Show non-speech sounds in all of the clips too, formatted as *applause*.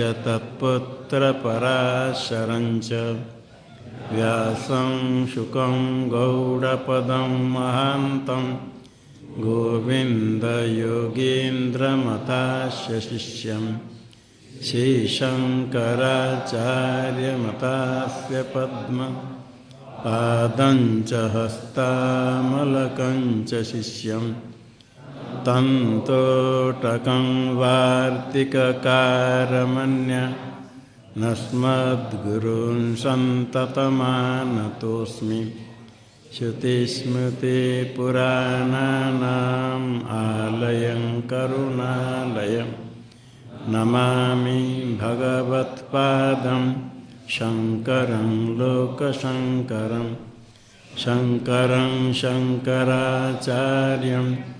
च तत्पुत्रपराशरञ्च व्यासं शुकं गौडपदं महान्तं गोविन्दयोगीन्द्रमतास्य शिष्यं श्रीशङ्कराचार्यमतास्य पद्म पादं च हस्तामलकं च तन्तोटकं वार्तिककारमन्य नस्मद्गुरून् सन्ततमानतोऽस्मि। श्रुतिस्मृतिपुराणानाम् आलयं करुणालयं। नमामि भगवत्पादं शङ्करं लोकशङ्करं। शङ्करं शङ्कराचार्यं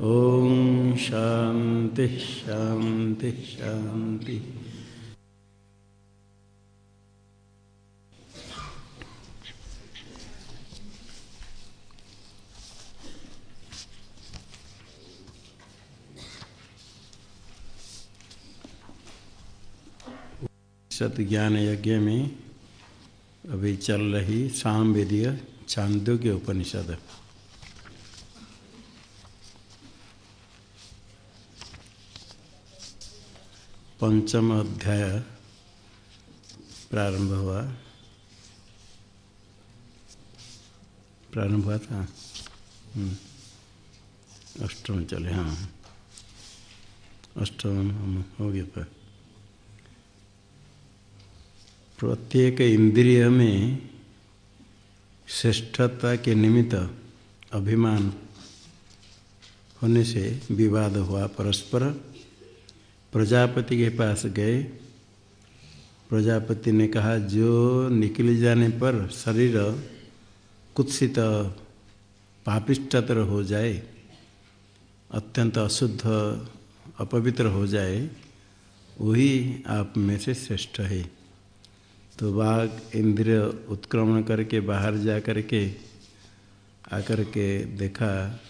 ॐ शांति शांति सत ज्ञान यज्ञ में अभी चल रही सामवेदीय छांदोग्य उपनिषद। पंचम अध्याय प्रारंभ हुआ। प्रारंभ हुआ था? अष्टम चले हाँ। अष्टम हम हो गया पर प्रत्येक इंद्रिय में श्रेष्ठता के निमित्त अभिमान होने से विवाद हुआ परस्पर। प्रजापति के पास गए। प्रजापति ने कहा, जो निकल जाने पर शरीर कुत्सित पापिष्टतर हो जाए, अत्यंत अशुद्ध अपवित्र हो जाए, वही आप में से श्रेष्ठ है। तो बाघ इंद्रिय उत्क्रमण करके बाहर जा कर के आकर के देखा,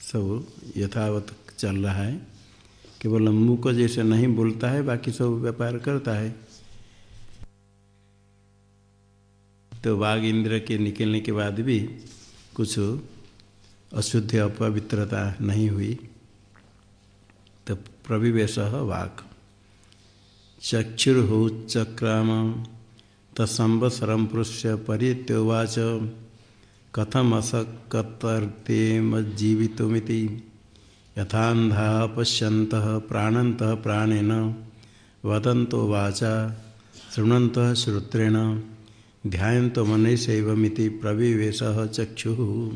सब यथावत चल रहा है। केवल को जैसे नहीं बोलता है, बाकी सब व्यापार करता है। तो बाघ इंद्र के निकलने के बाद भी कुछ अशुद्ध अपवित्रता नहीं हुई। तो प्रविवेश वाक। चक्षुर्चक्राम तत्संवत्सरम पुरुष्य परित्योवाच कथम असकर्ते मज्जीवितुमिति यथान्धा पश्यंत प्राणंत प्राणेन वदंतो वाचा शृण्वंत श्रोत्रेण, ध्यायन्तो मनैसैवमिति प्रविवेश चक्षु।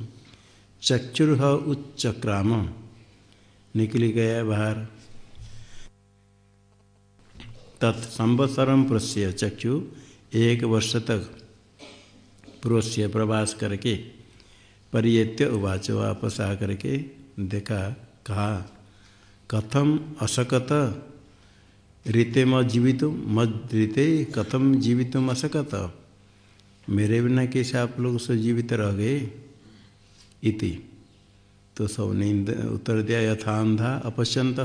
चक्षुर उच्चक्राम। निकली गया बाहर तत्संवत्सरम पुरुष्य चक्षु एक वर्ष तक पूर्व से प्रवास करके, परियत्य उवाच वापस आ करके देखा। कहा, कथम असकत रीते म जीवित मत रीते कथम जीवित असकत मेरे बिना कैसे आप लोग सब जीवित रह गए? इति। तो सबने उत्तर दिया यथांधा अपश्यंत।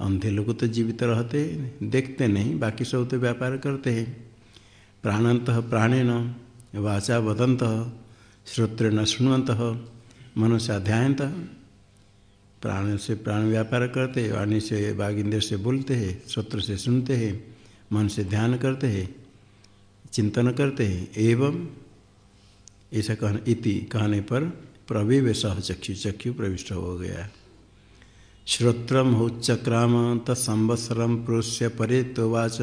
अंधे लोग तो जीवित रहते, देखते नहीं, बाकी सब तो व्यापार करते हैं। प्राणंत प्राणेन, वाचा वदंत। श्रोत्रेण शुण्वंत। मनुष्य ध्यात प्राण से प्राण व्यापार करते हैं, वाणी से बाघ से बोलते हैं श्रोत्र से सुनते हैं, मन से ध्यान करते हैं, चिंतन करते हैं, एवं ऐसा कहने, इति कहने पर प्रविवेश चक्षु चक्षु प्रविष्ट हो गया। श्रोत्रम होच्चक्राम तत्संवत्सरम प्रोष्य परे तो वाच,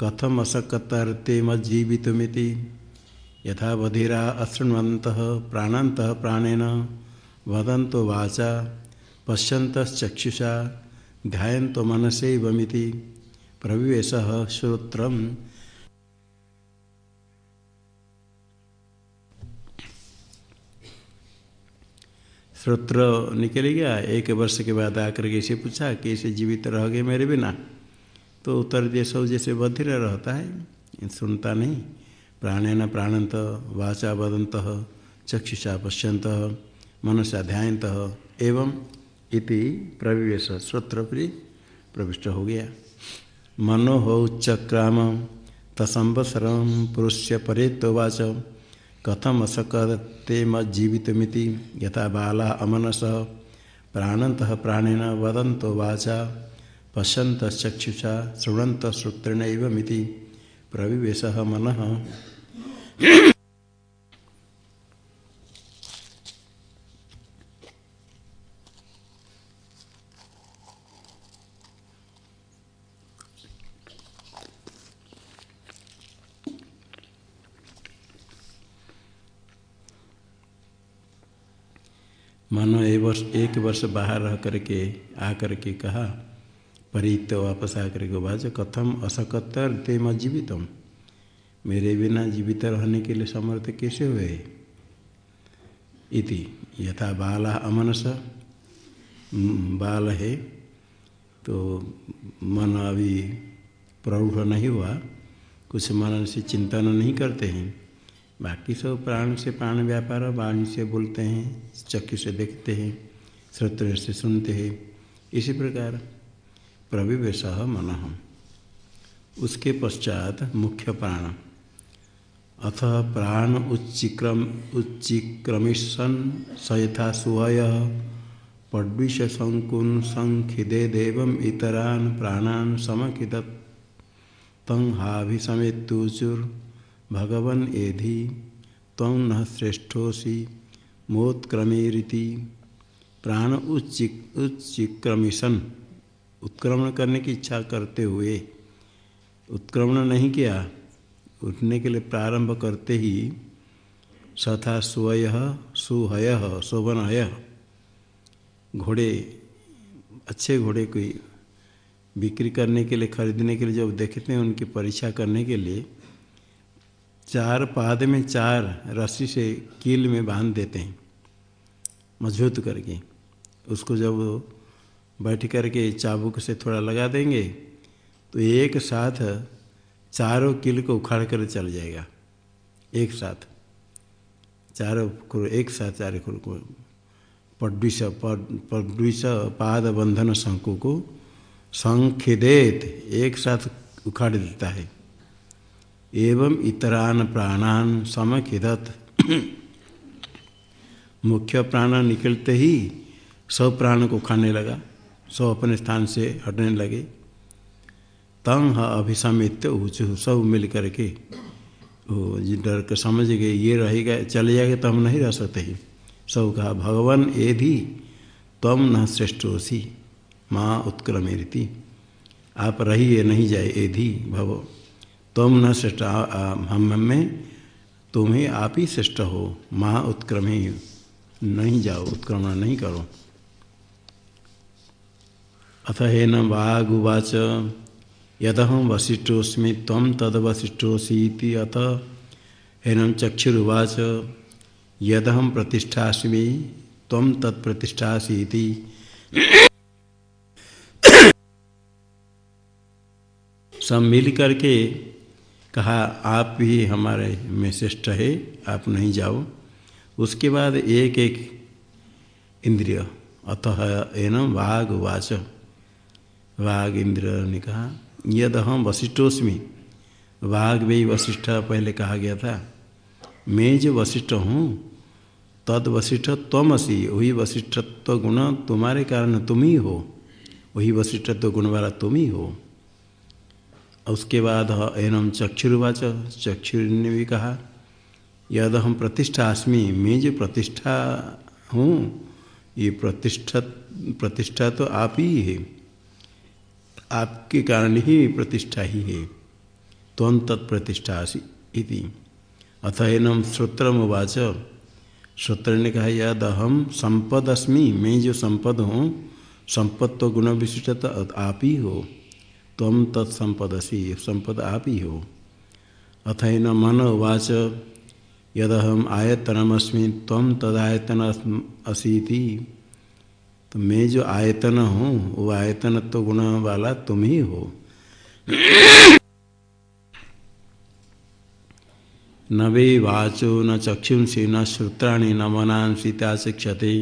कथम असकतर्ते मज्जीवितुमिति यथा बधिरा अशृण्वंत प्राणांत प्राणेन वदंतो वाचा। पश्यंत चक्षुषा ध्यान तो मनसे वमिति। प्रवेश श्रोत्र श्रोत्र निकल गया, एक वर्ष के बाद आकर के इसे पूछा, कि इसे जीवित रह गए मेरे बिना? तो उत्तर दिए सब जैसे बधिर रहता है सुनता नहीं। प्राणेन प्राणंत, वाचा वदंत, चक्षुषा पश्यंत, मनसा ध्यायत, एवं इति प्रविवेश। श्रोत्र प्रविष्ट हो गया। मनो हो चक्राम तसंवसर पुरुष परेतवाच कथम असकते मज्जीवितमिति यथा बाला अमनस। प्राणंत प्राणेन वदंत वाचा। पश्यंत चक्षुषा शृणंत श्रोत्रेण प्रविवेश मन। मानो एक वर्ष एक वर्ष बाहर रह करके आकर के कहा, परित वापस आकर के बाज, कथम असकत्तर ते म जीवितम। मेरे बिना जीवित रहने के लिए समर्थ कैसे हुए? इति, यथा बाल अमनस। बाल है तो मन अभी प्रौढ़ नहीं हुआ, कुछ मन से चिंतन नहीं करते हैं। बाकी सब प्राण से प्राण व्यापार, वाणी से बोलते हैं, चक्षु से देखते हैं, श्रोत्र से सुनते हैं। इसी प्रकार प्रविवेश मन। उसके पश्चात मुख्य प्राण। अथ प्राण उच्चिक्रम उच्चिक्रमिशन सयथा सुहय पड्विष संकुन संखिदे देव इतरान प्राणान समखिद तं हाभिसमेतुचुर भगवन एधि तम न श्रेष्ठोसी मोत्क्रमेरीति। प्राण उच्चिक उच्चिक्रमिशन उत्क्रमण करने की इच्छा करते हुए, उत्क्रमण नहीं किया, उठने के लिए प्रारंभ करते ही, सथा स्वय सुहय शोभनहय घोड़े, अच्छे घोड़े कोई बिक्री करने के लिए, खरीदने के लिए जब देखते हैं उनकी परीक्षा करने के लिए चार पाद में चार रस्सी से कील में बाँध देते हैं। मज़बूत करके। उसको जब बैठ करके चाबुक से थोड़ा लगा देंगे तो एक साथ चारों कील को उखाड़ कर चल जाएगा। एक साथ। चारों खुर, एक साथ चार खुर को पड्विश पड्विश पाद बंधन शंकु को संखिदेत, एक साथ उखाड़ देता है। एवं इतरान प्राणान समखिदत *clears throat* मुख्य प्राण निकलते ही सब प्राण को खाने लगा, सब अपने स्थान से हटने लगे। तंग अभिसमित ऊँचू सब मिल करके वो डर के समझ गए, ये रहेगा चले जाएगा तो हम नहीं रह सकते ही। सब कहा, भगवान एधि तम न श्रेष्ठोसी, माँ उत्क्रमेरिति। आप रहिए, नहीं जाए एधि भव तुम न श्रेष्ठ हम में तुम ही आप ही श्रेष्ठ हो। महा उत्क्रमे, नहीं जाओ उत्क्रमण नहीं करो। अथ हेन वागुवाच यदहम वशिष्ठोस्मी तम तद वशिष्ठोसी अथ। हेनम चक्षुरुवाच यदहम प्रतिष्ठास्मी तम तत्प्रतिष्ठासी *coughs* सब मिल करके कहा, आप ही हमारे में श्रेष्ठ है आप नहीं जाओ। उसके बाद एक एक इंद्रिय, अतः एनम वाघ वाच। वाघ इंद्र ने कहा, यद हम वशिष्ठोस्मी वाघ भी वशिष्ठ पहले कहा गया था। मैं जो वशिष्ठ हूँ, तद वशिष्ठ असी वही वशिष्ठत्व गुण तुम्हारे कारण तुम ही हो। वही वशिष्ठत्व गुण वाला तुम ही हो। उसके बाद एनम चक्षुर्वाच चक्षुर ने भी कहा, यद हम प्रतिष्ठा अस्मी मैं जो प्रतिष्ठा हूँ, ये प्रतिष्ठा प्रतिष्ठा तो आप ही है। आपके कारण ही प्रतिष्ठा ही है। त्वं तत्प्रतिष्ठा इति। अथ एनम श्रोत्रमुवाच श्रोत्र ने कहा, यद अहम संपद अस्मी मैं जो संपद हूँ संपत्व गुण विशिष्ट आप ही हो। तम तत्सपदसी संपद आप ही। हो अथ न मन उवाच यद हम आयतनमस्मी तम तदायतन असीति। तो मैं जो आयतन हूँ, वो आयतन तो गुण वाला तुम ही हो। न वे वाचो, न चक्षुंसी, न श्रोत्राणी, न मनांसी शिक्षते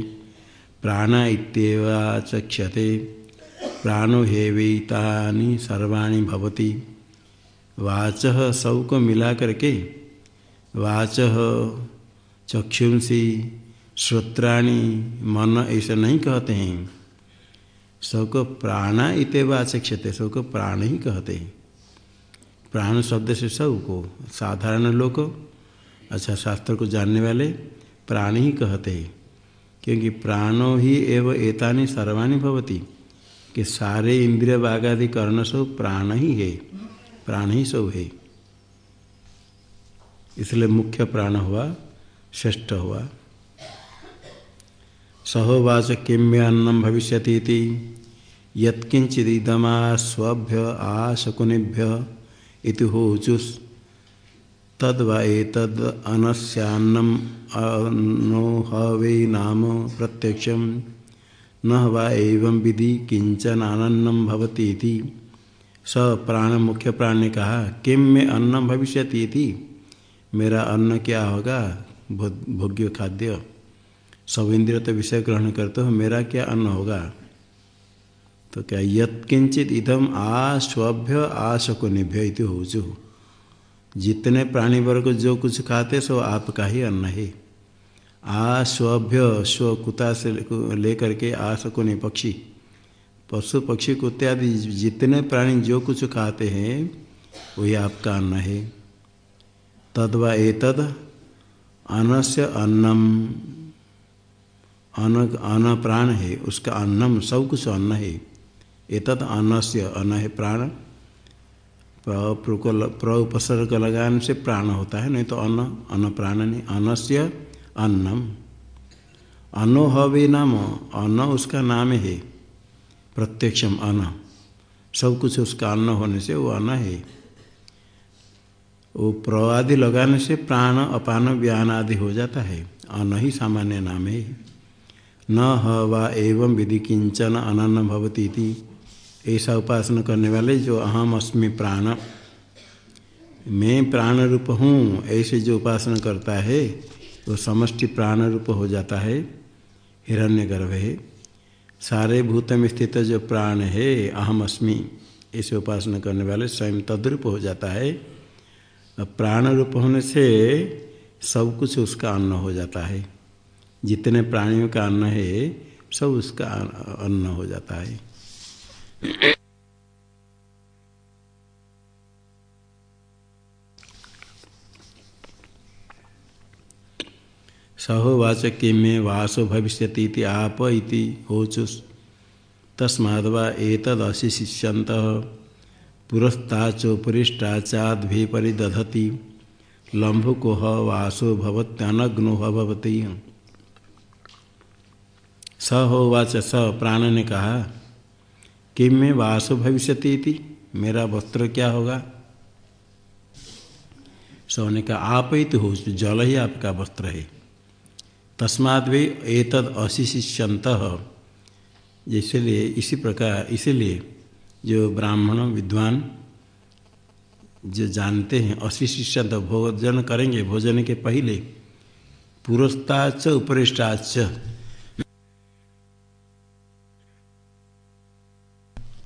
प्राण इत्येव चक्षते प्राणो हेवीतानि सर्वाणी भवति। वाच सबको मिला करके वाच चक्षुंसी श्रोत्राणी मन ऐसा नहीं कहते हैं। सबको प्राण इतव आचक्षते सबको प्राण ही कहते हैं। प्राण शब्द से सबको साधारण लोग अच्छा शास्त्र को जानने वाले प्राण ही कहते हैं। क्योंकि प्राणो ही एवं एतानी सर्वाणी भवती। कि सारे इंद्रिय बाघादि कर्ण सब प्राण ही है, प्राण ही सब है। इसलिए मुख्य प्राण हुआ, श्रेष्ठ हुआ। सहोवाच किम्य अन्नम भविष्य यत्किंचिदमा स्वभ्य आशकुनिभ्य इति होचुस। तद एतद अनस्यान्नम अनो नाम प्रत्यक्ष न वा एवं विधि किंचन आनन्नम भवती स प्राण मुख्य प्राण ने कहा किम में अन्न भविष्य थी मेरा अन्न क्या होगा? भोग्य खाद्य। सब इंद्रिय तो विषय ग्रहण करते हो मेरा क्या अन्न होगा? तो क्या यत्किंचित इधम आश्वभ्य आशकुनिभ्य इति हो जो जितने प्राणी वर्ग जो कुछ खाते सो आपका ही अन्न है। आश्वभ्य स्व कुत्ता से लेकर के आशकुनि पक्षी। पशु पक्षी कुत्ते आदि जितने प्राणी जो कुछ खाते हैं, वही आपका अन्न है। तदवा एतद अनस्य अन्नम। अन्न अन्न प्राण है, उसका अन्नम सब कुछ अन्न है। एतद अन्न से अन्न है प्राण। प्र उपसर्ग लगाने से प्राण होता है, नहीं तो अन्न अन्न प्राण नहीं। अन्न से अन्नम। अनो हवे नाम, अन्न उसका नाम है। प्रत्यक्षम अन्न। सब कुछ उसका अन्न होने से वो अन्न है। वो प्र आदि लगाने से प्राण, अपान व्यान आदि हो जाता है। अन्न ही सामान्य नाम है। न हवा एवं विधि किंचन अनन्न भवती थी ऐसा उपासना करने वाले जो अहम अस्मि प्राण। मैं प्राण रूप हूँ, ऐसे जो उपासना करता है वो समष्टि प्राण रूप हो जाता है। हिरण्य गर्भ है सारे भूत में स्थित जो प्राण है, अहम अस्मि, इसे उपासना करने वाले स्वयं तद्रूप हो जाता है। प्राण रूप होने से सब कुछ उसका अन्न हो जाता है। जितने प्राणियों का अन्न है, सब उसका अन्न हो जाता है। सहोवाच किमे वासो भविष्य आप इति होचुस तस्माद्वा एतदशिष्यंत पुरस्ताचोपरिष्टाचाद्भि परिदधति लंबुको वासो भवत्यनग्नो भवती। स होवाच स प्राण ने कहा किम में वासो भविष्य मेरा वस्त्र क्या होगा? सोने का आप ही तो हो जल ही आपका वस्त्र है। तस्माद भी एतद अशिशिष्यंत इसलिए, इसी प्रकार, इसीलिए जो ब्राह्मण विद्वान जो जानते हैं अशिशिष्यंत भोजन करेंगे, भोजन के पहले पुरस्ताच उपरिष्टाच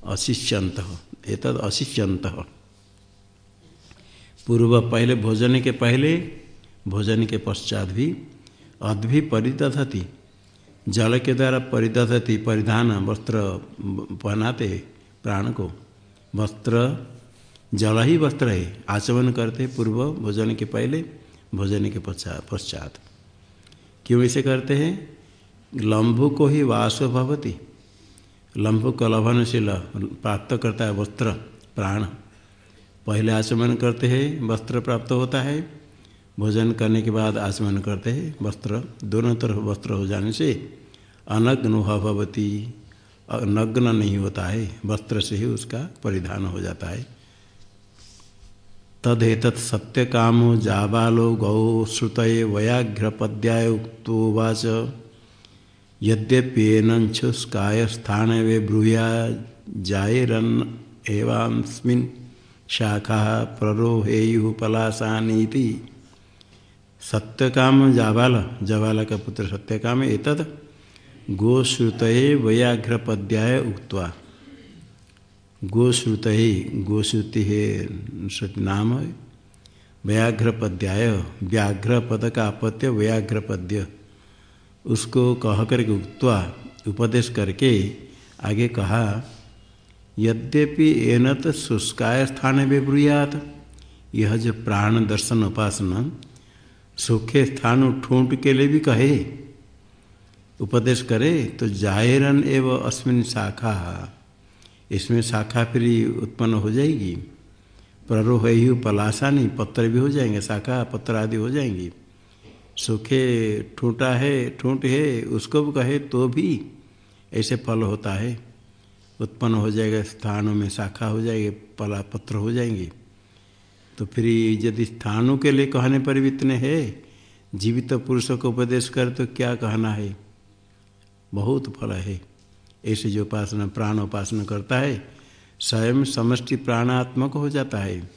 अशिष्यंत एतद अशिष्यंत पूर्व पहले, भोजन के पहले, भोजन के पश्चात भी अद्भि परिदधति जल के द्वारा परिदधति परिधान वस्त्र पहनाते प्राण को वस्त्र, जल ही वस्त्र है। आचमन करते पूर्व भोजन के पहले, भोजन के पश्चात। क्यों ऐसे करते हैं? लंबु को ही वासो भवती। लंब को लभनशील प्राप्त करता है वस्त्र, प्राण। पहले आचमन करते हैं, वस्त्र प्राप्त होता है। भोजन करने के बाद आचमन करते हैं, वस्त्र, दोनों तरफ़ वस्त्र हो जाने से अनग्न भवती। नग्न नहीं होता है, वस्त्र से ही उसका परिधान हो जाता है। तदेत सत्य कामो जाबालो गौ श्रुत वयाघ्रपद्याय उक्तवाच यद्यप्येनंशुष्काय स्थान वे ब्रूया जायरन एवास्मिन् शाखा प्ररोहेयु पलासानीति। सत्यकाम जाबाल, जबाल का पुत्र सत्यकाम एतद गोश्रुत वयाघ्रपद्याय उक्तवा। गोश्रुत गोश्रुति है नाम व्याघ्र पद्याय व्याघ्र पद का अपत्य व्याघ्र पद्य उसको कह करके उक्तवा, उपदेश करके आगे कहा, यद्यपि एनत शुष्काय स्थान विब्रुयात, यह जो प्राण दर्शन उपासना। सूखे स्थान ठूंठ के लिए भी कहे। उपदेश करे तो जाहिरन एवं अस्मिन शाखा। इसमें शाखा फिर उत्पन्न हो जाएगी। प्ररोह ही पलासा नहीं पत्र भी हो जाएँगे, शाखा, पत्र आदि हो जाएँगी। सूखे ठूंटा है ठूंट है, उसको भी कहे तो भी ऐसे फल होता है। उत्पन्न हो जाएगा, स्थानों में शाखा हो जाएगी, पला, पत्र हो जाएँगे। तो फिर यदि स्थानों के लिए कहने पर भी इतने है, जीवित पुरुषों को उपदेश कर तो क्या कहना है? बहुत फल है। ऐसे जो उपासना, प्राण उपासना करता है, स्वयं समष्टि प्राणात्मक हो जाता है।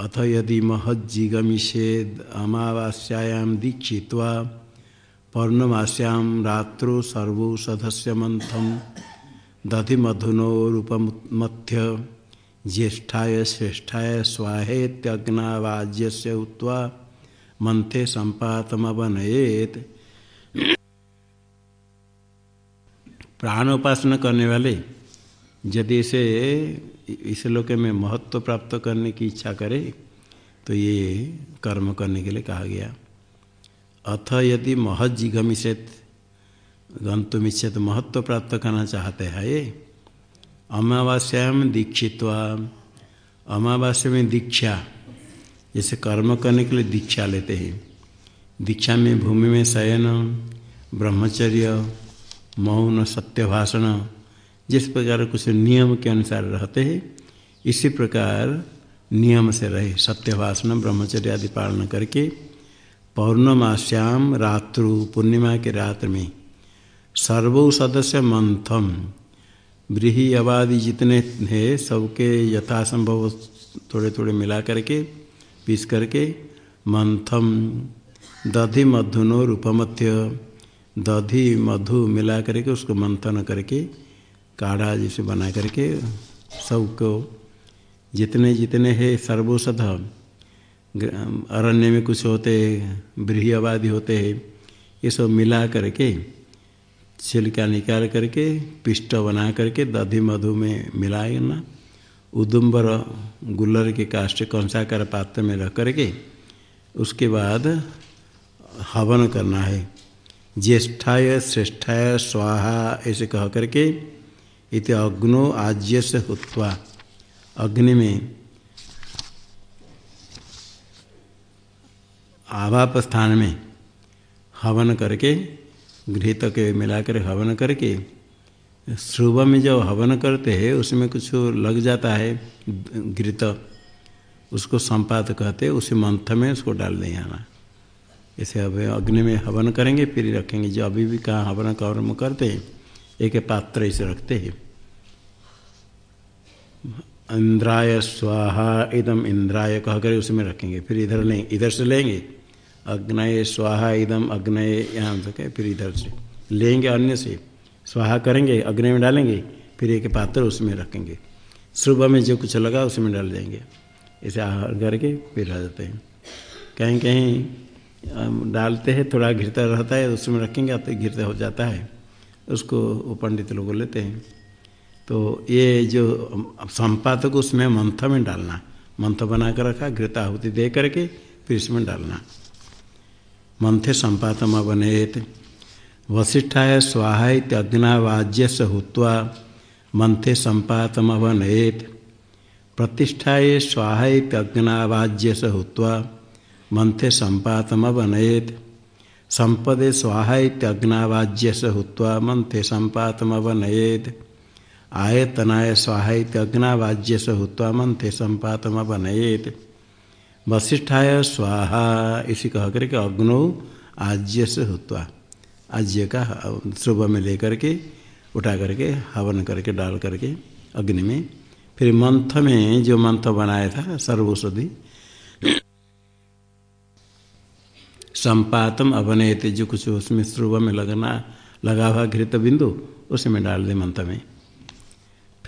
अथ यदि महज्जिगमिषेद अमावास्यायाम दीक्षित्वा पौर्णमास्याम रात्रो सर्वो सदस्य मंथम दधि मधुनो रूपमथ्य ज्येष्ठाय श्रेष्ठाय स्वाहेत्यग्नावाज्य से उत्वा मंथे संपातमवनयेत। प्राण उपासना करने वाले, यदि इसे इस लोक में महत्व प्राप्त करने की इच्छा करे तो ये कर्म करने के लिए कहा गया। अथ यदि महत जिगमिषेत गंतुम इच्छे तो महत्व प्राप्त करना चाहते हैं ये अमावास्या में दीक्षित्वा, अमावास्या में दीक्षा, जैसे कर्म करने के लिए दीक्षा लेते हैं। दीक्षा में भूमि में शयन, ब्रह्मचर्य, मौन सत्य भाषण जिस प्रकार कुछ नियम के अनुसार रहते हैं, इसी प्रकार नियम से रहे सत्य भाषण ब्रह्मचर्य आदि पालन करके पौर्णमाश्याम रात्रु, पूर्णिमा के रात्र में सर्वो सदस्य मंथम ब्रीही आबादी जितने हैं, सबके यथासंभव थोड़े थोड़े मिला करके, पीस करके, मंथम, दधि मधुनो रूपमथ्य दधि मधु मिला करके उसको मंथन करके, काढ़ा जैसे बना करके, सबको, जितने जितने हैं सर्वोषध अरण्य में कुछ होते ब्रीही आबादी होते हैं, ये सब मिला करके छिलका निकाल करके, पिष्ट बना करके दधि मधु में मिलाना उदुम्बर गुल्लर के काष्ट कंसाकार पात्र में रख करके, उसके बाद हवन करना है। ज्येष्ठाय, श्रेष्ठाय, स्वाहा, ऐसे कह करके इत अग्नो आज्य से हुत्वा। अग्नि में आवाप स्थान में हवन करके गृहित के मिलाकर हवन करके श्रुभ में जब हवन करते हैं, उसमें कुछ लग जाता है घृत। उसको संपात कहते उसी मंथ में उसको डाल दें आना ऐसे अब अग्नि में हवन करेंगे, फिर रखेंगे। जो अभी भी कहाँ हवन कर्म करते हैं, एक पात्र इसे रखते हैं। इंद्राय स्वाहा इदम इंद्राय कह कर उसमें रखेंगे, फिर इधर लेंगे इधर से लेंगे। अग्नय स्वाहा इदम अग्नय यहाँ सके फिर इधर से। लेंगे अन्य से। स्वाहा करेंगे अग्नि में डालेंगे, फिर एक पात्र उसमें रखेंगे। सुबह में जो कुछ लगा उसमें डाल देंगे। ऐसे आहार करके फिर आ जाते हैं। कहीं कहीं डालते हैं, थोड़ा घिरता रहता है, उसमें रखेंगे तो घिरता हो जाता है। उसको वो पंडित लोग लेते हैं। तो ये जो संपादक उसमें मंथ में डालना। मंथ बना कर रखा घृता आहुति दे करके फिर इसमें डालना। मंथे संपातम बनेत वशिष्ठाय स्वाहा अग्नावाज्य हुआ मंथे संपातम बनेत प्रतिष्ठाए स्वाहा अग्नावाज्य हुआ मंथे संपातमवनयेत संपदे स्वाहा इत्यग्नावाज्य से हुआ मंथे संपातमवनयेत आयतनाय स्वाहायित अग्नावाज्य हुआ मंथे संपातम बनयेत वशिष्ठाय स्वाहा। इसी कह करके अग्नो आज्य से हुआ आज्य का सुबह में लेकर के, उठा करके, हवन करके, डाल करके, अग्नि में। फिर मंथ में जो मंथ बनाया था सर्वौषधि संपातम अवनयते जो कुछ उसमें स्रुव में लगना, लगा हुआ घृत बिंदु उसमें डाल दे मंथ में।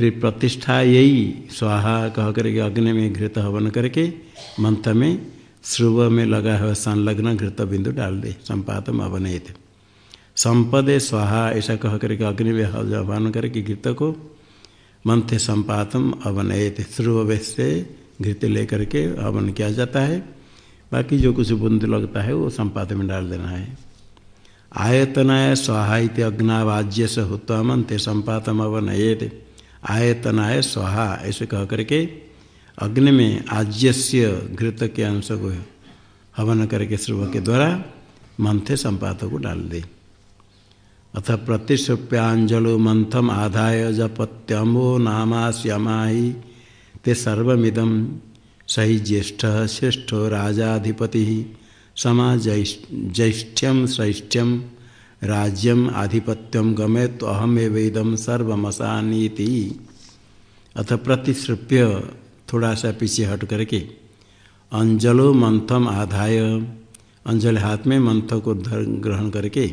फिर प्रतिष्ठा यही, स्वाहा कह करके अग्नि में घृत हवन करके, मंथ में स्रुव में लगा हुआ संलग्न घृत बिंदु डाल दे, संपातम अवनयत संपदे स्वाहा, ऐसा कह करके अग्नि में हवन करके घृत को, मंथ संपातम अवनयत श्रुव से घृत लेकर के हवन किया जाता है। बाकी जो कुछ बुंद लगता है वो संपात में डाल देना है। आयतनाय स्वाहा अग्नावाज्य से हुआ मंत्र संपातम अवनयेत आयतनाय स्वाहा ऐसे कह करके अग्नि में आज्यस्य घृत के अंश को हवन करके श्रुव के द्वारा मंथे संपात को डाल दे। अथ प्रतिश्रुप्यांजलो मंथम आधाय जपत्यम्बो नामा ते सर्विदम सही ज्येष्ठ श्रेष्ठ राजाधिपति समा ज्येष्ठ्यम श्रेष्ठ्यम राज्यम आधिपत्यम गमे तो अहमेवेदम सर्वमसानीति। अथ प्रतिश्रुप्य थोड़ा सा पीछे हट करके, अंजलो मंथम आधाय, अंजल हाथ में मंथ को ग्रहण करके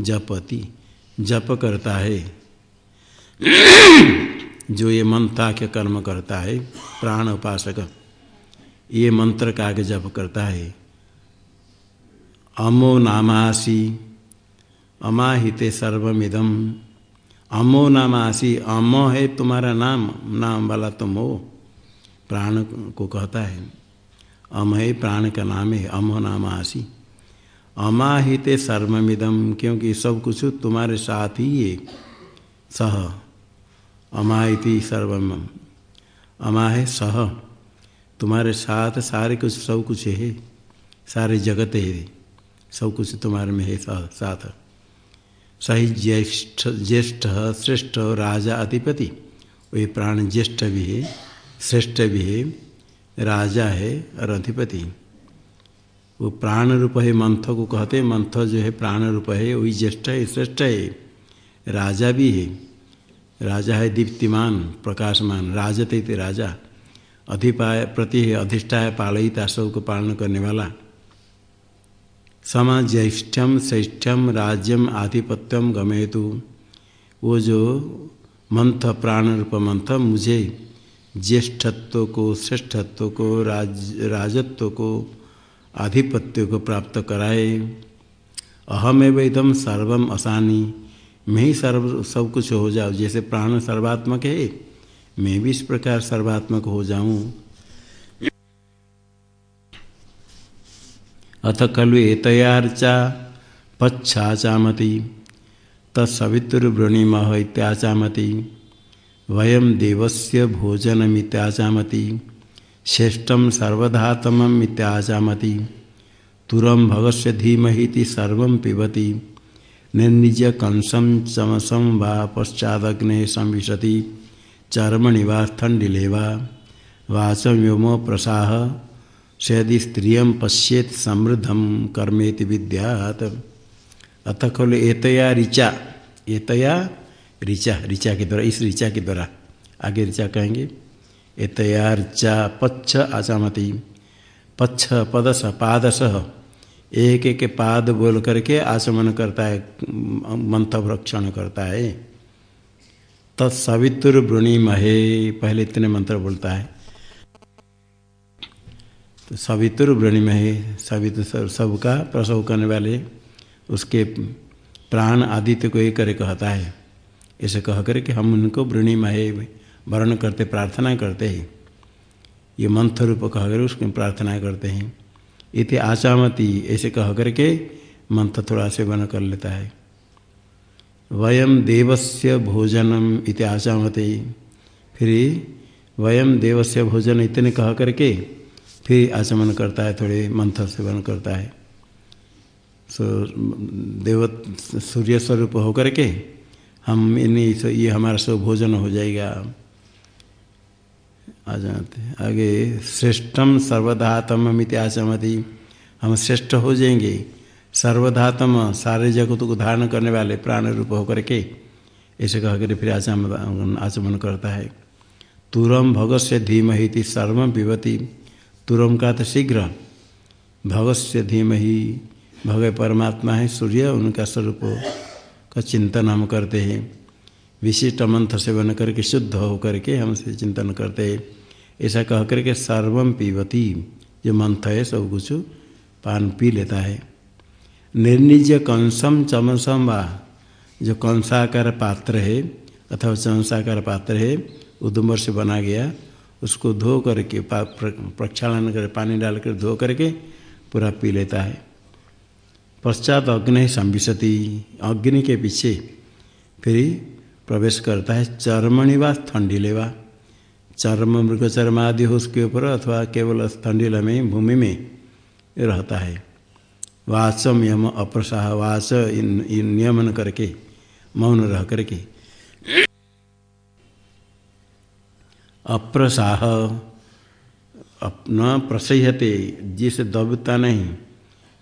जपति। जप करता है। *clears throat* जो ये मंथा के कर्म करता है, प्राण उपासक, ये मंत्र का आगे जप करता है। अमो नामासी। अमाहिते सर्वमिदम। अमो नामासी अमो है तुम्हारा नाम नाम वाला तुम हो प्राण को कहता है, अम है प्राण का नाम है अमो नामासी। अमाहिते सर्वमिदम, क्योंकि सब कुछ तुम्हारे साथ ही है। सह। अमाहिति सर्वम। अमा है सह। तुम्हारे साथ सारे कुछ, सब कुछ है। सारे जगत है। सब कुछ तुम्हारे में है साथ। सही ज्येष्ठ ज्येष्ठ श्रेष्ठ, राजा अधिपति। वही प्राण ज्येष्ठ भी है, श्रेष्ठ भी है, राजा है और अधिपति। वो प्राण रूप है, मंथ को कहते मंथ जो है प्राण रूप है, वही ज्येष्ठ है, श्रेष्ठ है। राजा भी है। राजा है दीप्तिमान, प्रकाशमान, राजते राजा। अधिपाय प्रति है अधिष्ठा है पालयिता सबको पालन करने वाला। समा ज्येष्ठम श्रेष्ठम राज्यम आधिपत्यम गमेतु वो जो मंथ प्राण रूप मंथ मुझे ज्येष्ठत्व को श्रेष्ठत्व को राज राजत्व को आधिपत्य को प्राप्त कराए। अहमेव एकदम सर्वम असानी। मैं ही सर्व, सब कुछ हो जाऊँ। जैसे प्राण सर्वात्मक है, मैं भी इस प्रकार सर्वात्मक हो जाऊँ। अथ खलु एतयार्चा पच्छाचामति। तत्सवितुर्वृणीमह इत्याचामति। वयम देवस्य भोजनमित्याचामति। श्रेष्ठम सर्वधातम इत्याचामति। तुरम भगस्य धीमहि सर्व पिबती। निर्निज कंसम चमसम वा पश्चादग्ने संविशति। चर्मणि वा स्थंडिलेवा वाचम व्योमो प्रसाह। सयदि स्त्रिय पश्येत समृद्धम कर्मेति विद्यात। अतः खल एतया ऋचा। एतया ऋचा ऋचा के द्वारा, इस ऋचा के द्वारा। आगे ऋचा कहेंगे। एतया ऋचा पच्छ आचामती पच्छ पदस पादस। एक एक पाद बोल करके आचमन करता है मंथ भक्षण करता है। तत्सवितुर वृणी महे पहले इतने मंत्र बोलता है। तो सवितुर वृणी महे सवित सबका प्रसव करने वाले उसके प्राण आदित्य को एक करे कहता है। ऐसे कह कर कि हम उनको वृणी महे वर्ण करते, प्रार्थना करते हैं। ये मंत्र रूप कह कर उसकी प्रार्थना करते हैं। इति आचामती, ऐसे कह करके मंत्र थोड़ा सेवन कर लेता है। वयम देवस्य भोजनम इति आचामते। फिर वयम देवस्य भोजन इतने कह करके फिर आचमन करता है, थोड़े मंत्र सेवन करता है। सो देव सूर्य स्वरूप होकर के हम इन्हीं ये हमारा सब भोजन हो जाएगा। आ जाते आगे, श्रेष्ठम सर्वधातम मित्याचमति हम श्रेष्ठ हो जाएँगे। सर्वधातम सारे जगत को धारण करने वाले प्राण रूप होकर के ऐसे कह कर फिर आचमन आचमन करता है। तुरम भगत से धीमहि सर्व विवती तुरम का तो शीघ्र। भगत से धीमहि भगव परमात्मा है सूर्य, उनका स्वरूप का चिंतन हम करते हैं। विशिष्ट मंत्र सेवन करके शुद्ध हो करके हमसे चिंतन करते हैं। ऐसा कह करके सर्वम पीवती जो मंथ है सब कुछ पान पी लेता है। निर्निज कंसम चमसम वा, जो कंसाकार पात्र है, अथवा चमसाकार पात्र है, उदुम्बर से बना गया उसको धो करके प्रक्षालन कर, पानी डाल कर धो करके पूरा पी लेता है। पश्चात अग्नि संविशति, अग्नि के पीछे फिर प्रवेश करता है चर्मणि व ठंडीले वा। चर्म मृग चर्म आदि हो उसके ऊपर अथवा केवल ठंडील में, भूमि में रहता है। वाचम यम अप्रसाह वाच नियमन करके, मौन रह करके। अप्रसाह। न प्रसह्यते, जिसे दबता नहीं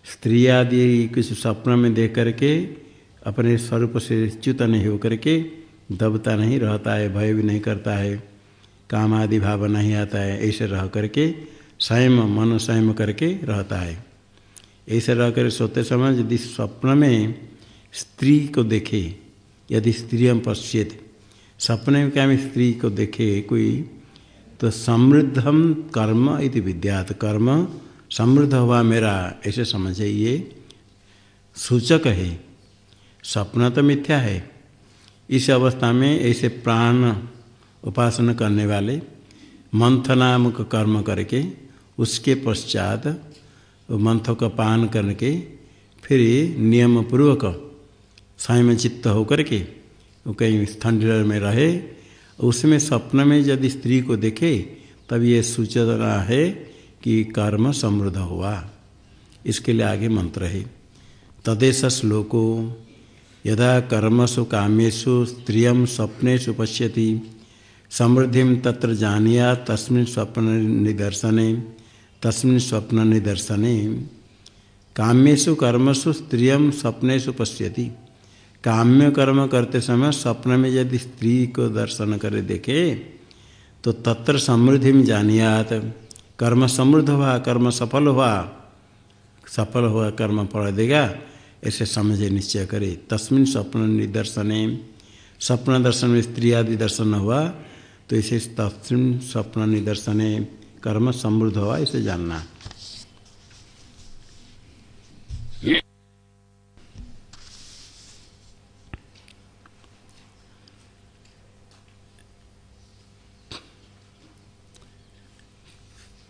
स्त्री आदि कुछ स्वप्न में देख करके, अपने स्वरूप से च्युत नहीं होकर के दबता नहीं रहता है, भय भी नहीं करता है काम आदि भाव नहीं आता है, ऐसे रह करके, स्वयं मन स्वयं करके रहता है। ऐसे रह कर सोते समय यदि स्वप्न में स्त्री को देखे, यदि स्त्री हम पश्चित सपने में क्या में स्त्री को देखे कोई तो समृद्धम कर्म इति विद्यात। कर्म समृद्ध हुआ मेरा, ऐसे समझे ये सूचक है, सपना तो मिथ्या है। इस अवस्था में ऐसे प्राण उपासना करने वाले, मंथ नामक कर्म करके, उसके पश्चात मंथ का पान करके, फिर नियम पूर्वक, स्वयं चित्त होकर के वो कहीं ठंड में रहे, उसमें स्वप्न में यदि स्त्री को देखे, तब ये सूचना है कि कर्म समृद्ध हुआ। इसके लिए आगे मंत्र है, तदेश श्लोको, यदा कर्मसु कामेशु स्त्रिय स्वप्नेशु पश्यति, समृद्धि तत्र जानिया तस्मिन् स्वप्न निदर्शने, तस्मिन् स्वप्न निदर्शने। काम्यु कर्मसु स्त्रिय स्वप्नेशु पश्यति। काम्य कर्म करते समय स्वप्न में यदि स्त्री को दर्शन करे देखे तो तत्र समृद्धि में जानियात कर्म समृद्ध हुआ, कर्म सफल हुआ सफल हुआ कर्म फल देगा, ऐसे समझे निश्चय करे। तस्मिन स्वप्न निदर्शने, स्वप्न दर्शन में स्त्री आदि दर्शन हुआ तो इसे तस्मिन स्वप्न निदर्शने, कर्म समृद्ध हुआ, इसे जानना।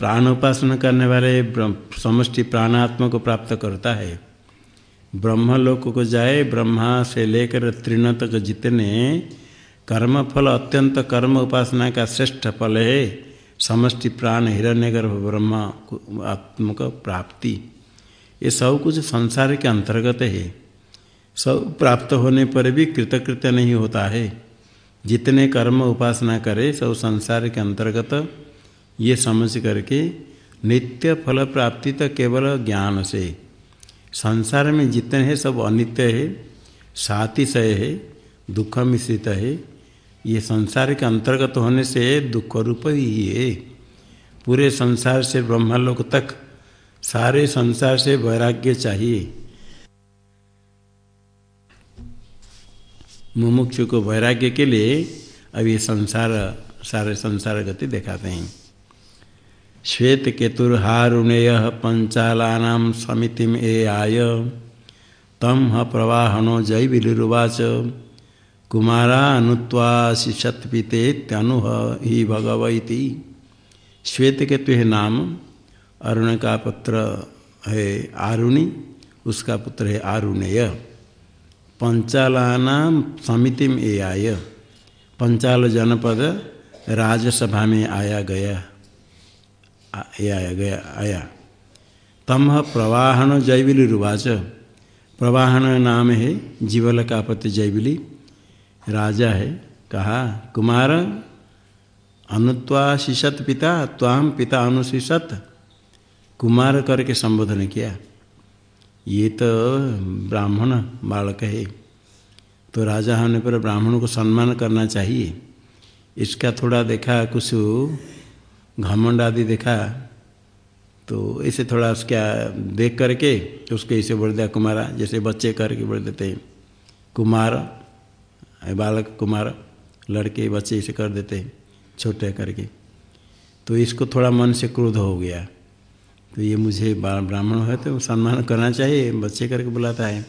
प्राण उपासना करने वाले समष्टि प्राणात्मा को प्राप्त करता है। ब्रह्मलोक को जाए, ब्रह्मा से लेकर तृण तक जितने कर्म फल अत्यंत कर्म उपासना का श्रेष्ठ फल है, समष्टि प्राण हिरण्यगर्भ ब्रह्म आत्मक प्राप्ति। ये सब कुछ संसार के अंतर्गत है। सब प्राप्त होने पर भी कृतकृत्य नहीं होता है। जितने कर्म उपासना करे, सब संसार के अंतर्गत ये समझ करके नित्य फल प्राप्ति तो केवल ज्ञान से। संसार में जितने हैं सब अनित्य है सातिशय है, दुख मिश्रित है। ये संसार के अंतर्गत होने से दुख रूप ही है। पूरे संसार से ब्रह्मलोक तक सारे संसार से वैराग्य चाहिए। मुमुक्षु को वैराग्य के लिए अब ये संसार, सारे संसार गति दिखाते हैं। श्वेत केतुर्हारुणेय पंचालानाम समितिम ए आय। तम ह प्रवाहनो जैविलिवाच कुमारा अनुत्वाशिषत्पिते त्यनुह ही भगवती श्वेत केतु है नाम, अरुण का पुत्र है आरुणि, उसका पुत्र है आरुणेय। पंचालानाम समितिम ए आय। पंचाल जनपद राजसभा में आया गया। आया गया आया तम प्रवाहन जैविली रुवाच प्रवाहन नाम है जीवल का पति जैविली राजा है कहा कुमार अनुत्वाशिषत पिता त्वाम पिता अनुशिषत कुमार करके संबोधन किया ये तो ब्राह्मण बालक है तो राजा होने पर ब्राह्मण को सम्मान करना चाहिए। इसका थोड़ा देखा कुछ घमंड आदि देखा तो ऐसे थोड़ा उसका देख करके उसके ऐसे बोल दिया कुमारा, जैसे बच्चे करके बोल देते हैं। कुमार बालक कुमार, लड़के बच्चे ऐसे कर देते हैं, छोटे करके। तो इसको थोड़ा मन से क्रोध हो गया। तो ये मुझे ब्राह्मण है तो सम्मान करना चाहिए, बच्चे करके बुलाता है।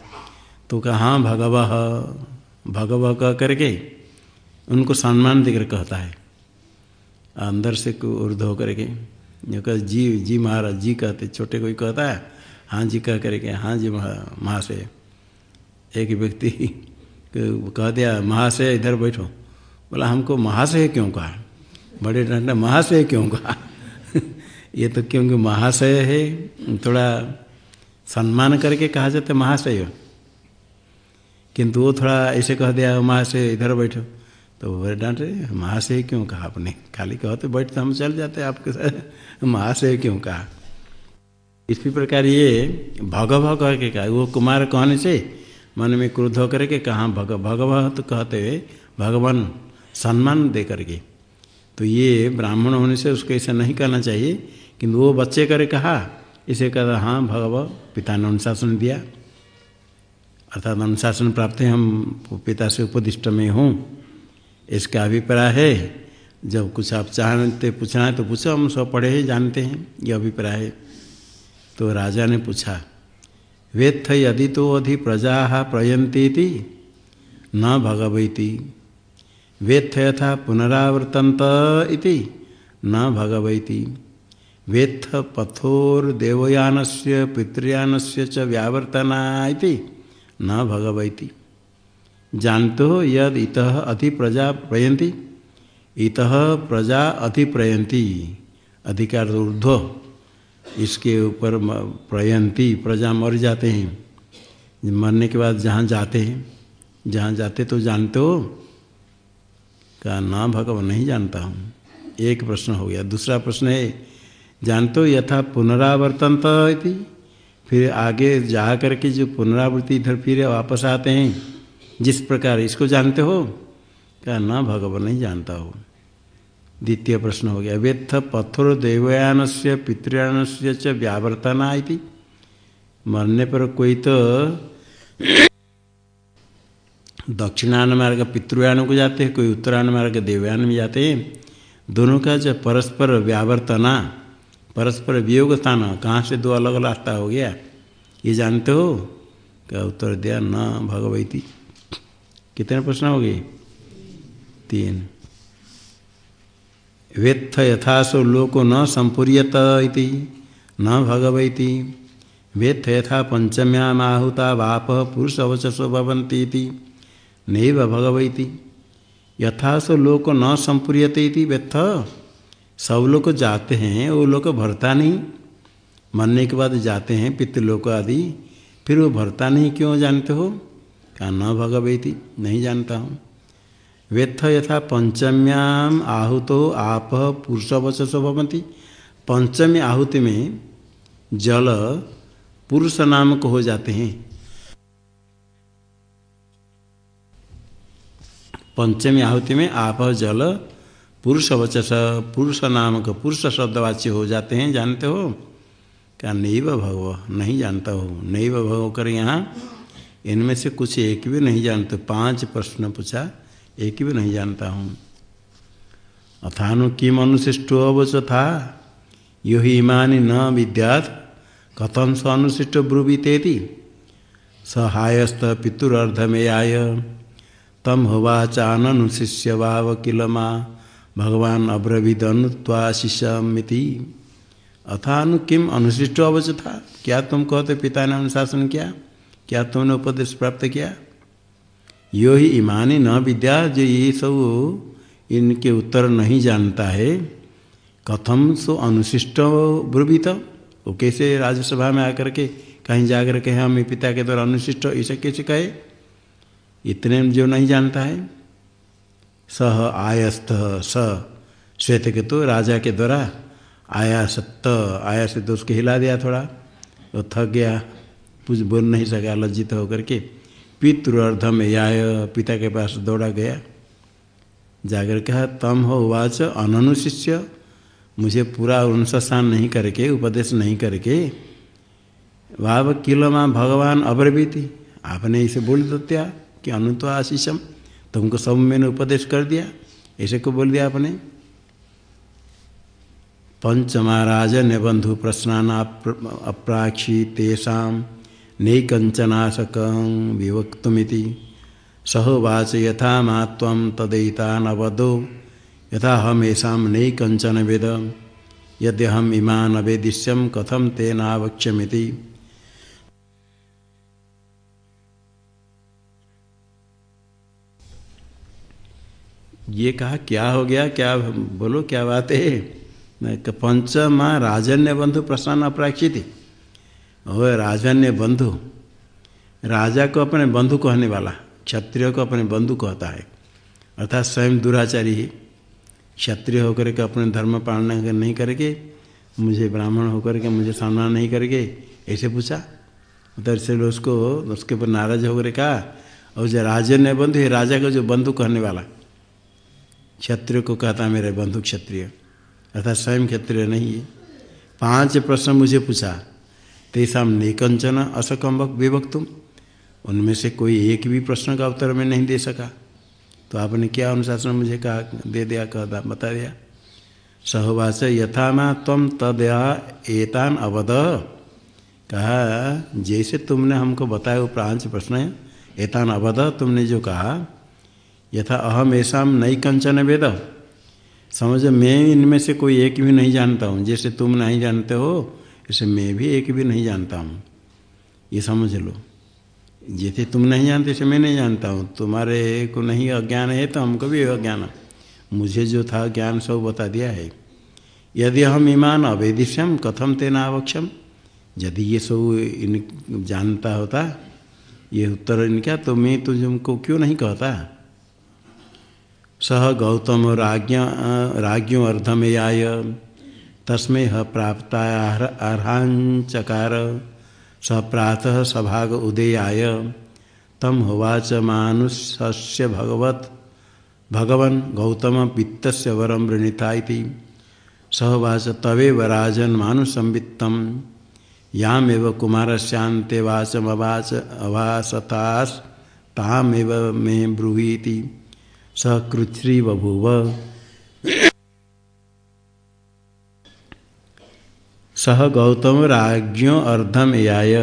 तो कहा हाँ भगवह भगवह कह करके उनको सम्मान देकर कहता है। अंदर से उर्ध हो करके जो कह जी जी महाराज, जी कहते, छोटे कोई कहता है हाँ जी कह करके हाँ जी महाशय। एक व्यक्ति *laughs* कह दिया, महाशय, इधर बैठो। बोला, हमको महाशय क्यों कहा? बड़े डंडा, महाशय क्यों कहा? *laughs* ये तो क्योंकि महाशय है, थोड़ा सम्मान करके कहा जाता महाशय। किंतु वो थोड़ा ऐसे कह दिया, महाशय, इधर बैठो। तो वो डांटे महाशय क्यों कहा आपने? खाली कहो कहते बैठते हम चल जाते आपके साथ। *laughs* महाशय क्यों कहा? इसी प्रकार ये भग भग के कहा, वो कुमार कहने से? मन में क्रोध होकर के कहा भग भगव तो कहते हुए भगवान सम्मान दे करके तो ये ब्राह्मण होने से उसको ऐसा नहीं करना चाहिए, किंतु वो बच्चे करे कहा, इसे कहता हाँ भगव पिता ने अनुशासन दिया। अर्थात अनुशासन प्राप्त है, हम पिता से उपदिष्ट में हूँ। इसका अभिप्राय है। जब कुछ आप चाहते पूछना है तो पूछो, हम सब पढ़े ही, जानते हैं, ये अभिप्राय है। तो राजा ने पूछा, वेत्थ यदि तो अधि प्रजा प्रयंती न भगवती। वेत्थ यथा पुनरावर्तंत इति? न भगवती। वेत्थ पथोर्देवयान से पितृयान से च व्यावर्तना न भगवती। जानते हो यद इत अति प्रजा प्रयंती इत प्रजा अति प्रयंती अधिकार ऊर्ध्व इसके ऊपर प्रयंती प्रजा मर जाते हैं। मरने के बाद जहाँ जाते हैं, जहाँ जाते तो जानते हो? क्या ना भगवान नहीं जानता हूँ एक प्रश्न हो गया। दूसरा प्रश्न है, जानते हो यथा पुनरावर्तन इति? फिर आगे जा करके जो पुनरावृत्ति इधर फिर वापस आते हैं। जिस प्रकार इसको जानते हो, क्या न भगवान नहीं जानता हो? द्वितीय प्रश्न हो गया व्यथ पत्थर देवयान से पितृयान से च व्यावर्तना मरने पर कोई तो दक्षिणान मार्ग पितृयान को जाते हैं, कोई उत्तरायण मार्ग देवयान में जाते हैं। दोनों का जो परस्पर व्यावर्तना, परस्पर वियोग स्थान कहाँ से दो अलग अलग रास्ता हो गया? ये जानते हो? क्या उत्तर दिया? न, भगवती। कितने प्रश्न हो गए तीन। वेत्थ यथासो लोको न संपूर्यत न भगवती। वेत्थ यथा पंचम्याम आहुता वाप पुरुष अवचसो भवंती नैव भगवती। यथासो लोक न संपूर्यते इति व्यथ सब लोग जाते हैं, वो लोग भरता नहीं। मरने के बाद जाते हैं पितृलोक आदि, फिर वो भरता नहीं, क्यों जानते हो? क्या न भगवती, नहीं जानता हूँ। वेत्थ यथा पंचम्याम आहुतो आप पुरुष वचसो भवंती पंचमी आहुति में जल पुरुष नामक हो जाते हैं। पंचमी आहुति में आप जल पुरुष वचस पुरुष नामक, पुरुष शब्दवाच्य हो जाते हैं, जानते हो? क्या नैव भगव, नहीं जानता हो। नैव भगव कर यहाँ इनमें से कुछ एक भी नहीं जानते। पाँच प्रश्न पूछा, एक भी नहीं जानता हूँ। अथानु किम अनुशिष्टो अवच था? यो ही इमानी न विद्यात। कथम स अनुशिष्ट ब्रुवीतेति? सहायस्त पितुरर्धमेयाय। तम होवाचाननु शिष्य भाव किल माँ? भगवान अब्रवीद अनुत्वाशिषमिति अथानु किम अनुशिष्ट अवच था? क्या तुम कहते पिता ने अनुशासन किया? क्या तुमने उपदेश प्राप्त किया? यो ही ईमानी न विद्या, जो ये सब इनके उत्तर नहीं जानता है। कथम सो अनुशिष्ट ब्रुवित। वो कैसे राज्यसभा में आकर के कहीं जाकर के हम पिता के द्वारा अनुशिष्ट ऐसे कैसे कहे? इतने जो नहीं जानता है। सह आयस्थ स श्वेत के तो राजा के द्वारा आया सत्य आया से तो उसको हिला दिया थोड़ा। वो थक गया। कुछ बोल नहीं सका, लज्जित होकर के पितृअर्धम आय पिता के पास दौड़ा गया। जाकर कहा, तम हो वाच अननुशिष्य मुझे पूरा अनुशासन नहीं करके, उपदेश नहीं करके, वाव किलो माँ भगवान अब्रवीति, आपने इसे बोल दो क्या कि अनुत आशीषम, तुमको सब मैंने उपदेश कर दिया, ऐसे को बोल दिया आपने? पंच महाराज निबंधु प्रश्नान अप्राक्षी तेषा नैकंचनाशक विवक्तुमिति। सहोवाच यथा मात्व तदैतानवदो यथा हम नई कंचन वेद यद्य हम इमान अवेदिष्यम कथम तेनावक्ष्यमिति। ये कहा, क्या हो गया? क्या बोलो? क्या बात है? पंच माँ राजन्य बंधु प्रश्न अप्राक्षित हो राजन्य बंधु। राजा को अपने बंधु कहने वाला, क्षत्रिय को अपने बंधु कहता है। अर्थात स्वयं दुराचारी ही। क्षत्रिय होकर के अपने धर्म पालन नहीं करके मुझे ब्राह्मण होकर के मुझे सामना नहीं करके ऐसे पूछा। तो इससे उसको, उसके ऊपर नाराज़ होकर कहा, और जो राजन्य बंधु है, राजा को जो बंधु कहने वाला। क्षत्रिय को कहता, मेरे बंधु क्षत्रिय। अर्थात स्वयं क्षत्रिय नहीं है। पाँच प्रश्न मुझे पूछा तेषा निकंचन असकम विभक्तुम। उनमें से कोई एक भी प्रश्न का उत्तर मैं नहीं दे सका। तो आपने क्या अनुशासन मुझे कहा, दे दिया, कहा बता दिया। सहवास यथा मा तम तदया एतान अवध कहा, जैसे तुमने हमको बताया वो पाँच प्रश्न एतान अवध तुमने जो कहा, यथा अहम ऐसा नई कंचन वेद। समझ, मैं इनमें से कोई एक भी नहीं जानता हूँ, जैसे तुम नहीं जानते हो ऐसे मैं भी एक भी नहीं जानता हूँ। ये समझ लो। जैसे तुम नहीं जानते ऐसे मैं नहीं जानता हूँ। तुम्हारे को नहीं अज्ञान है तो हमको भी अज्ञान। मुझे जो था ज्ञान, सब बता दिया है। यदि हम ईमान अवेदिश्यम कथम तेना आवक्षम यदि ये सब इन जानता होता, ये उत्तर इनका तो मैं तुझको क्यों नहीं कहता? सह गौतम राज्ञ, राज्ञो अर्धमेयाय। तस्में प्राप्ता अर्हांचकार स प्रातः सभाग उदयाय। तम होवाच मानुष्य भगवत। भगवन गौतम वित्त वरम वृणीता सहवाच तवेव राजन मानुसंवित्तम। यामेव कुमार शांते वाचमवाच अवासतास। तामेव मे ब्रूहीति स कृच्छ्री बभूव सह गौतम राज्ञो अर्धम याय।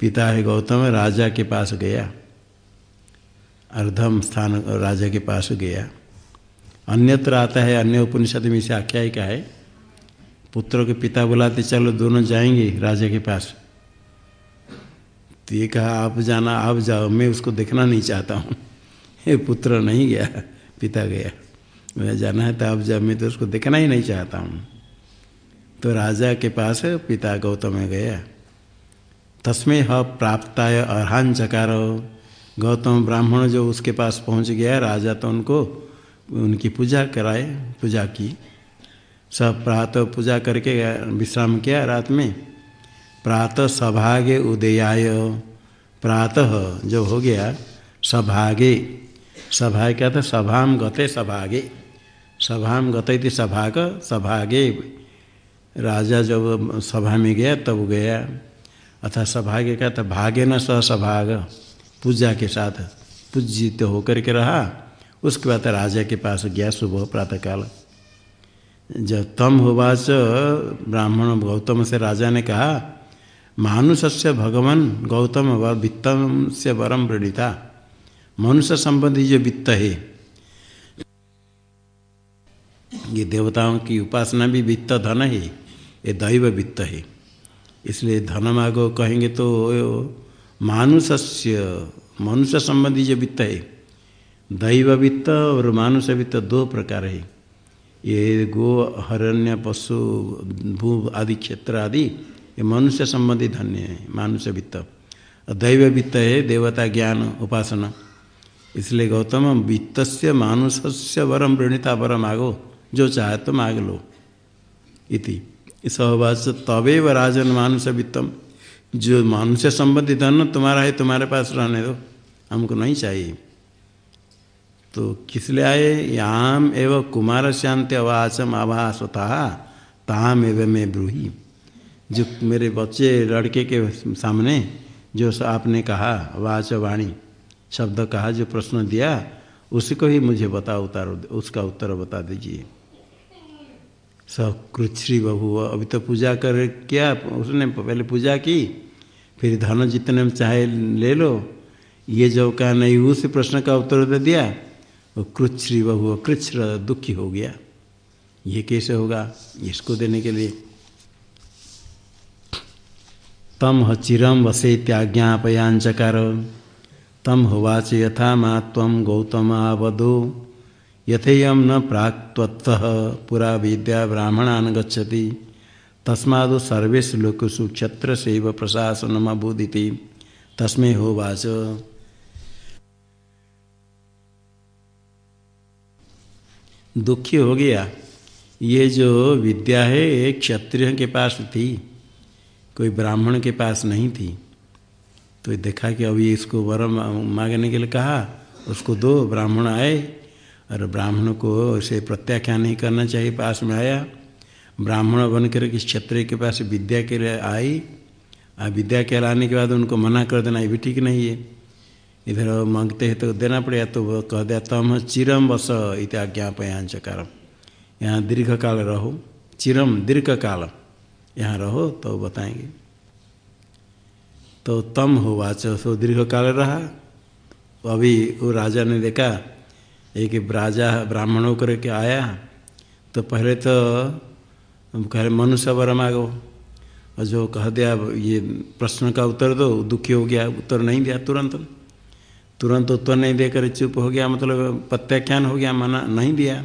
पिता है गौतम, राजा के पास गया। अर्धम स्थान राजा के पास गया। अन्यत्र आता है, अन्य उपनिषद में से आख्यायिका है। पुत्रों के पिता बुलाते, चलो दोनों जाएँगे राजा के पास। तो ये कहा, आप जाना, आप जाओ, मैं उसको देखना नहीं चाहता हूँ। ये पुत्र नहीं गया, पिता गया। मैं जाना है तो आप जाओ, मैं तो उसको देखना ही नहीं चाहता हूँ। तो राजा के पास पिता गौतम गया। तस्में ह प्राप्ताय अर्हान चकार। गौतम ब्राह्मण जो उसके पास पहुँच गया, राजा तो उनको, उनकी पूजा कराए, पूजा की। सब प्रातः पूजा करके विश्राम किया रात में। प्रातः सभागे उदयाय। प्रातः जो हो गया, सभागे। सभा क्या था? सभाम गते सभागे। सभाम गते सभाग, सभागे। राजा जब सभा में गया, तब गया। अर्थात सभाग्य का था भागे न सह सभाग। पूजा के साथ पूजित होकर के रहा। उसके बाद राजा के पास गया सुबह प्रातःकाल। जब तम होवाच ब्राह्मण गौतम से राजा ने कहा मानुष से भगवान गौतम व वित्तम से वरम प्रणीता मनुष्य संबंधी जो वित्त है, ये देवताओं की उपासना भी वित्त धन है। ये दैव वित्त है। इसलिए धन मागो कहेंगे तो मानुष्य मनुष्य संबंधी जो वित्त है, दैव वित्त और मानुष वित्त दो प्रकार है। ये गो, हरण्य, पशु, भू आदि क्षेत्र आदि, ये मनुष्य संबंधी धन्य है मानुष्य वित्त। दैव वित्त है, देवता ज्ञान, उपासना। इसलिए गौतम वित्त से मानुष से वरम वृणिता वरम आगो, जो चाहे तो मांग लो। इति। सहवाच तवेव राजन मानुष वित्तम जो मानुष्य संबंधित धन तुम्हारा है, तुम्हारे पास रहने दो। हमको नहीं चाहिए। तो किस लिए आए? याम एवं कुमार शांति अवाचम आभासता ताम एवं मैं ब्रूही। जो मेरे बच्चे लड़के के सामने, जो आपने कहा वाच वाणी शब्द कहा, जो प्रश्न दिया, उसको ही मुझे बता उतार, उसका उत्तर बता दीजिए। सकृच्छ्री बहू अभी तो पूजा कर क्या उसने पहले पूजा की? फिर धन जितने में चाहे ले लो। ये जो कहा नहीं, उस प्रश्न का उत्तर दे दिया। वो कृच्छ्री बहु कृच्छ दुखी हो गया। ये कैसे होगा इसको देने के लिए? तम ह चिरम वसे त्याज्ञापयांचकार तम होवाच यथा मा तम गौतम आवदो यथेयम न प्राक्त्वत्व पुरा विद्या ब्राह्मणान गच्छति। तस्माद सर्वेश लोकसु क्षत्र से प्रशासन अबूदिति तस्में होवाच दुखी हो गया। ये जो विद्या है क्षत्रिय के पास थी, कोई ब्राह्मण के पास नहीं थी। तो देखा कि अभी इसको वर मांगने के लिए कहा, उसको दो ब्राह्मण आए और ब्राह्मण को उसे प्रत्याख्यान नहीं करना चाहिए, पास में आया। ब्राह्मण बन कर किस क्षत्रिय के पास विद्या के लिए आई और विद्या के लाने के बाद उनको मना कर देना, ये भी ठीक नहीं है। इधर मांगते हैं तो देना पड़ेगा तो वो कह दिया, तम चिरम बस इत्याज्ञापयान चकारम यहाँ दीर्घ काल रहो, चिरम दीर्घ काल यहाँ रहो तो बताएँगे। तो तम हो वाच सो दीर्घ काल रहा। अभी वो राजा ने देखा एक राजा ब्राह्मण होकर के आया तो पहले तो कह, मनुष्य वर मांगो। और जो कह दिया ये प्रश्न का उत्तर दो, दुखी हो गया, उत्तर नहीं दिया तुरंत। तुरंत उत्तर नहीं देकर चुप हो गया मतलब प्रत्याख्यान हो गया, मना नहीं दिया।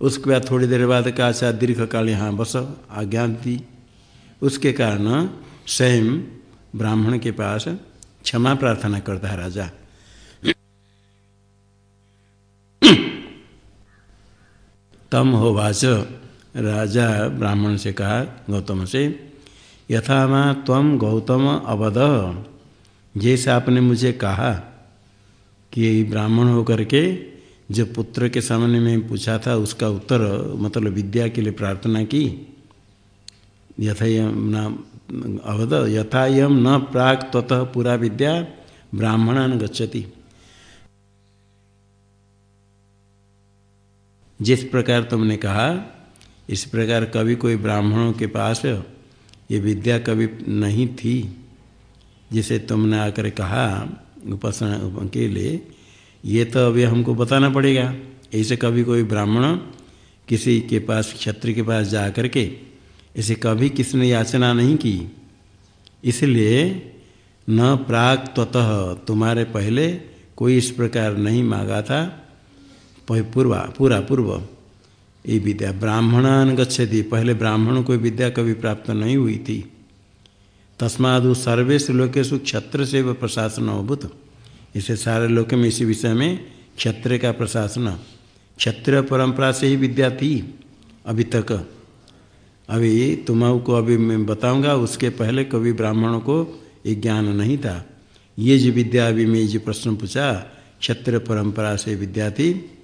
उसके बाद थोड़ी देर बाद कहा अच्छा दीर्घ काल यहाँ बस आज्ञा दी। उसके कारण स्वयं ब्राह्मण के पास क्षमा प्रार्थना करता है राजा। तम हो वाच, राजा ब्राह्मण से कहा, गौतम से, यथा माँ तम गौतम अवध जैसे आपने मुझे कहा कि ब्राह्मण होकर के जो पुत्र के सामने में पूछा था, उसका उत्तर मतलब विद्या के लिए प्रार्थना की, यथायम न अवध यथायम न प्राक ततः पूरा विद्या ब्राह्मणान गच्छति। जिस प्रकार तुमने कहा, इस प्रकार कभी कोई ब्राह्मणों के पास ये विद्या कभी नहीं थी, जिसे तुमने आकर कहा उपासना के लिए, ये तो अभी हमको बताना पड़ेगा। ऐसे कभी कोई ब्राह्मण किसी के पास, क्षत्रिय के पास जा कर के ऐसे कभी किसने याचना नहीं की। इसलिए न प्राग ततः तुम्हारे पहले कोई इस प्रकार नहीं मांगा था। पूर्वा, पूरा पूर्व। ये विद्या ब्राह्मणान गच्छति। पहले ब्राह्मण को विद्या कभी प्राप्त नहीं हुई थी। तस्मादु सर्वेश लोकेशु क्षत्र से वह प्रशासन अभूत। इसे सारे लोक में इसी विषय में क्षत्र का प्रशासन। क्षत्रिय परंपरा से ही विद्या थी अभी तक। अभी तुम्हारा अभी मैं बताऊँगा, उसके पहले कभी ब्राह्मणों को ये ज्ञान नहीं था। ये जो विद्या अभी मैं जो प्रश्न पूछा, क्षत्र परंपरा से विद्या थी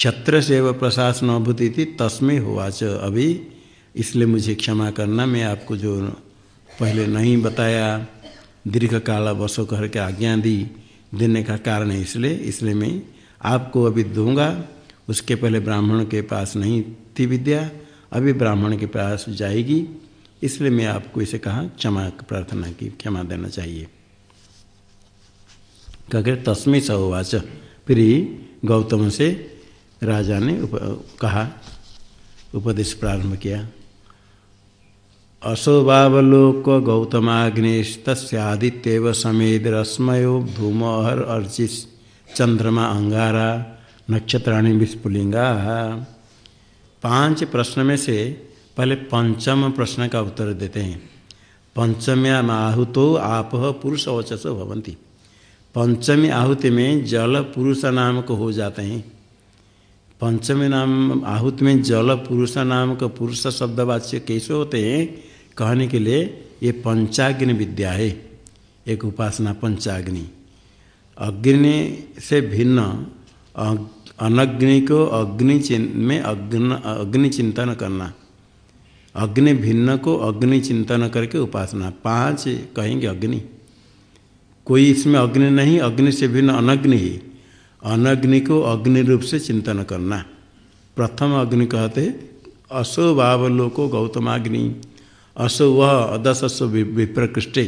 क्षत्र से वह प्रशासन अभूति थी तस्में हुआ च अभी इसलिए मुझे क्षमा करना, मैं आपको जो पहले नहीं बताया दीर्घ काल बसो कर के आज्ञा दी, देने का कारण है इसलिए इसलिए मैं आपको अभी दूँगा। उसके पहले ब्राह्मण के पास नहीं थी विद्या, अभी ब्राह्मण के पास जाएगी। इसलिए मैं आपको इसे कहा, क्षमा प्रार्थना की, क्षमा देना चाहिए। कहकर तस्मी सहोवाच फिर गौतम से राजा ने उप, कहा उपदेश प्रारंभ किया। अशोभावलोक गौतमाग्निस्तस्यादित्यव समेत रश्मयो धूमहर अर्चित चंद्रमा अंगारा नक्षत्राणी विस्फुलिंगा। पाँच प्रश्न में से पहले पंचम प्रश्न का उत्तर देते हैं। पंचम्या आहुतो आप पुरुष अवचस भवंती। पंचमी आहुति में जल पुरुष नामक हो जाते हैं। पंचमी नाम, आहुत में जल पुरुष नाम का पुरुष शब्दवाच्य कैसे होते हैं? कहने के लिए ये पंचाग्नि विद्या है। एक उपासना पंचाग्नि। अग्नि से भिन्न अनग्नि को अग्नि में अग्न, अग्नि चिंतन करना। अग्नि भिन्न को अग्नि चिंतन करके उपासना। पाँच कहेंगे अग्नि। कोई इसमें अग्नि नहीं, अग्नि से भिन्न अनग्नि ही। अनग्नि को अग्नि रूप से चिंतन करना। प्रथम अग्नि कहते असो भावलोको गौतमाग्नि असो वह अदसो विप्रकृष्टे।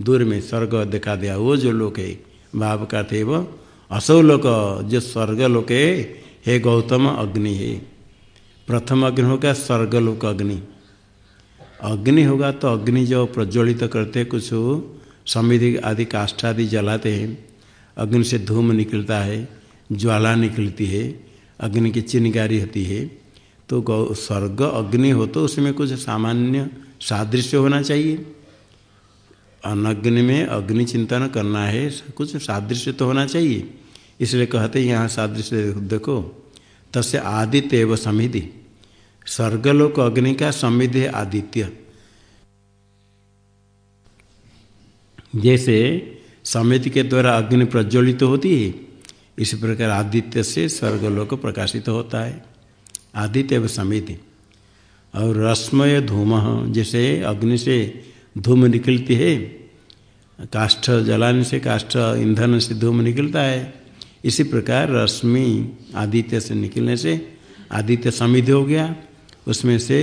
दूर में स्वर्ग देखा दिया वो जो लोग है भाव का थे वह असो लोक जो स्वर्ग लोक है, हे गौतम अग्नि है। प्रथम अग्नि होगा स्वर्गलोक अग्नि। अग्नि होगा तो अग्नि जो प्रज्वलित करते कुछ समिधि आदि काष्ठ आदि जलाते हैं। अग्नि से धूम निकलता है, ज्वाला निकलती है, अग्नि की चिनगारी होती है। तो स्वर्ग अग्नि हो तो उसमें कुछ सामान्य सादृश्य होना चाहिए। अनग्नि में अग्नि चिंतन करना है, कुछ सादृश्य तो होना चाहिए। इसलिए कहते हैं, यहाँ सादृश्य देखो, तस्य आदित्य एवं समिधि। स्वर्गलोक अग्नि का समिधि आदित्य। जैसे समिति के द्वारा अग्नि प्रज्वलित तो होती है, इसी प्रकार आदित्य से स्वर्गलोक प्रकाशित होता है। आदित्य व समिति और रश्मय धूम, जैसे अग्नि से धूम निकलती है, काष्ठ जलाने से काष्ठ ईंधन से धूम निकलता है, इसी प्रकार रश्मि आदित्य से निकलने से आदित्य समिधि हो गया। उसमें से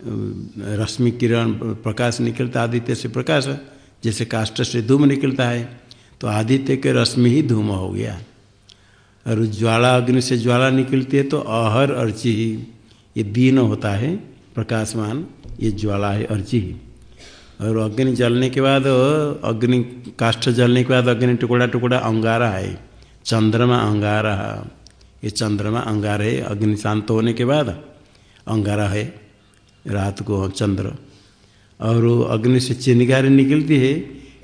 रश्मि किरण प्रकाश निकलता, आदित्य से प्रकाश। जैसे काष्ठ से धूम निकलता है तो आदित्य के रश्मि ही धूम हो गया। और ज्वाला, अग्नि से ज्वाला निकलती है तो अहर, अर्ची ही। ये दीन होता है, प्रकाशमान, ये ज्वाला है, अर्ची ही। और अग्नि जलने के बाद, अग्नि, काष्ठ जलने के बाद अग्नि टुकड़ा टुकड़ा अंगारा है, चंद्रमा अंगारा। ये चंद्रमा अंगार है, अग्नि शांत होने के बाद अंगारा है, रात को चंद्र। और अग्नि से चिनगारी निकलती है,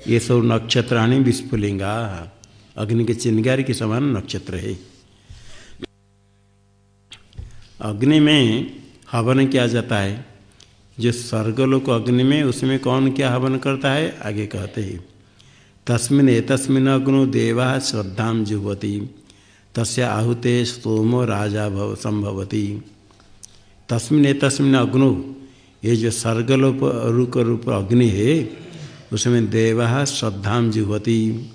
ये सब नक्षत्राणी विस्फुलिंगा। अग्नि के चिनगारी के समान नक्षत्र है। अग्नि में हवन किया जाता है। जो स्वर्गलोक अग्नि में, उसमें कौन क्या हवन करता है? आगे कहते हैं। तस्मिन एतस्मिन अग्नो देवा श्रद्धा जुहवती तस्य आहुते स्तोमो राजा भव संभवती। तस्मिन एतस्मिन अग्नो ये जो सर्गलोप रूप रूप अग्नि है उसमें देवा श्रद्धा जुहवती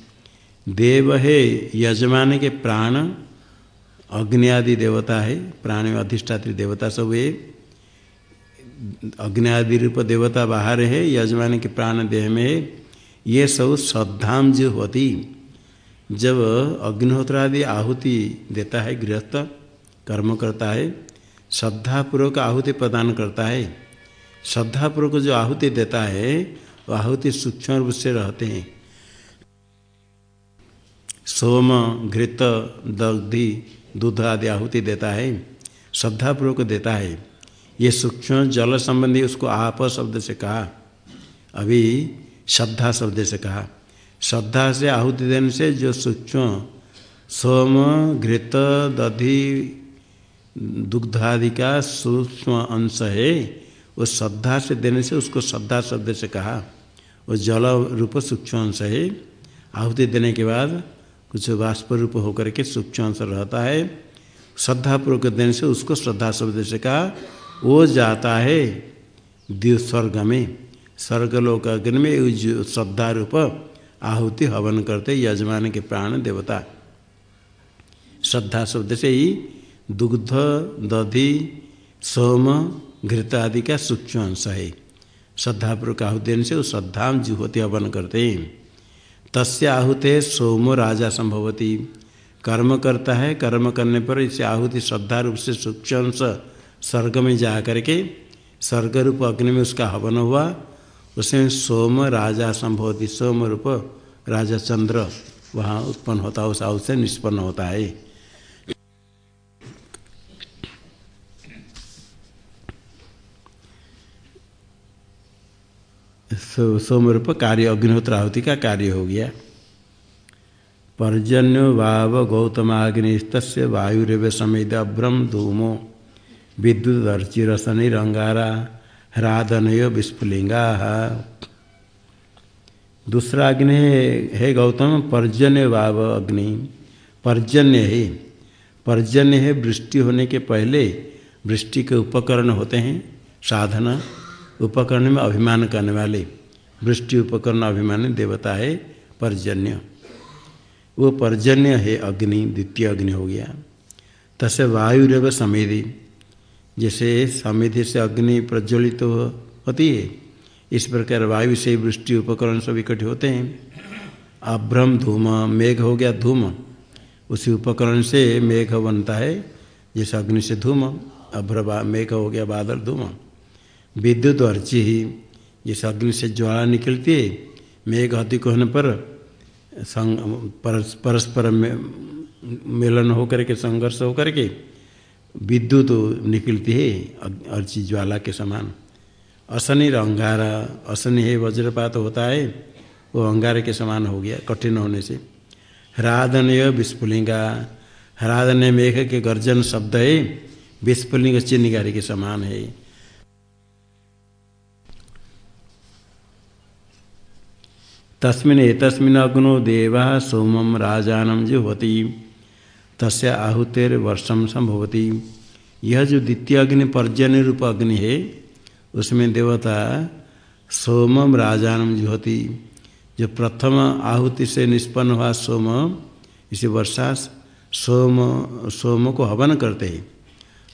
देव है यजमान के प्राण, अग्नि आदि देवता है, प्राण में अधिष्ठात्री देवता सब है। अग्नि आदि रूप देवता बाहर है, यजमान के प्राण देह में है। ये सब श्रद्धांज होती। जब अग्निहोत्र आदि आहुति देता है, गृहस्थ, कर्म करता है, श्रद्धापूर्वक आहुति प्रदान करता है। श्रद्धापूर्वक जो आहुति देता है, वो आहुति सूक्ष्म रूप से रहते हैं। सोम, घृत, दग्धि दूध आदि आहुति देता है, श्रद्धापूर्वक देता है। ये सूक्ष्म जल संबंधी उसको आप शब्द से कहा, अभी श्रद्धा शब्द से कहा। श्रद्धा से आहुति देने से जो सूक्ष्म सोम, घृत दधि दुग्ध आदि का सूक्ष्म अंश है वो श्रद्धा से देने से उसको श्रद्धा शब्द से कहा। वो जल रूप सूक्ष्म अंश है आहुति देने के बाद कुछ वाष्प रूप होकर के सूक्ष्म अंश रहता है। श्रद्धापूर्वक देने से उसको श्रद्धा शब्द से कहा, वो जाता है द्वि स्वर्ग में। स्वर्गलोक अग्नि में श्रद्धा रूप आहुति हवन करते यजमान के प्राण देवता। श्रद्धा शब्द से ही दुग्ध, दधि, सोम घृत आदि का सूक्ष्म अंश है। श्रद्धापूर्वक आहुति देने से वो श्रद्धा जुहोति हवन करते हैं। तस्य आहुते सोमो राजा संभवती। कर्म करता है, कर्म करने पर इसे आहुति श्रद्धा रूप से सूक्ष्म अंश स्वर्ग में जा करके स्वर्ग रूप अग्नि में उसका हवन हुआ। उसमें सोम राजा संभवती, सोम रूप राजा चंद्र वहाँ उत्पन्न होता है, उस आहुति से निष्पन्न होता है। सोम रूप कार्य, अग्निहोत्र आहुति का कार्य हो गया। पर्जन्यो वाव गौतमाग्निस्त वायुरव समेत अभ्रम धूमो विद्युत अर्चिरसनिरंगारा ह्रादनय विस्फुलिंगा दूसरा अग्नि है गौतम, पर्जन्य वाव अग्नि, पर्जन्य है पर्जन्य है वृष्टि होने के पहले वृष्टि के उपकरण होते हैं, साधना। उपकरण में अभिमान करने वाले, वृष्टि उपकरण अभिमान देवता है, पर्जन्य। वो पर्जन्य है अग्नि, द्वितीय अग्नि हो गया। तसे वायुरव समेधि। जैसे समेधि से अग्नि प्रज्वलित तो होती है, इस प्रकार वायु से वृष्टि उपकरण सब इकट्ठे होते हैं। अभ्रम धूम, मेघ हो गया, धूम। उसी उपकरण से मेघ बनता है, जैसे अग्नि से धूम। अभ्र मेघ हो गया, बादल, धूम। विद्युत अर्ची ही जैसे अग्नि से ज्वाला निकलती है, मेघ अधिक होने पर संग परस्पर में, मिलन होकर के, संघर्ष होकर के विद्युत निकलती है, अर्ची ज्वाला के समान। असनी अंगारा, असनी है, वज्रपात होता है, वो अंगारे के समान हो गया, कठिन होने से। ह्रादनय विस्फुलिंगा ह्रादन मेघ के गर्जन शब्द है, विस्फुलिंग चिन्हगारी के समान है। तस्मिन एतस्मिन अग्नो देवा सोमम राजानम जुहती तस्य आहुतिर वर्षम संभवती यह जो द्वितीय अग्नि पर्जन्य रूप अग्नि है उसमें देवता सोमम राजानम जुहती जो प्रथम आहुति से निष्पन्न हुआ सोम, इसी वर्षा सोम सोम को हवन करते हैं।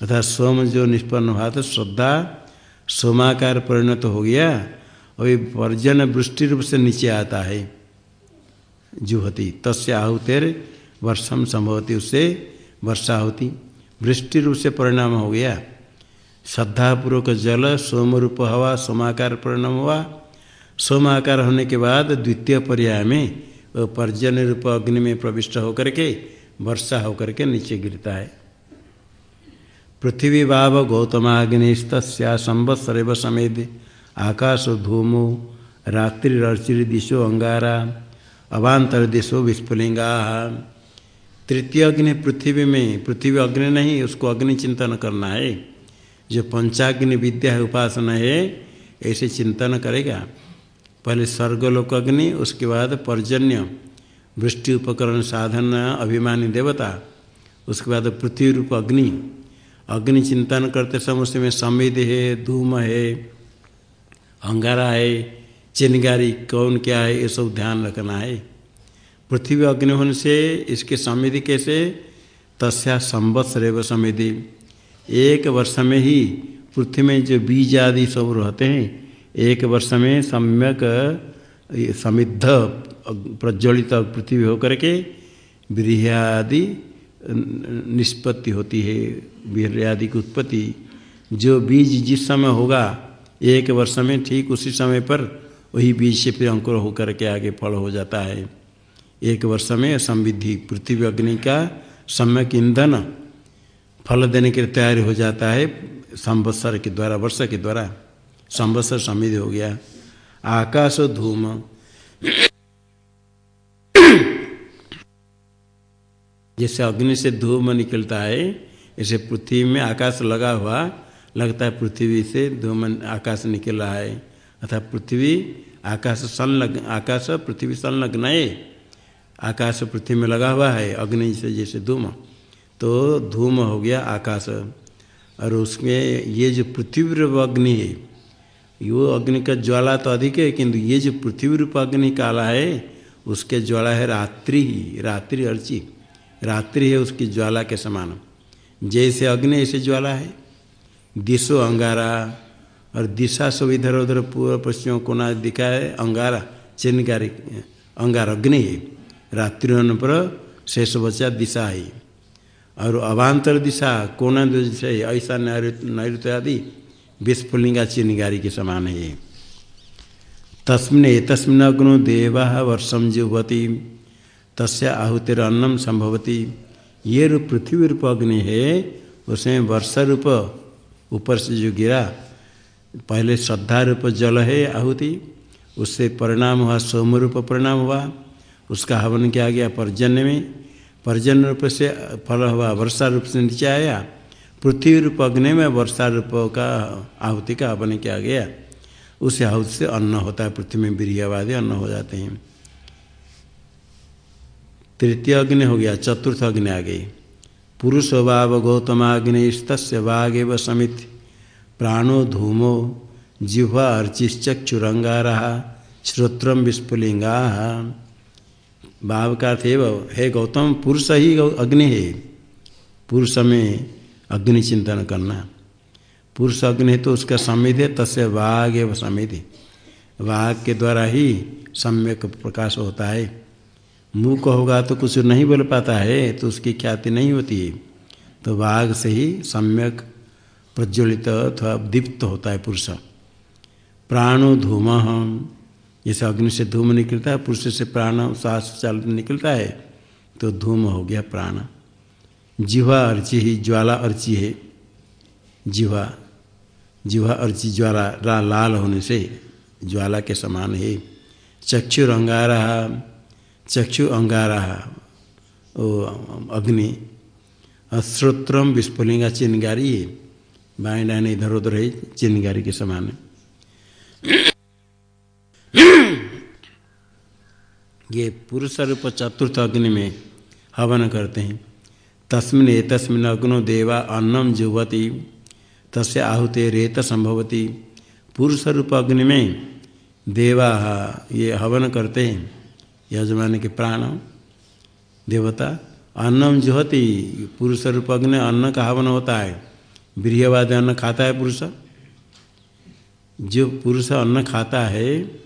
अर्थात सोम जो निष्पन्न हुआ तो श्रद्धा सोमाकार परिणत हो गया। और पर्जन वृष्टि रूप से नीचे आता है जुहती तस्य आहुतेर वर्षम संभवती, उससे वर्षा होती। वृष्टि रूप से परिणाम हो गया। श्रद्धापूर्वक जल सोम रूप हवा, सोमाकार परिणाम हुआ। सोमाकार होने के बाद द्वितीय पर्याय में वह पर्जन रूप अग्नि में प्रविष्ट होकर के वर्षा होकर के नीचे गिरता है। पृथ्वी भाव गौतमाग्निस्त संवत्सर समेत आकाश धूमो रात्रि रात्रिर्चिर दिशो अंगारा अवान्तर दिशो विस्फुलिंगा तृतीय अग्नि पृथ्वी में, पृथ्वी अग्नि नहीं, उसको अग्नि चिंतन करना है। जो पंचाग्नि विद्या है, उपासना है, ऐसे चिंतन करेगा। पहले स्वर्गलोक अग्नि, उसके बाद पर्जन्य, वृष्टि उपकरण साधन, अभिमानी देवता, उसके बाद पृथ्वी रूप अग्नि। अग्नि चिंतन करते समय उसमें समिध है, धूम है अंगारा है चिनगारी कौन क्या है, ये सब ध्यान रखना है। पृथ्वी अग्नि होने से, इसके समिधि कैसे? तस्या संवत्सर एवं समिधि। एक वर्ष में ही पृथ्वी में जो बीज आदि सब रहते हैं, एक वर्ष में सम्यक समिद्ध, प्रज्वलित पृथ्वी होकर के आदि निष्पत्ति होती है वीर्यादि की उत्पत्ति। जो बीज जिस समय होगा एक वर्ष में ठीक उसी समय पर वही बीज से फिर अंकुर होकर के आगे फल हो जाता है। एक वर्ष में समृद्धि पृथ्वी अग्नि का सम्यक ईंधन फल देने के लिए तैयारी हो जाता है संवत्सर के द्वारा, वर्ष के द्वारा। संवत्सर समृद्धि हो गया। आकाश धूम। जैसे अग्नि से धूम निकलता है, ऐसे पृथ्वी में आकाश लगा हुआ लगता है पृथ्वी से धूमन आकाश निकल है। अर्थात पृथ्वी, आकाश संलग्न, आकाश पृथ्वी संलग्न है। आकाश पृथ्वी में लगा हुआ है, अग्नि से जैसे धूम। तो धूम हो गया आकाश। और उसमें ये जो पृथ्वी रूप अग्नि है वो अग्नि का ज्वाला तो अधिक है, किंतु ये जो पृथ्वी रूप अग्नि काला है, उसके ज्वाला है रात्रि ही, रात्रि अर्ची। रात्रि है उसकी ज्वाला के समान। जैसे अग्नि, ऐसे ज्वाला है। दिशो अंगारा और दिशा सब इधर उधर पूर्व पश्चिम कोना दिखा है अंगारा, चिन्हकारी अंगार अग्नि है। रात्रि पर शेष बचा दिशा है। और अभांतर दिशा, कोना दिशा है, ऐसा नैऋत्य आदि, विस्फुलिंगा चिन्हगारी के समान है। तस्मिन तस्मिन अग्नो देवा वर्षम जुवती तस्य आहुतिर अन्नम संभवती। ये रूप पृथ्वी रूप अग्नि है उसमें वर्षा रूप ऊपर से जो गिरा, पहले श्रद्धा रूप जल है आहुति, उससे परिणाम हुआ सोम रूप परिणाम हुआ, उसका हवन किया गया पर्जन्य में, पर्जन्य रूप से फल हुआ, वर्षा रूप से नीचे आया, पृथ्वी रूप अग्नि में वर्षा रूप का आहुति का हवन किया गया। उस आहुति से अन्न होता है, पृथ्वी में बीरियावादी अन्न हो जाते हैं। तृतीय अग्नि हो गया, चतुर्थ अग्नि आ गई। पुरुष भाव गौतमाग्निस्त वाग एव समित। प्राणो धूमो जिह्वा अर्चिश्चक्षुरंगारा श्रोत्रम विस्फुलिंगा भाव का थे हे गौतम, पुरुष ही अग्नि है। पुरुष में अग्नि चिंतन करना। पुरुष अग्नि तो उसका समित है, तस्य वाघ एवं समिति। वाघ के द्वारा ही सम्यक प्रकाश होता है। मुख होगा तो कुछ नहीं बोल पाता है तो उसकी ख्याति नहीं होती है। तो वाघ से ही सम्यक प्रज्वलित अथवा दीप्त होता है पुरुष। प्राणो धूम जैसे अग्नि से धूम निकलता है, पुरुष से प्राण श्वास चाल निकलता है तो धूम हो गया प्राण। जिह्वा अर्ची ही ज्वाला अर्ची है। जिह्वा जिह्वा अर्ची ज्वाला लाल होने से ज्वाला के समान है। चक्षु अंगारा चक्षु अंगारा ओ, अग्नि। श्रोत्रम विस्फुलिंगा चिनगारी है बाएँ डाने इधर उधर है, चिनगारी के समान। ये पुरुष रूप चतुर्थ अग्नि में हवन करते हैं। तस्मिन एतस्मिन अग्नो देवा अन्नम जुवती, तस्य आहुते रेत संभवती। पुरुष रूप अग्नि में देवा, ये हवन करते हैं। यजमान के प्राण देवता, अन्नम जुहती पुरुष रूप अग्नि, अन्न का हवन होता है। गृहवाद अन्न खाता है पुरुष? जो पुरुष अन्न खाता है,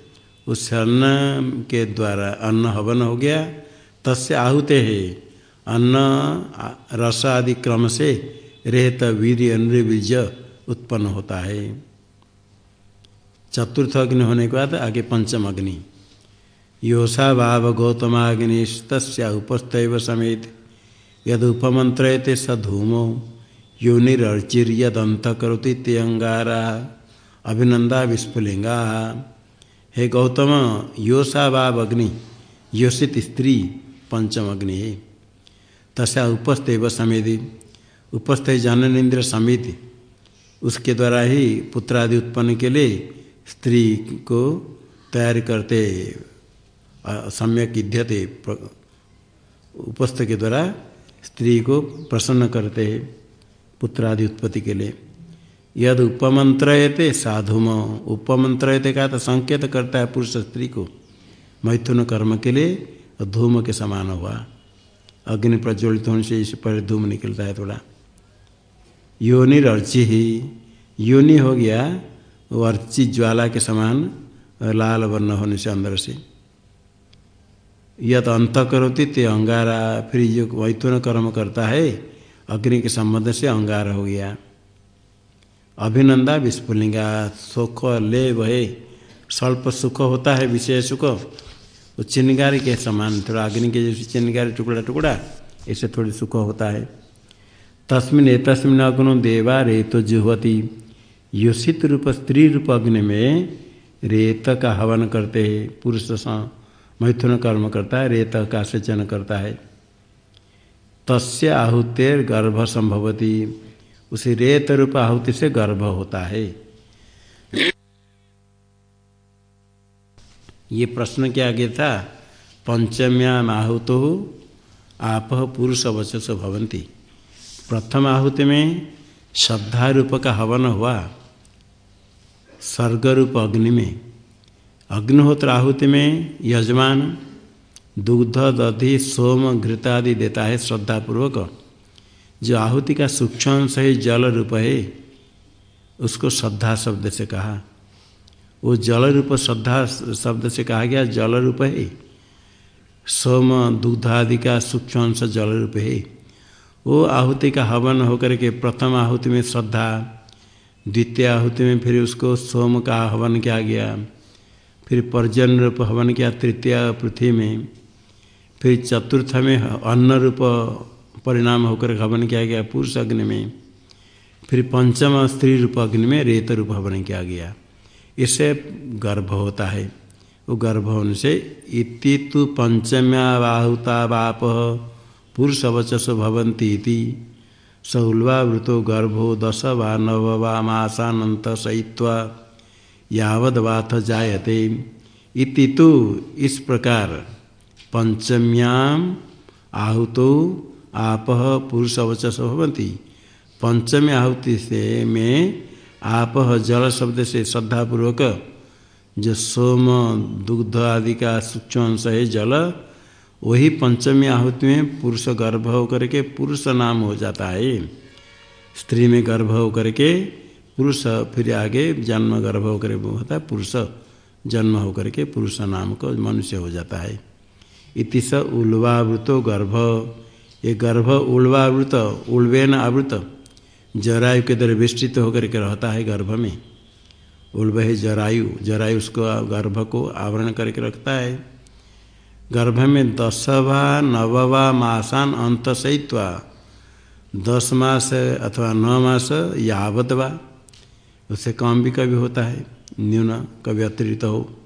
उस अन्न के द्वारा अन्न हवन हो गया, तस्य आहुते है। अन्न रस आदि क्रम से रेत, वीर अनुबीज उत्पन्न होता है। चतुर्थ अग्नि होने के बाद आगे पंचम अग्नि। योषा भाव गौतमाग्निस्त उपस्थ समेत। यद उपमंत्रयते स धूमो योनिर्चिर यदंत करोति ते अंगारा अभिनंदा विस्फुलिंगा हे गौतम योषा भाव अग्नि योषित स्त्री पंचम अग्नि है तथा उपस्थ व समेधि। उपस्थ जननेन्द्र समिति। उसके द्वारा ही पुत्रादि उत्पन्न के लिए स्त्री को तैयार करते सम्यक युद्धते उपस्थ के द्वारा स्त्री को प्रसन्न करते हैं पुत्रादि उत्पत्ति के लिए। यद उपमंत्रयते साधुम उपमंत्रयते का तो संकेत करता है पुरुष स्त्री को, मैथुन कर्म के लिए धूम के समान हुआ। अग्नि प्रज्वलित होने से इस पर धूम निकलता है थोड़ा। योनि अर्ची ही, योनि हो गया, वो अर्ची ज्वाला के समान, लाल वर्ण होने से अंदर से। यद अंत करोती ते अंगारा। फिर जो मैथुन कर्म करता है, अग्नि के संबंध से अंगार हो गया। अभिनंदा विस्फुलिंगा, सुख ले वहे। स्वल्प सुख होता है, विषय सुख। वो चिन्गारी के समान, थोड़ा अग्नि के जैसे चिन्गारी टुकड़ा टुकड़ा, ऐसे थोड़ी सुख होता है। तस्मिन तस्मिन अग्नो देवा रेतो जुहती योषित रूप, स्त्री रूप अग्नि में रेत का हवन करते हैं, पुरुष मैथुन कर्म करता है, रेत का सेचन करता है। तस्य आहुतेर गर्भ संभवती। उसी रेत रूप आहुति से गर्भ होता है। ये प्रश्न क्या आगे था, पंचम्याम आहुत आप पुरुष वचस भवंती प्रथम आहुति में श्रद्धा रूप का हवन हुआ। सर्ग रूप अग्नि में। अग्निहोत्र आहुति में यजमान दुग्ध दधि सोम, घृतादि देता है श्रद्धापूर्वक। जो आहुति का सूक्ष्म है जल रूप है, उसको श्रद्धा शब्द से कहा। वो जल रूप श्रद्धा शब्द से कहा गया, जल रूप है। सोम, दुग्धादि का सूक्ष्म अंश जल रूप है। वो आहुति का हवन होकर के प्रथम आहुति में श्रद्धा, द्वितीय आहुति में फिर उसको सोम का हवन किया गया। फिर पर्जन रूप हवन किया तृतीय पृथ्वी में, फिर चतुर्थ में अन्न रूप परिणाम होकर हवन किया गया पुरुष अग्नि में, फिर पंचम स्त्री रूप अग्नि में रेत रूप हवन किया गया। इससे गर्भ होता है। वो गर्भ होने से इति तु पंचम्या बाहुता बाप पुरुष वचस भवंती इति गर्भो दश वा नव वा मासानंत सहित्वा यावद वाथ जायते। इति तो इस प्रकार पंचम्याम आहुतो आप पुरुष अवचस भवंती पंचमी आहुति से में आप जल शब्द से श्रद्धापूर्वक जो सोम, दुग्ध आदि का सूक्ष्म अंश है जल, वही पंचमी आहुति में पुरुष गर्भ होकर के पुरुष नाम हो जाता है। स्त्री में गर्भ होकर के पुरुष फिर आगे जन्म गर्भ होकर होता है, पुरुष जन्म होकर के पुरुष नाम को मनुष्य हो जाता है। इतिश उल्वावृतो गर्भ। ये गर्भ उल्वावृत, उल्वेन आवृत, जरायु के द्वारा विस्तृत होकर के रहता है गर्भ में। उल्व है जरायु जरायु उसको गर्भ को आवरण करके रखता है। गर्भ में दसवा, नववा मासान अंत सहित्वा, दस मास अथवा नौ मास यावतवा। उससे कम भी कभी होता है, न्यून कभी अतिरिक्त हो।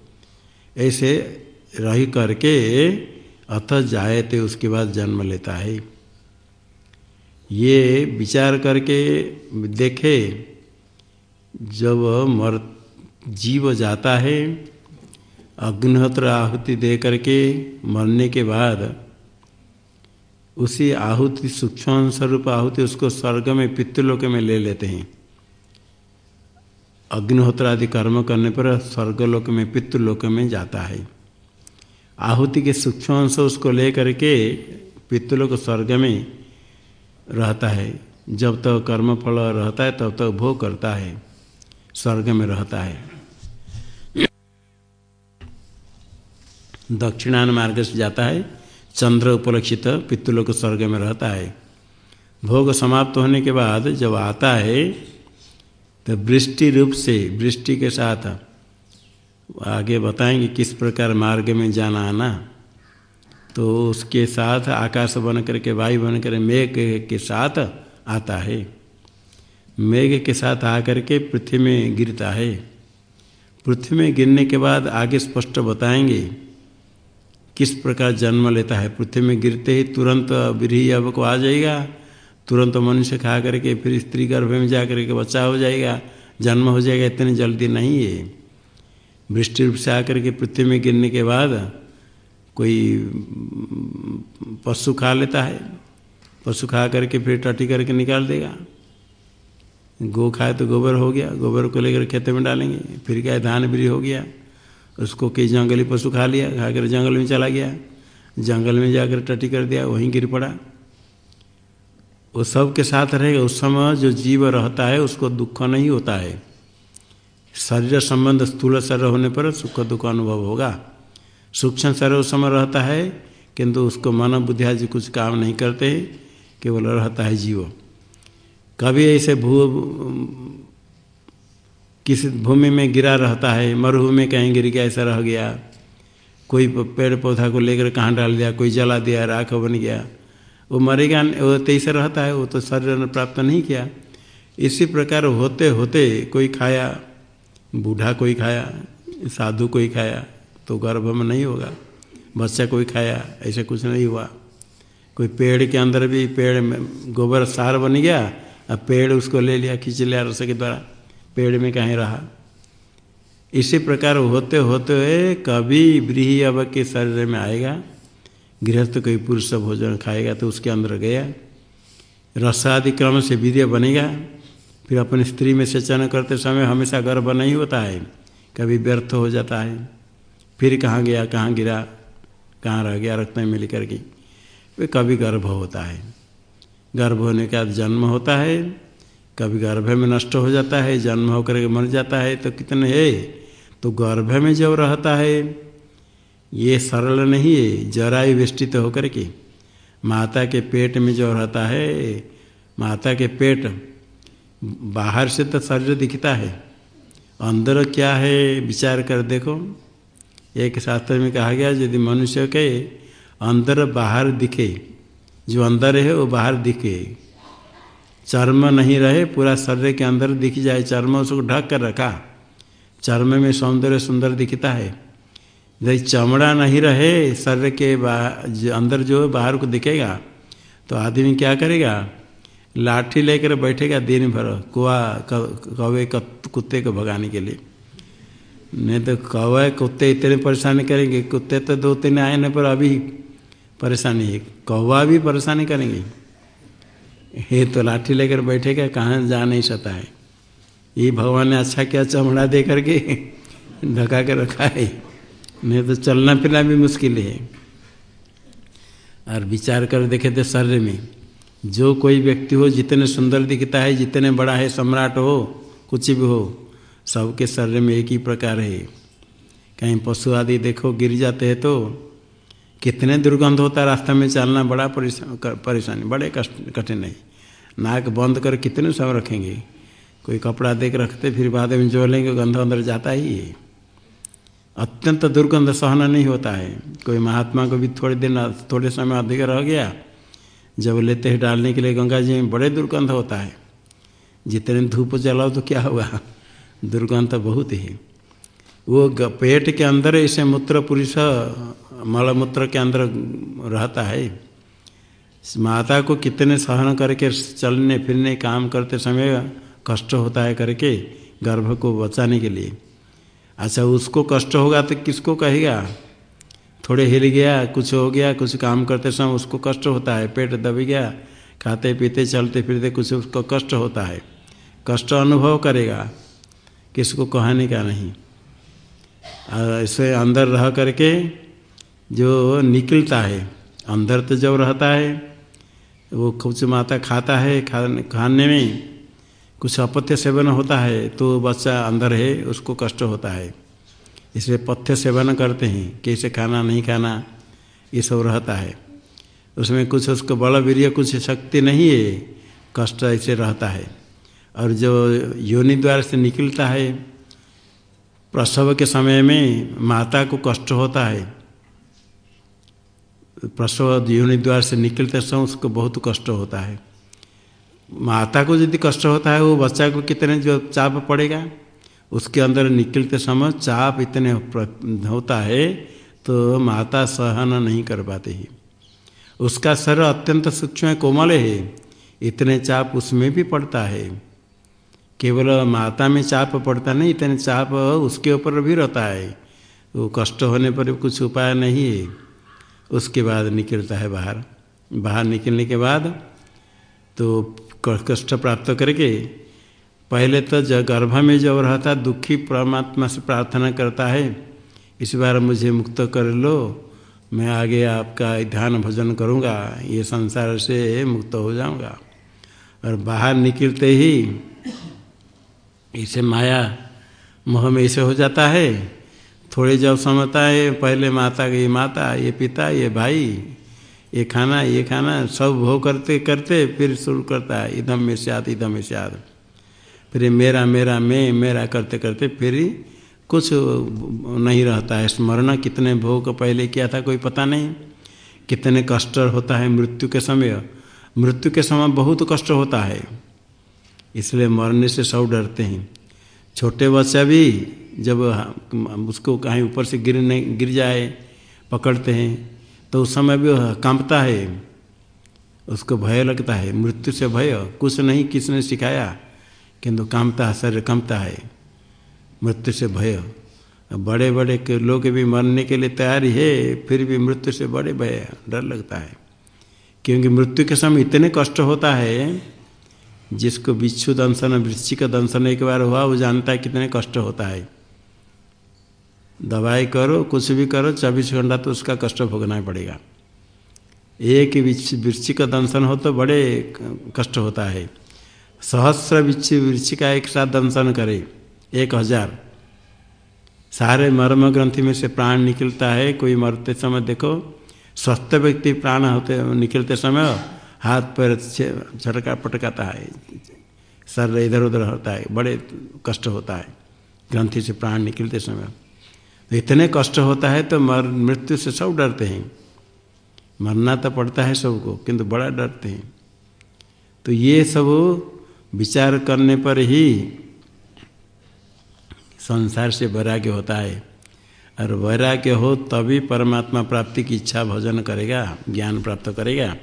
ऐसे रही करके अथ जायते उसके बाद जन्म लेता है। ये विचार करके देखे, जब मर, जीव जाता है, अग्निहोत्र आहुति दे करके मरने के बाद उसी आहुति, सूक्ष्म स्वरूप आहुति उसको स्वर्ग में, पितृलोक में ले लेते हैं। अग्निहोत्र आदि कर्म करने पर स्वर्गलोक में, पितृलोक में जाता है। आहुति के सूक्ष्म अंश उसको ले करके पितृलोक स्वर्ग में रहता है। जब तक तो कर्म फल रहता है, तब तक तो भोग करता है। स्वर्ग में रहता है। दक्षिणान मार्ग से जाता है। चंद्र उपलक्षित पितृलोक स्वर्ग में रहता है। भोग समाप्त होने के बाद जब आता है तो वृष्टि रूप से, वृष्टि के साथ आगे बताएँगे किस प्रकार मार्ग में जाना आना तो उसके साथ आकाश बन करके वायु बन कर मेघ के साथ आता है। मेघ के साथ आकर के पृथ्वी में गिरता है। पृथ्वी में गिरने के बाद आगे स्पष्ट बताएँगे किस प्रकार जन्म लेता है। पृथ्वी में गिरते ही तुरंत ब्रीही अब को आ जाएगा। तुरंत मनुष्य खा करके, फिर स्त्री गर्भ में जा करके बच्चा हो जाएगा, जन्म हो जाएगा, इतनी जल्दी नहीं है। वृष्टि रूप से आकर के पृथ्वी में गिरने के बाद कोई पशु खा लेता है। पशु खा करके फिर टटी करके निकाल देगा। गो खाए तो गोबर हो गया। गोबर को लेकर खेत में डालेंगे। फिर क्या धान भी हो गया। उसको कई जंगली पशु खा लिया, खा कर जंगल में चला गया। जंगल में जाकर टटी कर दिया, वहीं गिर पड़ा। वो सब के साथ रहेगा उस समय जो जीव रहता है, उसको दुख नहीं होता है। शरीर संबंध स्थूल शरीर होने पर सुख दुख अनुभव होगा। सूक्ष्म शरीर उस समय रहता है, किंतु उसको मन बुद्धि आदि कुछ काम नहीं करते, केवल रहता है जीव। कभी ऐसे भू, किसी भूमि में गिरा रहता है, मरुभूमि में कहीं गिर गया, ऐसा रह गया। कोई पेड़ पौधा को लेकर कहाँ डाल दिया, कोई जला दिया, राख बन गया। वो मरेगा वो तैसे रहता है, वो तो शरीर ने प्राप्त नहीं किया। इसी प्रकार होते होते कोई खाया, बूढ़ा कोई खाया, साधु कोई खाया तो गर्भ में नहीं होगा। बच्चा कोई खाया, ऐसा कुछ नहीं हुआ। कोई पेड़ के अंदर भी पेड़ में गोबर सार बन गया, अब पेड़ उसको ले लिया, खींच लिया रस के द्वारा, पेड़ में कहीं रहा। इसी प्रकार होते होते कभी ब्रीही अब के शरीर में आएगा। गृहस्थ कोई पुरुष भोजन खाएगा तो उसके अंदर गया। रसादि क्रम से वीर्य बनेगा। फिर अपनी स्त्री में सेचन करते समय हमेशा गर्भ नहीं होता है। कभी व्यर्थ हो जाता है। फिर कहाँ गया, कहाँ गिरा, कहाँ रह गया, रक्त में मिल करके। वे कभी गर्भ होता है। गर्भ होने के बाद जन्म होता है। कभी गर्भ में नष्ट हो जाता है। जन्म होकर के मर जाता है। तो कितने है? तो गर्भ में जब रहता है। ये सरल नहीं है जरायु विष्टित होकर के। माता के पेट में जो रहता है, माता के पेट बाहर से तो शरीर दिखता है, अंदर क्या है विचार कर देखो। एक शास्त्र में कहा गया, यदि मनुष्य के अंदर बाहर दिखे, जो अंदर है वो बाहर दिखे। चर्म नहीं रहे, पूरा शरीर के अंदर दिख जाए, चर्म उसको ढक कर रखा। चर्म में सौंदर्य सुंदर दिखता है। यदि चमड़ा नहीं रहे, शरीर के अंदर जो बाहर को दिखेगा तो आदमी क्या करेगा? लाठी लेकर बैठेगा दिन भर, कुआ, कौवे कुत्ते को भगाने के लिए। नहीं तो कौवे, कुत्ते इतने परेशानी करेंगे, कुत्ते तो दो तीन आए पर अभी परेशानी है, कौवा भी परेशानी करेंगे। ये तो लाठी लेकर बैठेगा, कहाँ जा नहीं सकता है। ये भगवान ने अच्छा क्या चमड़ा दे करके ढका के रखा है। नहीं तो चलना फिरना भी मुश्किल है। और विचार कर देखे थे शरीर में जो कोई व्यक्ति हो, जितने सुंदर दिखता है, जितने बड़ा है, सम्राट हो, कुछ भी हो, सबके शरीर में एक ही प्रकार है। कहीं पशु आदि देखो, गिर जाते हैं तो कितने दुर्गंध होता है, रास्ता में चलना बड़ा परेशानी बड़े कष्ट, कठिन है। नाक बंद कर कितने सब रखेंगे। कोई कपड़ा देख रखते, फिर बाद में जो लेंगे गंध अंदर जाता ही है। अत्यंत दुर्गंध सहना नहीं होता है। कोई महात्मा को भी थोड़े दिन, थोड़े समय अधिक रह गया, जब लेते हैं डालने के लिए गंगा जी में बड़े दुर्गंध होता है। जितने धूप जलाओ तो क्या हुआ दुर्गंध बहुत ही। वो पेट के अंदर ऐसे मूत्र पुरुष, मलमूत्र के अंदर रहता है। माता को कितने सहन करके, चलने फिरने, काम करते समय कष्ट होता है करके गर्भ को बचाने के लिए। अच्छा उसको कष्ट होगा तो किसको कहेगा? थोड़े हिल गया, कुछ हो गया, कुछ काम करते समय उसको कष्ट होता है, पेट दब गया, खाते पीते, चलते फिरते कुछ उसको कष्ट होता है। कष्ट अनुभव करेगा, किसको कहने का नहीं। ऐसे अंदर रह करके जो निकलता है, अंदर तो जब रहता है, वो कुछ माता खाता है खाने में कुछ अपथ्य सेवन होता है तो बच्चा अंदर है, उसको कष्ट होता है। इसलिए पथ्य सेवन करते हैं कैसे खाना नहीं खाना, ये सब रहता है। उसमें कुछ उसको बल वीर्य कुछ शक्ति नहीं है, कष्ट ऐसे रहता है। और जो योनि द्वार से निकलता है, प्रसव के समय में माता को कष्ट होता है। प्रसव योनि द्वार से निकलते समय उसको बहुत कष्ट होता है। माता को यदि कष्ट होता है, वो बच्चा को कितने जो चाप पड़ेगा, उसके अंदर निकलते समय चाप इतने होता है तो माता सहन नहीं कर पाते ही। उसका शरीर अत्यंत सूक्ष्म कोमल है, इतने चाप उसमें भी पड़ता है। केवल माता में चाप पड़ता नहीं, इतने चाप उसके ऊपर भी रहता है। वो कष्ट होने पर कुछ उपाय नहीं है। उसके बाद निकलता है बाहर। बाहर निकलने के बाद तो कष्ट प्राप्त करके, पहले तो जब गर्भ में जब रहता, दुखी परमात्मा से प्रार्थना करता है, इस बार मुझे मुक्त कर लो, मैं आगे आपका ध्यान भजन करूँगा, ये संसार से मुक्त हो जाऊँगा। और बाहर निकलते ही, इसे माया मोह में ऐसे हो जाता है। थोड़े जब समझता है, पहले माता, ये माता, ये पिता, ये भाई ये खाना ये खाना सब भोग करते करते फिर शुरू करता है, इधम में से इधम में से फिर मेरा मेरा, मैं, मेरा करते करते फिर कुछ नहीं रहता है। स्मरण, कितने भोग पहले किया था कोई पता नहीं। कितने कष्ट होता है मृत्यु के समय। मृत्यु के समय बहुत कष्ट होता है। इसलिए मरने से सब डरते हैं। छोटे बच्चा भी जब उसको कहीं ऊपर से गिर नहीं, गिर जाए, पकड़ते हैं। तो उस समय भी कांपता है। उसको भय लगता है। मृत्यु से भय, कुछ नहीं, किसने सिखाया? किंतु कांपता है शरीर कमता है। मृत्यु से भय। बड़े बड़े के लोग भी मरने के लिए तैयारी है फिर भी मृत्यु से बड़े भय, डर लगता है। क्योंकि मृत्यु के समय इतने कष्ट होता है, जिसको बिच्छू दंशन, वृश्चिक दंशन एक बार हुआ, वो जानता है कितने कष्ट होता है। दवाई करो, कुछ भी करो, चौबीस घंटा तो उसका कष्ट भोगना ही पड़ेगा। एक वृक्षी का दंशन हो तो बड़े कष्ट होता है। सहस्र वृक्षी का एक साथ दंशन करे, एक हज़ार। सारे मर्म ग्रंथि में से प्राण निकलता है, कोई मरते समय देखो, स्वस्थ व्यक्ति प्राण होते, निकलते समय हाथ पैर झटका पटकाता है सर इधर उधर होता है, बड़े कष्ट होता है, ग्रंथि से प्राण निकलते समय। इतने कष्ट होता है तो मर, मृत्यु से सब डरते हैं। मरना तो पड़ता है सबको, किंतु बड़ा डरते हैं। तो ये सब विचार करने पर ही संसार से वैराग्य होता है। और वैराग्य हो तभी परमात्मा प्राप्ति की इच्छा भजन करेगा, ज्ञान प्राप्त करेगा।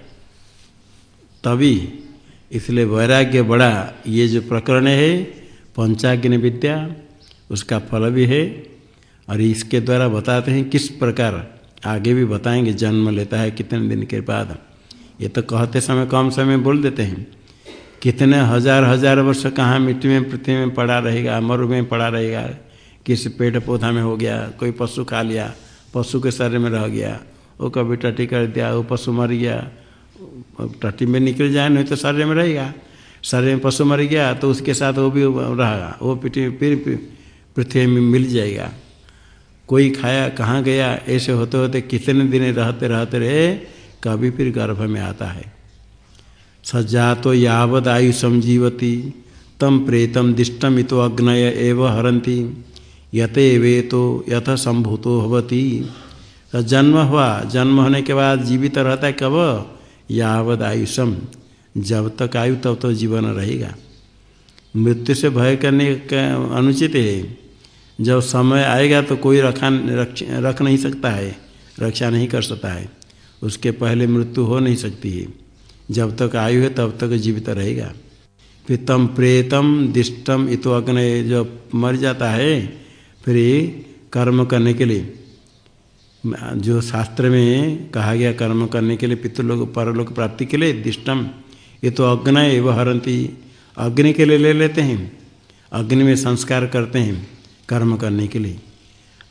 तभी इसलिए वैराग्य बड़ा, ये जो प्रकरण है पंचाग्नि विद्या उसका फल भी है। और इसके द्वारा बताते हैं किस प्रकार आगे भी बताएँगे, जन्म लेता है, कितने दिन के बाद। ये तो कहते समय कम समय बोल देते हैं। कितने हज़ार हज़ार वर्ष कहाँ मिट्टी में, पृथ्वी में पड़ा रहेगा, मरु में पड़ा रहेगा, किस पेड़ पौधा में हो गया, कोई पशु खा लिया, पशु के शरीर में रह गया, वो कभी टटी कर दिया, वो पशु मर गया, टट्टी में निकल जाए, नहीं तो शरीर में रहेगा। शरीर में पशु मर गया तो उसके साथ वो भी रहेगा वो पिटी फिर पृथ्वी में मिल जाएगा। कोई खाया, कहाँ गया, ऐसे होते होते कितने दिन रहते रहते रहे, कभी फिर गर्भ में आता है। सज्जातो यावद आयु संजीवती तम प्रेतम दिष्टम इतो अग्नय एव हरंती, यते वे तो यथ संभूतो होती तो जन्म हुआ, जन्म होने के बाद जीवित रहता है कब? यावद आयुषम। जब तक आयु तब तो जीवन रहेगा। मृत्यु से भय करने का अनुचित है। जब समय आएगा तो कोई रखा रख, रख नहीं सकता है रक्षा नहीं कर सकता है। उसके पहले मृत्यु हो नहीं सकती है। जब तक आयु है तब तक जीवित रहेगा। फिर तम प्रेतम दिष्टम इतो अग्नि जब मर जाता है फिर कर्म करने के लिए जो शास्त्र में कहा गया कर्म करने के लिए पितृलोक परलोक प्राप्ति के लिए दिष्टम ये तो अग्नि एवं हरंती। अग्नि के लिए ले लेते हैं। अग्नि में संस्कार करते हैं। कर्म करने के लिए।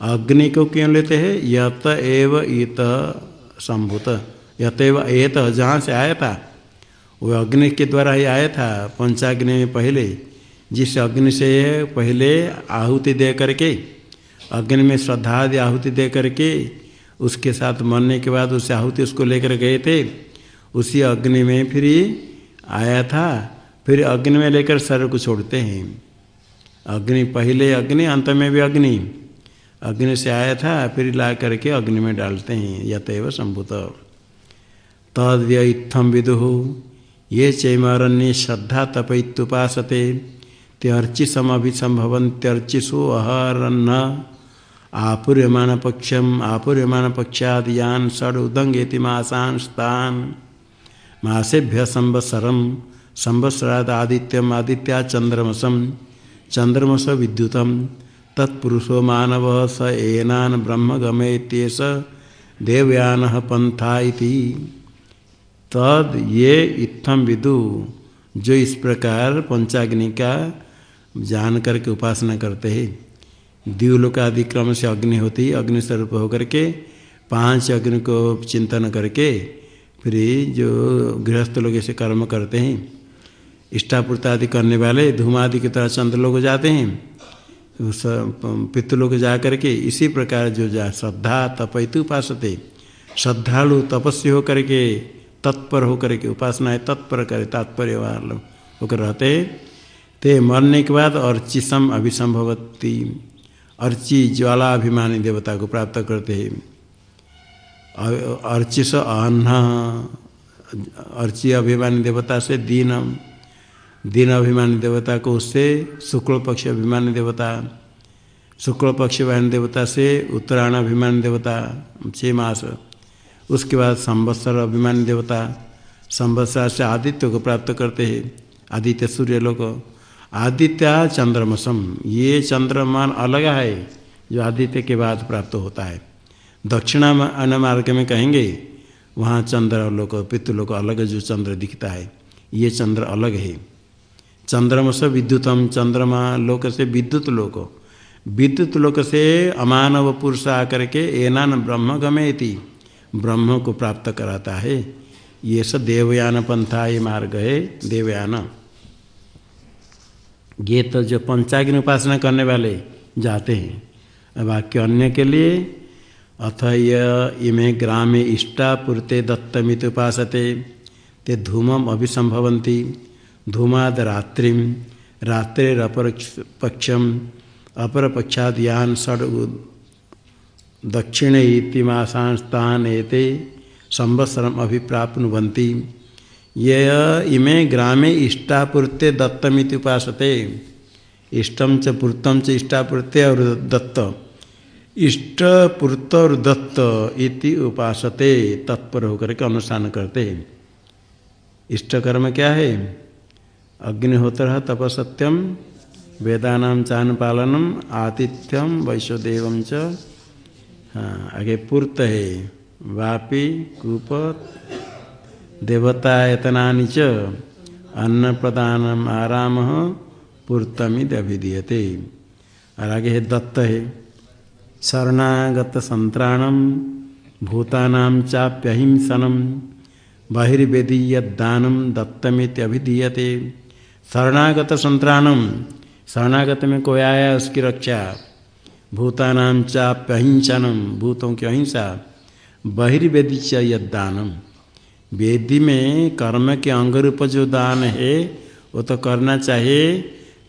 अग्नि को क्यों लेते हैं? यत एव इत संभूत। यत एव एत, जहाँ से आया था। वो अग्नि के द्वारा ही आया था, पंचाग्नि में पहले। जिस अग्नि से पहले आहुति दे करके, अग्नि में श्रद्धा आदि आहुति दे करके, उसके साथ मरने के बाद उस आहुति उसको लेकर गए थे। उसी अग्नि में फिर आया था। फिर अग्नि में लेकर शरीर को छोड़ते हैं। अग्नि, पहले अग्नि, अंत में भी अग्नि। अग्नि से आया था, फिर ला करके अग्नि में डालते हैं, यतव संभूत। तद व्यथम विदु। ये चैमारण्य श्रद्धा तपैत्युपासते। त्यर्चिसमभिसंभवन्त्यर्चिषु अहरन्न। आपूर्यमान पक्षम आपूर्यमान पक्षाद यान षड उदंगेति मासांस्तान। मासेभ्य संवत्सरम संवत्सराद आदित्यम, आदित्या चंद्रमसम चंद्रमस विद्युतम। तत्पुरुषो मानव स एनान ब्रह्म गमेत्येस देवयान पंथा तद ये इत्थम विदु, जो इस प्रकार पंचाग्नि का जान करके उपासना करते हैं। द्यूलोक आदि क्रम से अग्नि होती अग्नि स्वरूप होकर के, पाँच अग्नि को चिंतन करके, फिर जो गृहस्थ लोग ऐसे कर्म करते हैं इष्टापूर्ता आदि करने वाले धूमादि की तरह चंद्र लोग जाते हैं। उस पितृलोक जा करके इसी प्रकार जो जा, श्रद्धा तपैतु उपासते। श्रद्धालु तपस्वी होकर के, तत्पर होकर के उपासना है, तत्पर करे तात्पर्य होकर रहते ते मरने के बाद और चिसम अभिसंभवती, अर्ची ज्वाला अभिमानी देवता को प्राप्त करते हैं। अर्चिस अन्न अर्ची अभिमानी देवता से दीन दीन अभिमानी देवता को उससे शुक्ल पक्ष अभिमानी देवता शुक्ल पक्ष अभिमानी देवता से उत्तरायण अभिमानी देवता छः मास। उसके बाद संवत्सर अभिमानी देवता, संवत्सर से आदित्य को प्राप्त करते हैं, आदित्य सूर्य लोग आदित्य चंद्रमसम, ये चंद्रमान अलग है, जो आदित्य के बाद प्राप्त होता है। दक्षिणा अन्न मार्ग में कहेंगे, वहाँ चंद्र लोक पितृलोक अलग जो चंद्र दिखता है। ये चंद्र अलग है। चंद्रमस विद्युतम, चंद्रमा लोक से विद्युत लोक। विद्युत लोक से अमानव पुरुष आकर के एनान ब्रह्म गमेति। ब्रह्म को प्राप्त कराता है। ये सब देवयान पंथा ये मार्ग है, देवयान। ये तो जो पंचाग्नि उपासना करने वाले जाते हैं। वाक्य अन्य के लिए, अथ इमे ग्रामे इष्टापूर्ते दत्तमित उपासते, ते धूमम अभिसंभवती धूमाद रात्रि रात्रिपर पक्षम अपर पक्षाद यान षड दक्षिण इतिमासास्तान एते संवत्सरम अभिप्राप्नुवंती ये इमे ग्रामे इष्टापूर्ते दत्तमिति उपासते। इष्टम च पूर्तम च इष्टापूर्ते और दत्त इष्ट और दत्त इति उपासते, तत्पर होकर के अनुष्ठान करते। इष्ट कर्म क्या है? अग्निहोत्र तपसत्यम वेदानाम चान पालनम आतिथ्यम वैश्वदेव च पूर्त है। वापी, कूप देवतायतना च अन्न प्रदान आराम पूर्तमिद अभिधीयते और आगे है दत्त है। शरणागत संतराणम भूतानाम चाप्यहिंसनम बहिर्वेदीय दानम दत्तमित अभिधीयते शरणागत संतराणम। शरणागत में कोई आया उसकी रक्षा। भूतानाम चाप्यहिंसनम भूतों की अहिंसा। बहिर्वेदी दानम वेदी में कर्म के अंग रूप जो दान है, वो तो करना चाहिए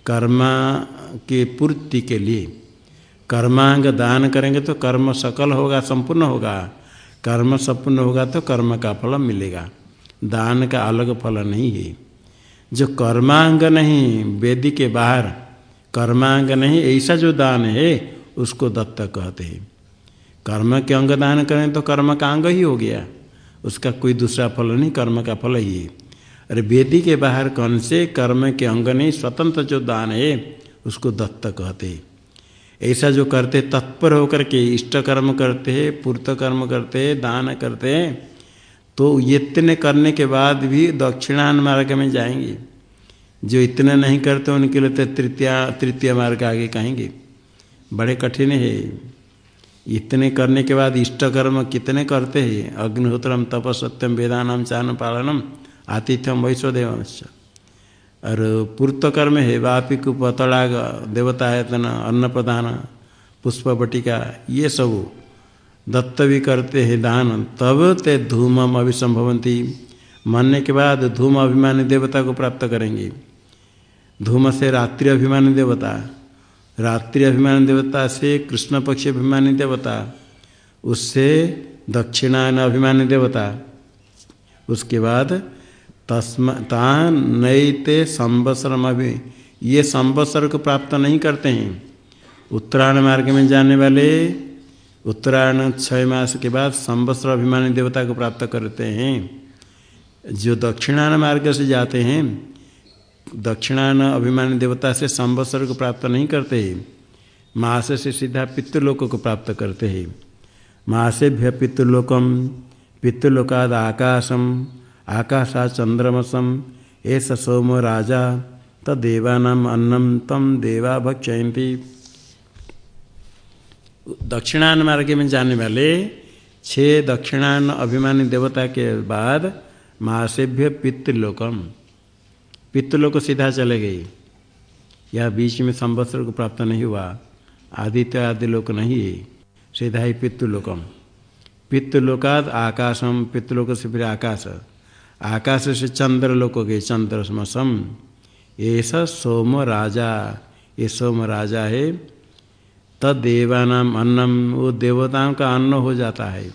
कर्मा के पूर्ति के लिए। कर्मांग दान करेंगे तो कर्म सकल होगा, संपूर्ण होगा। कर्म संपूर्ण होगा तो कर्म का फल मिलेगा। दान का अलग फल नहीं है। जो कर्मांग नहीं, वेदी के बाहर, कर्मांग नहीं, ऐसा जो दान है, उसको दत्त कहते हैं। कर्म के अंग दान करें तो कर्म का अंग ही हो गया। उसका कोई दूसरा फल नहीं, कर्म का फल ही है। अरे वेदी के बाहर कौन से, कर्म के अंग नहीं, स्वतंत्र जो दान है, उसको दत्त कहते हैं। ऐसा जो करते, तत्पर होकर के इष्ट कर्म करते हैं, पूर्त कर्म करते हैं, दान करते हैं तो इतने करने के बाद भी दक्षिणान मार्ग में जाएँगे। जो इतने नहीं करते उनके लिए तो तृतीय तृतीय मार्ग आगे कहेंगे। बड़े कठिन है। इतने करने के बाद इष्ट कर्म कितने करते हैं? अग्निहोत्रम तपसत्यम वेदानाम चान पालनम आतिथ्यम, वैश्वदेवश्च। और पूर्त कर्म है, वापिक पतड़ाग देवतायतन अन्न प्रदान पुष्प बटिका ये सब दत्त भी करते हैं दान, तब ते धूमम अभिसंभवंती। मरने के बाद धूम अभिमानी देवता को प्राप्त करेंगे। धूम से रात्रि अभिमानी देवता, रात्रि अभिमानी देवता से कृष्ण पक्ष अभिमानी देवता, उससे दक्षिणायन अभिमानी देवता। उसके बाद तस्म, तान, नैते, संवत्सरम अभी, ये संवत्सर को प्राप्त नहीं करते हैं। उत्तरायण मार्ग में जाने वाले उत्तरायण छः मास के बाद संवत्सर अभिमानी देवता को प्राप्त करते हैं। जो दक्षिणायन मार्ग से जाते हैं, दक्षिणायन अभिमानी देवता से संवत्सर को प्राप्त नहीं करते हैं। मास से सीधा पितृलोक को प्राप्त करते हैं। मासेभ्य पितृलोकम, पितृलोकाद आकाशम, आकाशा चंद्रमसम ऐसा सोम राजा, तदेवानाम अन्नम, तम देवा भक्षयती दक्षिणान मार्ग में जाने वाले छह दक्षिणान अभिमानी देवता के बाद महासेभ्य पितृलोकम। पितृलोक सीधा चले गई। यह बीच में संवत्सर को प्राप्त नहीं हुआ। आदित्य आदि लोक नहीं है सीधा ही पितृलोकम। पितृलोकाद आकाशम, पितृलोक से फिर आकाश। आकाश से चंद्र लोक गए चंद्र समसम। ऐसा सोम राजा, ये सोम राजा है। तदेवानाम अन्नम। वो देवताओं का अन्न हो जाता है।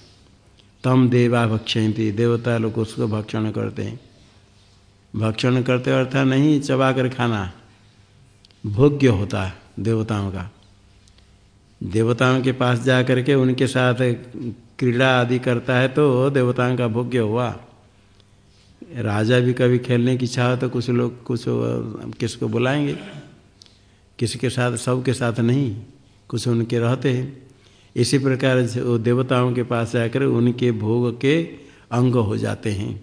तम देवा भक्षयती देवता लोग उसको भक्षण करते हैं। भक्षण करते अर्थात नहीं चबा कर खाना। भोग्य होता है देवताओं का। देवताओं के पास जा करके उनके साथ क्रीड़ा आदि करता है तो देवताओं का भोग्य हुआ। राजा भी कभी खेलने की इच्छा हो तो कुछ लोग, कुछ किसको बुलाएँगे? किसी के साथ? सबके साथ नहीं। कुछ उनके रहते हैं। इसी प्रकार से वो देवताओं के पास जाकर उनके भोग के अंग हो जाते हैं।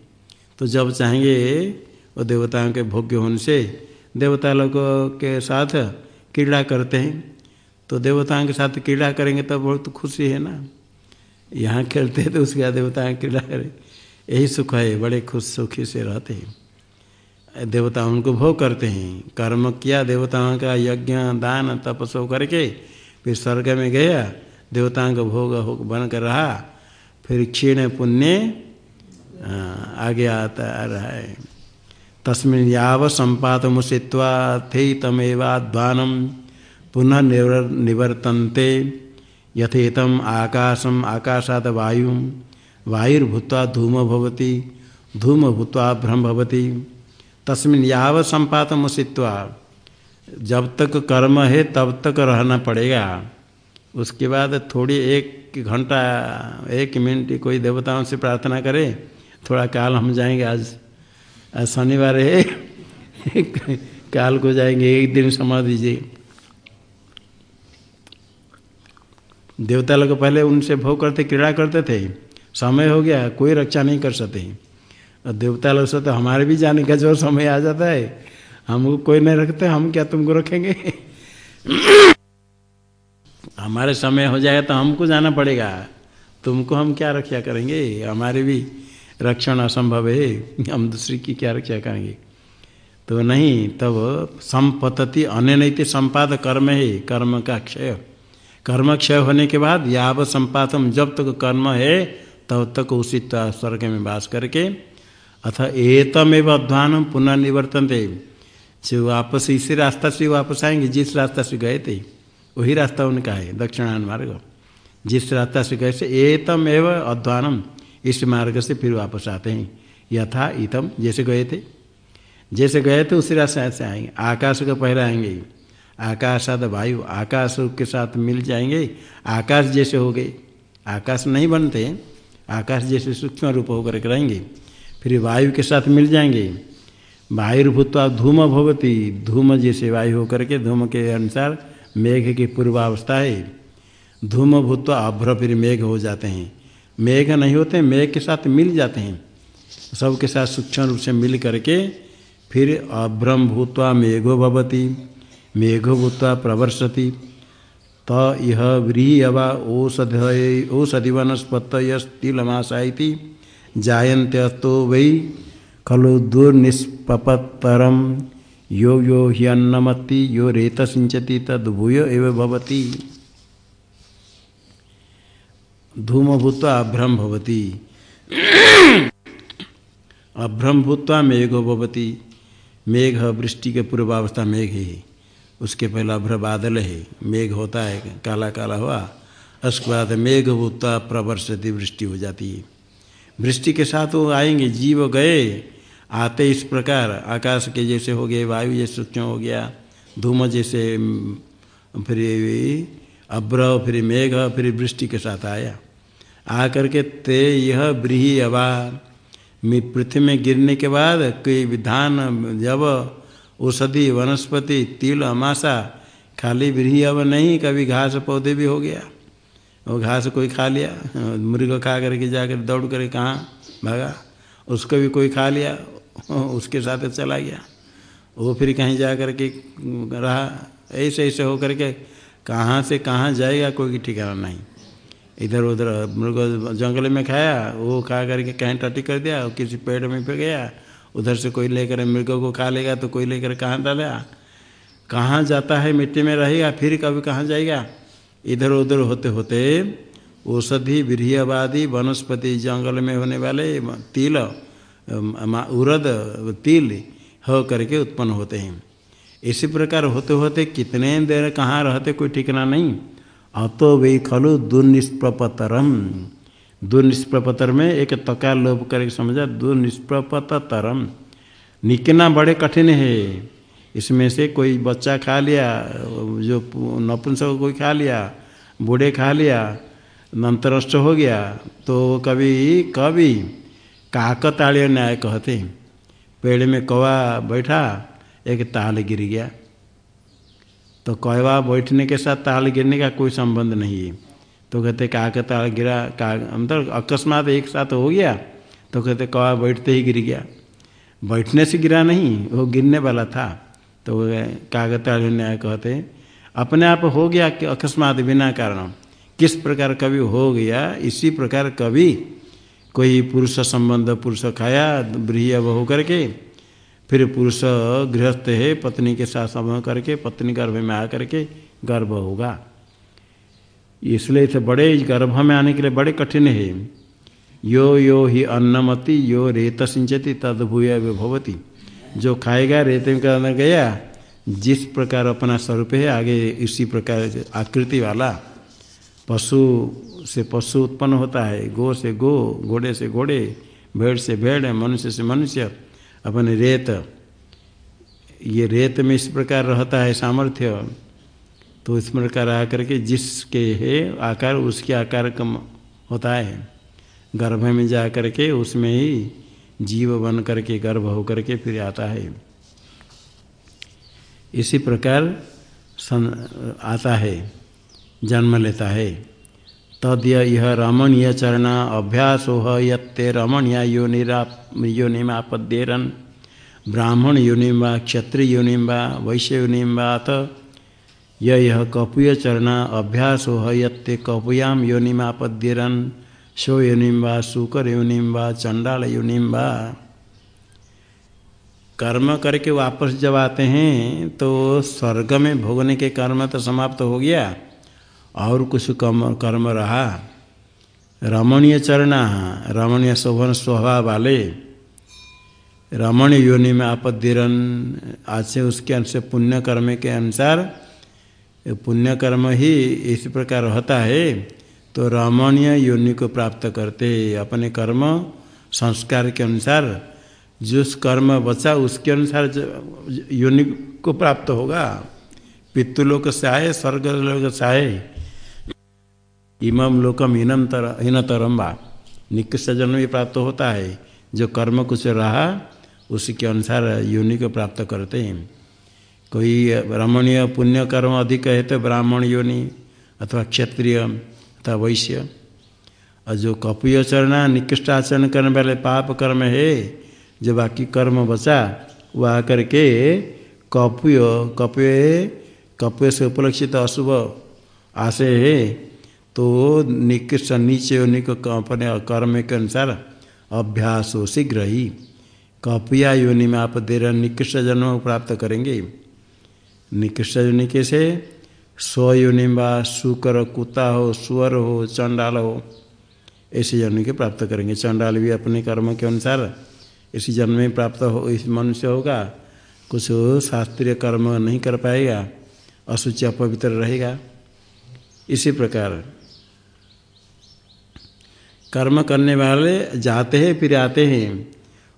तो जब चाहेंगे वो देवताओं के भोग्य होने से देवता लोगों के साथ क्रीड़ा करते हैं। तो देवताओं के साथ क्रीड़ा करेंगे तब बहुत खुशी है ना। यहाँ खेलते हैं तो उसके बाद देवता क्रीड़ा करें। यही सुख है, बड़े खुश सुखी से रहते हैं। देवता उनको भोग करते हैं। कर्म किया देवताओं का यज्ञ, दान तपस्व करके फिर स्वर्ग में गया, देवताओं का भोग हो बन कर रहा, फिर क्षीण पुण्य आगे आता रहा है। तस्मिन याव संपात मुसित्वा थे तमेवाध्वानम पुनः निवर्तन्ते। यथेतम आकाशम, आकाशात वायु वायुर्भूत्वा धूम भवती, धूम भूत्वा भ्रम भवती। तस्मिन याव संपात जब तक कर्म है, तब तक रहना पड़ेगा। उसके बाद थोड़ी एक घंटा, एक मिनट कोई देवताओं से प्रार्थना करे, थोड़ा काल हम जाएँगे, आज आज शनिवार है, *laughs* काल को जाएँगे, एक दिन समय दीजिए। देवता लोग पहले उनसे भोग करते, क्रीड़ा करते थे। समय हो गया, कोई रक्षा नहीं कर सकते और देवता लोग से तो हमारे भी जाने का जो समय आ जाता है हमको कोई नहीं रखते, हम क्या तुमको रखेंगे? हमारे समय हो जाएगा तो हमको जाना पड़ेगा। तुमको हम क्या रक्षा करेंगे? हमारे भी रक्षण असंभव है। हम दूसरी की क्या रक्षा करेंगे? तो नहीं, तब संपतति अन्य नहीं संपाद कर्म है, कर्म का क्षय। कर्म क्षय होने के बाद याव संपातम, जब तक कर्म है, तब तक उसी स्वर्ग में वास करके अथ एतमेव अध्वान पुनः निवर्तन से वापस इसी रास्ता से वापस आएँगे, जिस रास्ता से गए थे वही रास्ता उनका है दक्षिणान मार्ग। जिस रास्ता से गए से एतम एवं अध्वानम, इस मार्ग से फिर वापस आते हैं। यथा इतम, जैसे गए थे। जैसे गए थे, उसी रास्ते से आएँगे। आकाश का पहले आएँगे आकाशाद वायु, आकाश के साथ मिल जाएँगे। आकाश जैसे हो गए। आकाश नहीं बनते आकाश जैसे सूक्ष्म रूप होकर रहेंगे। फिर वायु के साथ मिल जाएँगे। वायुर्भूतवा धूम भवती। धूम जैसे वायु होकर के, धूम के अनुसार मेघ की पूर्वावस्था है। धूम भूतवा अभ्र फिर मेघ हो जाते हैं। मेघ नहीं होते, मेघ के साथ मिल जाते हैं। सबके साथ सूक्ष्म रूप से मिल करके फिर अभ्रम भूतवा मेघो भवती, मेघो भूतवा प्रवर्षति। त इह व्रीहवा ओषध ओषधि वनस्पतयस्तिलमाशा जायन्त्यस्तो वै खलु दुर्निष्पपत्तरम यो यो ह्यन्नमति, यो रेत सिंचति तद्भूय एव भवति। धूम भूत्वा अभ्रम भवती। अभ्रम भूत्वा मेघो भवती। मेघ वृष्टि के पूर्वावस्था मेघ है। उसके पहले अभ्र बादल है। मेघ होता है काला काला हुआ। उसके बाद मेघ भूतवा प्रवर्षति, वृष्टि हो जाती है। वृष्टि के साथ वो आएँगे, जीव गए, आते इस प्रकार, आकाश के जैसे हो गए, वायु जैसे सूक्ष्म हो गया धूम जैसे फिर अभ्र फिर मेघ, फिर वृष्टि के साथ आया। आकर के ते यह ब्रीही अबा पृथ्वी में गिरने के बाद कोई विधान जब, औषधि, वनस्पति, तिल, अमाशा, खाली ब्रीही अब नहीं, कभी घास पौधे भी हो गया। वो घास कोई खा लिया मृग खा करके जाकर दौड़ कर कहाँ, भागा। उसको भी कोई खा लिया, उसके साथ चला गया। वो फिर कहीं जा कर के रहा, ऐसे ऐसे हो करके कहाँ से कहाँ जाएगा कोई ठिकाना नहीं। इधर उधर मृग जंगल में खाया, वो खा करके कहीं टटी कर दिया, किसी पेड़ में पे गया। उधर से कोई लेकर मृग को खा लेगा तो कोई लेकर कहाँ डालेगा कहाँ जाता है मिट्टी में रहेगा, फिर कभी कहाँ जाएगा। इधर उधर होते होते औषधि विरहवादी वनस्पति जंगल में होने वाले तिल उरद, तिल हो करके उत्पन्न होते हैं। इसी प्रकार होते होते कितने देर कहाँ रहते कोई ठिकाना नहीं। अतो वे खलु दुर्निष्प्रपतरम। दुर्निष्प्रपतर में एक तका लोभ करके समझा दुर्निष्प्रपतरम निकना बड़े कठिन है। इसमें से कोई बच्चा खा लिया, जो नपुंसक कोई खा लिया, बूढ़े खा लिया नंतरष्ट हो गया तो कभी कभी काकताड़ीय न्याय कहते पेड़ में कौवा बैठा, एक ताल गिर गया। तो कौवा बैठने के साथ ताल गिरने का कोई संबंध नहीं है। तो कहते काक ताल गिरा, का अंतर अकस्मात एक साथ हो गया तो कहते कौवा बैठते ही गिर गया। बैठने से गिरा नहीं, वो गिरने वाला था। तो कागताल न्याय कहते अपने आप हो गया कि अकस्मात बिना कारण। किस प्रकार कभी हो गया, इसी प्रकार कभी कोई पुरुष संबंध, पुरुष खाया, ब्रीह हो करके, फिर पुरुष गृहस्थ है, पत्नी के साथ संबंध करके, पत्नी गर्भ में आ करके गर्भ होगा। इसलिए इसे बड़े गर्भ में आने के लिए बड़े कठिन है। यो यो ही अन्नमति, यो रेत सिंचती तद भूय भवती जो खाएगा, रेत में अंदर गया, जिस प्रकार अपना स्वरूप है, आगे इसी प्रकार आकृति वाला, पशु से पशु उत्पन्न होता है, गो से गो, घोड़े से घोड़े, भेड़ से भेड़, मनुष्य से मनुष्य, अपने रेत, ये रेत में इस प्रकार रहता है सामर्थ्य तो इस प्रकार आकर के जिसके है आकार, उसके आकार कम होता है। गर्भ में जा करके उसमें ही जीव बन करके, गर्भ होकर के फिर आता है। इसी प्रकार सन आता है, जन्म लेता है। तद यह रमणीय चरण, अभ्यास हो ये रमणीय योनिरा योनिमापद्यरन। ब्राह्मण योनिम व क्षत्रिय योनिम व वैश्य योनिम अथ यह कपूय चरण, अभ्यास हो ये कपूयाम योनिमापद्यरन। शो योनिम व शुकर योनिम व चंडाल योनिम कर्म करके वापस जब आते हैं तो स्वर्ग में भोगने के कर्म तो समाप्त हो गया, और कुछ कम कर्म रहा। रमणीय चरणा, रमणीय शोभन स्वभाव वाले। रमण योनि में आपद्दिरन आज से उसके अनुसार पुण्य कर्म के अनुसार पुण्य कर्म ही इस प्रकार रहता है। तो रमणीय योनि को प्राप्त करते अपने कर्म संस्कार के अनुसार, जिस कर्म बचा उसके अनुसार योनि को प्राप्त होगा। पितृलोक से आए स्वर्ग लोक से आए इमम लोकम हीनम तर हीनतरम बा निकृष्ट जन्म भी प्राप्त होता है। जो कर्म कुछ रहा उसी के अनुसार योनि को प्राप्त करते हैं। कोई ब्राह्मणीय पुण्य कर्म अधिक है तो ब्राह्मण योनि अथवा क्षत्रिय। अथवा वैश्य, और जो कपुय चरणा निकृष्ट आचरण करने वाले पाप कर्म है, जो बाकी कर्म बचा वो आकर के कपुय कपुय कपुय से उपलक्षित अशुभ आशय है तो निकृष्ट नीचे होने को, अपने कर्म के अनुसार अभ्यास हो शीघ्र ही। कपिया योनि में आप देर निकृष्ट जन्म प्राप्त करेंगे। निकृष्ट योनि कैसे? स्वयोनि व शुकर कुत्ता हो, सुअर हो, चंडाल हो, ऐसे जन्म के प्राप्त करेंगे। चंडाल भी अपने कर्म के अनुसार इसी जन्म में प्राप्त हो, इस मनुष्य होगा। कुछ शास्त्रीय कर्म नहीं कर पाएगा असुचि अपवित्र रहेगा। इसी प्रकार कर्म करने वाले जाते हैं, फिर आते हैं।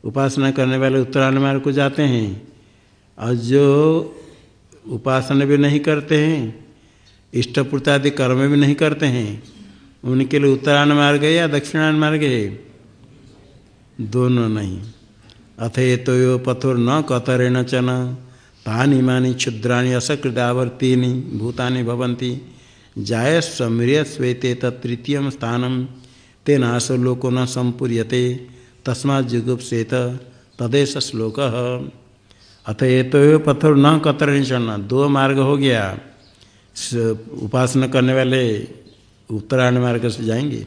उपासना करने वाले उत्तरायण मार्ग को जाते हैं। और जो उपासना भी नहीं करते हैं इष्टपूर्तादि कर्म भी नहीं करते हैं। उनके लिए उत्तरायण मार्ग है या दक्षिणायन मार्ग है? दोनों नहीं। अथ ये तो यो पथुर न कतरेण चन। तानि मानी क्षुद्राणी असकृत असकृदावर्तीनि भूतानि भवन्ति। जाय स्मृय श्वेते तृतीय स्थानम तेनाश लोको न संपूर्यते तस्मा जुगुप्सेत तदेश श्लोक। अथ ये तो पत्थर न कतरण चढ़ना दो मार्ग हो गया। उपासना करने वाले उत्तरायण मार्ग से जाएँगे।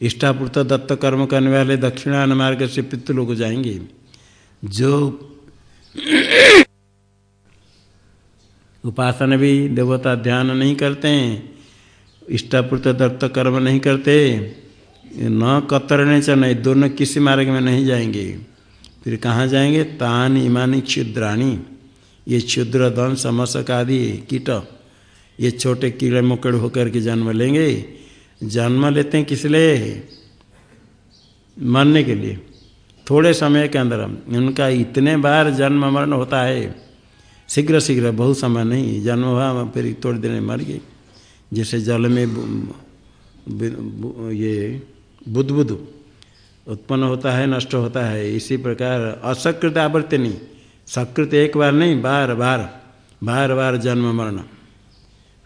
इष्टापूर्त दत्त कर्म करने वाले दक्षिणायन मार्ग से पितृलोक जाएँगे। जो उपासना भी देवता ध्यान नहीं करते हैं इष्टापूर्त दत्त कर्म नहीं करते, न कतरने च नहीं दोनों किसी मार्ग में नहीं जाएँगे। फिर कहाँ जाएँगे? तान इमानी क्षुद्राणी। ये क्षुद्र दंश समसक आदि कीट। ये छोटे कीड़े मकड़ होकर के जन्म लेंगे। जन्म लेते हैं किस लिए? मरने के लिए। थोड़े समय के अंदर उनका इतने बार जन्म मरण होता है। शीघ्र शीघ्र, बहुत समय नहीं, जन्म हुआ फिर थोड़े दिन मर गए। जैसे जल में ये बुद्ध उत्पन्न होता है, नष्ट होता है, इसी प्रकार असकृत आवर्तनी। सकृत एक बार नहीं, बार बार बार बार जन्म मरण।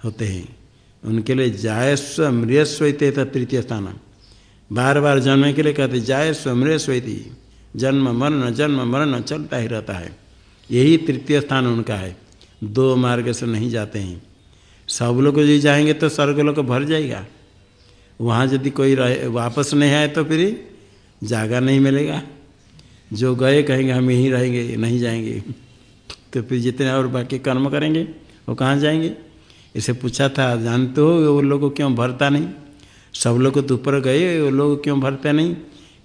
होते हैं। उनके लिए जायस्व मृयस्व तृतीय स्थान। बार बार जन्म के लिए कहते जायस्व मृयस्वती। जन्म, मरण जन्म, मरण चलता ही रहता है। यही तृतीय स्थान उनका है। दो मार्ग से नहीं जाते हैं। सब लोग यदि जाएँगे तो स्वर्ग लोग भर जाएगा। वहाँ यदि कोई रहे, वापस नहीं आए तो फिर जागा नहीं मिलेगा। जो गए कहेंगे, हम यहीं रहेंगे, नहीं जाएँगे। *laughs* तो फिर जितने और बाकी कर्म करेंगे, वो कहाँ जाएँगे? इसे पूछा था, जानते हो वो लोग क्यों भरता नहीं? सब लोग तो ऊपर गए वो लोग क्यों भरते नहीं?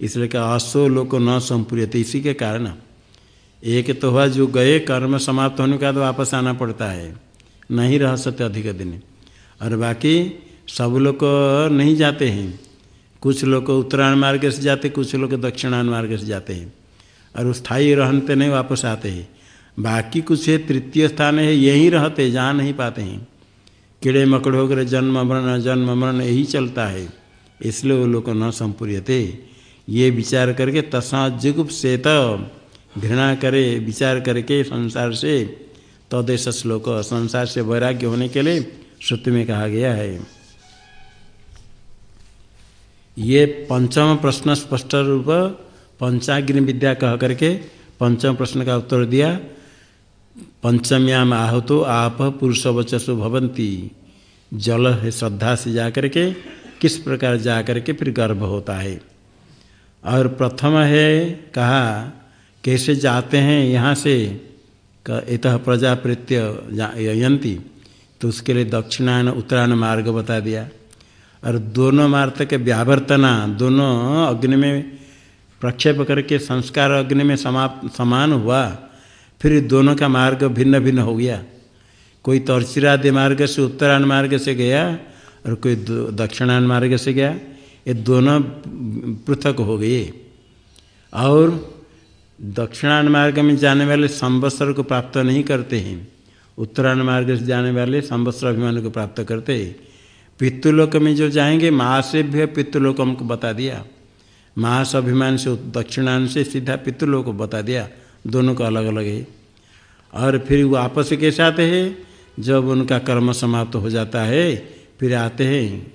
इसलिए कहा असो लोग न संपूर्य इसी के कारण एक तो हुआ, जो गए, कर्म समाप्त होने के बाद वापस आना पड़ता है, नहीं रह सकते अधिक दिन। और बाकी सब लोग नहीं जाते हैं। कुछ लोग उत्तरायण मार्ग से जाते, कुछ लोग दक्षिणायन मार्ग से जाते हैं। और स्थायी रहते नहीं, वापस आते हैं। बाकी कुछ है तृतीय स्थान है, यहीं रहते जहाँ नहीं पाते हैं। कीड़े मकड़े होकर जन्म मरण जन्म मरण, यही चलता है। इसलिए वो लोग न संपूर्यते। ये विचार करके तसा जुगुप से घृणा करे, विचार करके संसार से, तदेश तो श्लोक, संसार से वैराग्य होने के लिए श्रुति में कहा गया है। ये पंचम प्रश्न स्पष्ट रूप पंचाग्नि विद्या कह करके पंचम प्रश्न का उत्तर दिया। पंचम्याम आहतो आप पुरुष वचसु भवंती जल है श्रद्धा से जाकर के, किस प्रकार जाकर के फिर गर्भ होता है। और प्रथम है कहा, कैसे जाते हैं यहाँ से? इत प्रजाप्रीत्य यंती तो उसके लिए दक्षिणायन उत्तरायण मार्ग बता दिया। और दोनों मार्ग के व्यावर्तना, दोनों अग्नि में प्रक्षेप करके संस्कार अग्नि में समाप्त, समान हुआ। फिर दोनों का मार्ग भिन्न भिन्न हो गया। कोई तर्चिरादि मार्ग से उत्तरायण मार्ग से गया और कोई दक्षिणायन मार्ग से गया। ये दोनों पृथक हो गए। और दक्षिणायन मार्ग में जाने वाले संवत्सर को प्राप्त नहीं करते हैं। उत्तरायण मार्ग से जाने वाले संवत्सर अभिमान को प्राप्त करते हैं। पितृलोक में जो जाएँगे महासेभ्य पितृलोक हमको बता दिया। महास अभिमान से दक्षिणायन से सीधा पितृलोक बता दिया। दोनों का अलग अलग है। और फिर वो आपस कैसे आते हैं? जब उनका कर्म समाप्त हो जाता है, फिर आते हैं।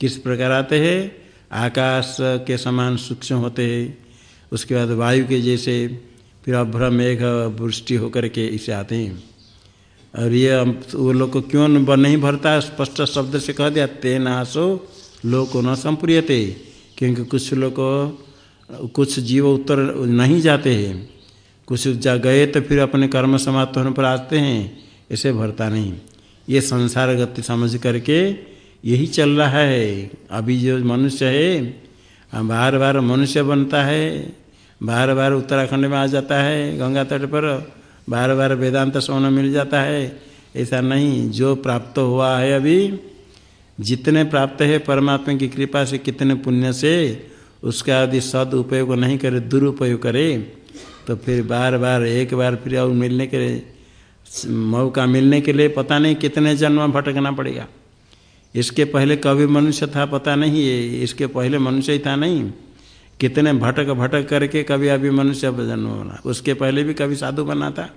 किस प्रकार आते हैं? आकाश के समान सूक्ष्म होते हैं। उसके बाद वायु के जैसे फिर अभ्र मेघ, वृष्टि होकर के इसे आते हैं। और ये वो लोग को क्यों नहीं भरता? स्पष्ट शब्द से कह दिया, तेन लोग को न संप्रियते। क्योंकि कुछ लोग कुछ जीव उत्तर नहीं जाते हैं। कुछ जा गए तो फिर अपने कर्म समाप्त होने पर आते हैं ऐसे भरता नहीं। ये संसार गति समझ करके यही चल रहा है। अभी जो मनुष्य है बार बार मनुष्य बनता है बार बार उत्तराखंड में आ जाता है, गंगा तट पर बार बार वेदांत सोना मिल जाता है। ऐसा नहीं, जो प्राप्त हुआ है अभी, जितने प्राप्त है परमात्मा की कृपा से, कितने पुण्य से, उसका यदि सदुपयोग नहीं करे, दुरुपयोग करे। तो फिर बार बार, एक बार फिर और मिलने के लिए, मौका मिलने के लिए पता नहीं कितने जन्म भटकना पड़ेगा। इसके पहले कभी मनुष्य था पता नहीं है इसके पहले मनुष्य ही था नहीं। कितने भटक भटक करके कभी अभी मनुष्य जन्म बना। उसके पहले भी कभी साधु बना था,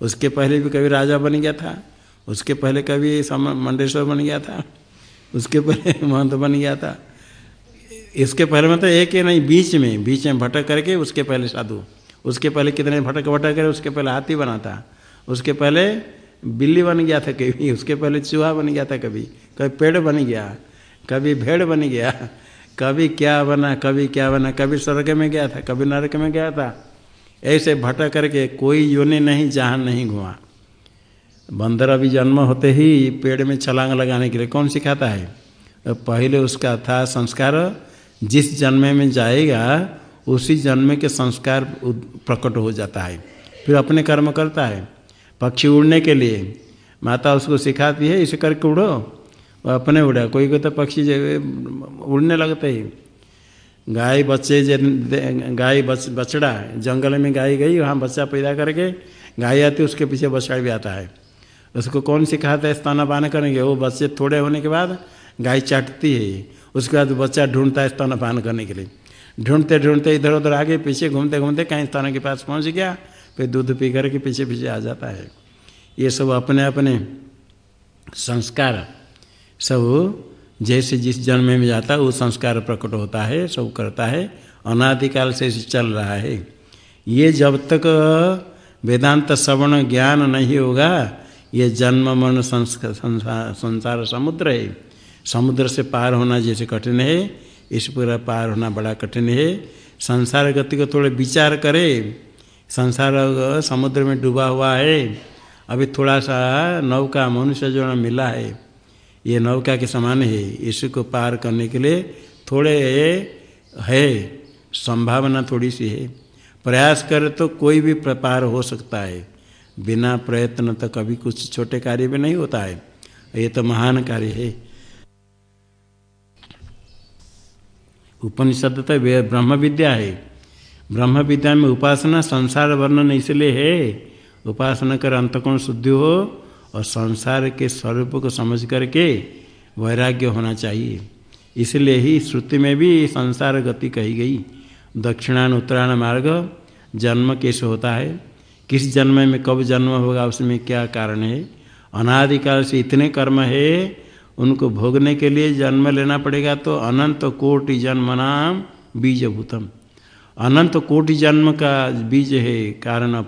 उसके पहले भी कभी राजा बन गया था, उसके पहले कभी मंडेश्वर बन गया था, उसके पहले *laughs* महंत बन गया था। इसके पहले मतलब एक ही नहीं, बीच में बीच में भटक करके उसके पहले साधु। उसके पहले कितने भटक भटक कर उसके पहले हाथी बना था। उसके पहले बिल्ली बन गया था कभी, उसके पहले चूहा बन गया था कभी कभी पेड़ बन गया, कभी भेड़ बन गया, कभी क्या बना, कभी क्या बना, कभी स्वर्ग में गया था, कभी नरक में गया था। ऐसे भटक करके कोई योनि नहीं, जहाँ नहीं घुमा। बंदर अभी जन्म होते ही पेड़ में छलांग लगाने के लिए कौन सिखाता है? तो पहले उसका था संस्कार, जिस जन्म में जाएगा उसी जन्म के संस्कार प्रकट हो जाता है। फिर अपने कर्म करता है। पक्षी उड़ने के लिए माता उसको सिखाती है, इसे करके उड़ो। वो अपने उड़ा। कोई को तो पक्षी उड़ने लगते ही। गाय, बच्चे गाय बच, बछड़ा, जंगल में गाय गई, वहाँ बच्चा पैदा करके गाय आती उसके पीछे बछड़ा भी आता है। उसको कौन सिखाता है? स्तनपान करेंगे। वो बच्चे थोड़े होने के बाद गाय चाटती है। उसके बाद बच्चा ढूंढता है स्तनपान करने के लिए। ढूंढते ढूंढते इधर उधर आगे, पीछे घूमते घूमते कहीं स्थानों के पास पहुँच गया, फिर दूध पी करके पीछे पीछे आ जाता है। ये सब अपने अपने संस्कार सब जैसे जिस जन्म में जाता है, वो संस्कार प्रकट होता है, सब करता है अनादिकाल से चल रहा है। ये जब तक वेदांत श्रवण ज्ञान नहीं होगा, ये जन्म मन संस्कार संसार समुद्र है। समुद्र से पार होना जैसे कठिन है इस पूरा पार होना बड़ा कठिन है। संसार गति को थोड़े विचार करे। संसार समुद्र में डूबा हुआ है। अभी थोड़ा सा नौका मनुष्य जो मिला है। ये नौका के समान है। इसको पार करने के लिए थोड़े है। संभावना थोड़ी सी है। प्रयास करे तो कोई भी पार हो सकता है। बिना प्रयत्न तो कभी कुछ छोटे कार्य में नहीं होता है। ये तो महान कार्य है। उपनिषद तो ब्रह्म विद्या है। ब्रह्म विद्या में उपासना, संसार वर्णन इसलिए है, उपासना कर अंतकोण शुद्धि हो और संसार के स्वरूप को समझ करके वैराग्य होना चाहिए। इसलिए ही श्रुति में भी संसार गति कही गई। दक्षिणान उत्तरायण मार्ग जन्म कैसे होता है। किस जन्म में कब जन्म होगा, उसमें क्या कारण है? अनादिकाल से इतने कर्म है उनको भोगने के लिए जन्म लेना पड़ेगा तो अनंत कोटि जन्म नाम बीजभूतम। अनंत कोटि जन्म का बीज है, कारण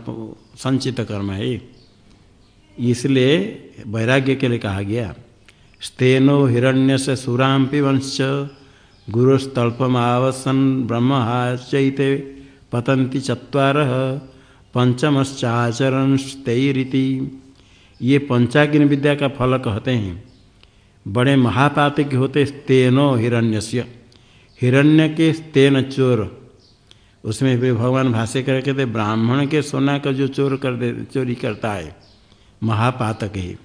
संचित कर्म है। इसलिए वैराग्य के लिए कहा गया, स्तेनो हिरण्य से सुराम गुरुस्तल्पमावसन ब्रह्म चैते पतंती चुवार पंचमश्चाचरण स्तेरिति ये पंचाग्नि विद्या का फल कहते हैं। बड़े महापातिक होते तेनो हिरण्यस्य। हिरण्य के तेन चोर। उसमें भी भगवान भाष्य कर कहते ब्राह्मण के सोना का जो चोर कर दे, चोरी करता है, महापातक है।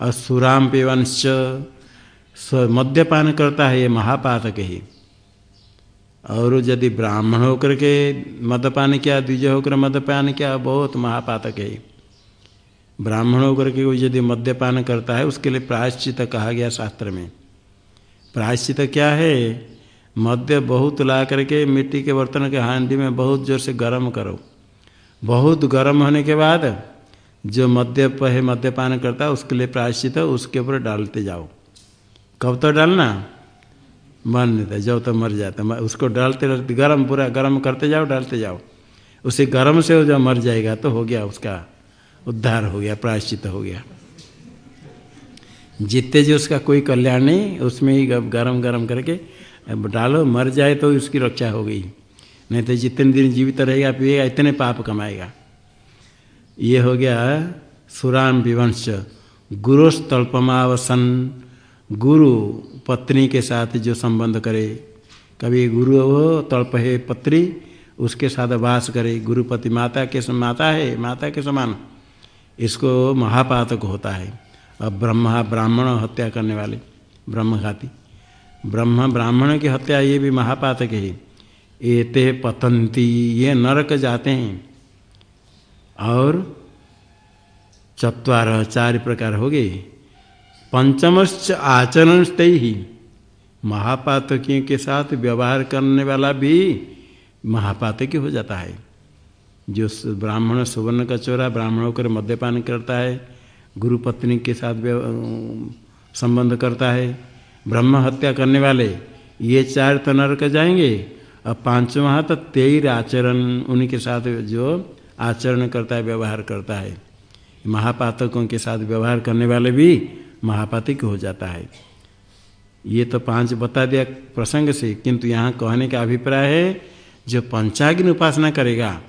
और सुराम पिवंश मद्यपान करता है, ये महापातक है। और यदि ब्राह्मण होकर के मदपान किया द्विजय होकर मदपान किया, बहुत महापातक है। ब्राह्मण होकर के यदि मद्यपान करता है, उसके लिए प्रायश्चित कहा गया शास्त्र में। प्रायश्चित क्या है? मद्य बहुत ला करके मिट्टी के बर्तन के हांडी में बहुत ज़ोर से गर्म करो। बहुत गर्म होने के बाद जो मद्य है, मद्यपान करता है, उसके लिए प्रायश्चित उसके ऊपर डालते जाओ। कब तो डालना? मर नहीं था, जब तो मर जाता। उसको डालते डालते गर्म, पूरा गर्म करते जाओ, डालते जाओ। उसे गर्म से हो जब मर जाएगा तो हो गया उसका उद्धार हो गया, प्रायश्चित हो गया। जितने जो उसका कोई कल्याण नहीं, उसमें ही गरम गरम करके डालो, मर जाए तो उसकी रक्षा हो गई। नहीं तो जितने दिन जीवित रहेगा पिएगा इतने पाप कमाएगा। ये हो गया सुराम विवंश। गुरुस्तल्पमावसन गुरु पत्नी के साथ जो संबंध करे। कभी गुरु हो, तल्प है पत्री, उसके साथ वास करे। गुरुपति माता के माता है, माता के समान। इसको महापातक होता है। अब ब्रह्मा, ब्राह्मण हत्या करने वाले ब्रह्मघाती ब्रह्म, ब्राह्मण की हत्या ये भी महापातक है। एते पतंती, ये नरक जाते हैं। और चतवार चार प्रकार हो गए। पंचमश्च आचरण ही महापातकियों के साथ व्यवहार करने वाला भी महापातकी हो जाता है। जो ब्राह्मण सुवर्ण का चोरा ब्राह्मण होकर मद्यपान करता है, गुरु पत्नी के साथ संबंध करता है, ब्रह्म हत्या करने वाले, ये चार तो नरक जाएँगे। और पांचवा तो तेर आचरण उन्हीं के साथ जो आचरण करता है, व्यवहार करता है। महापातकों के साथ व्यवहार करने वाले भी महापातिक हो जाता है। ये तो पाँच बता दिया प्रसंग से, किंतु यहाँ कहने का अभिप्राय है, जो पंचाग्नि उपासना करेगा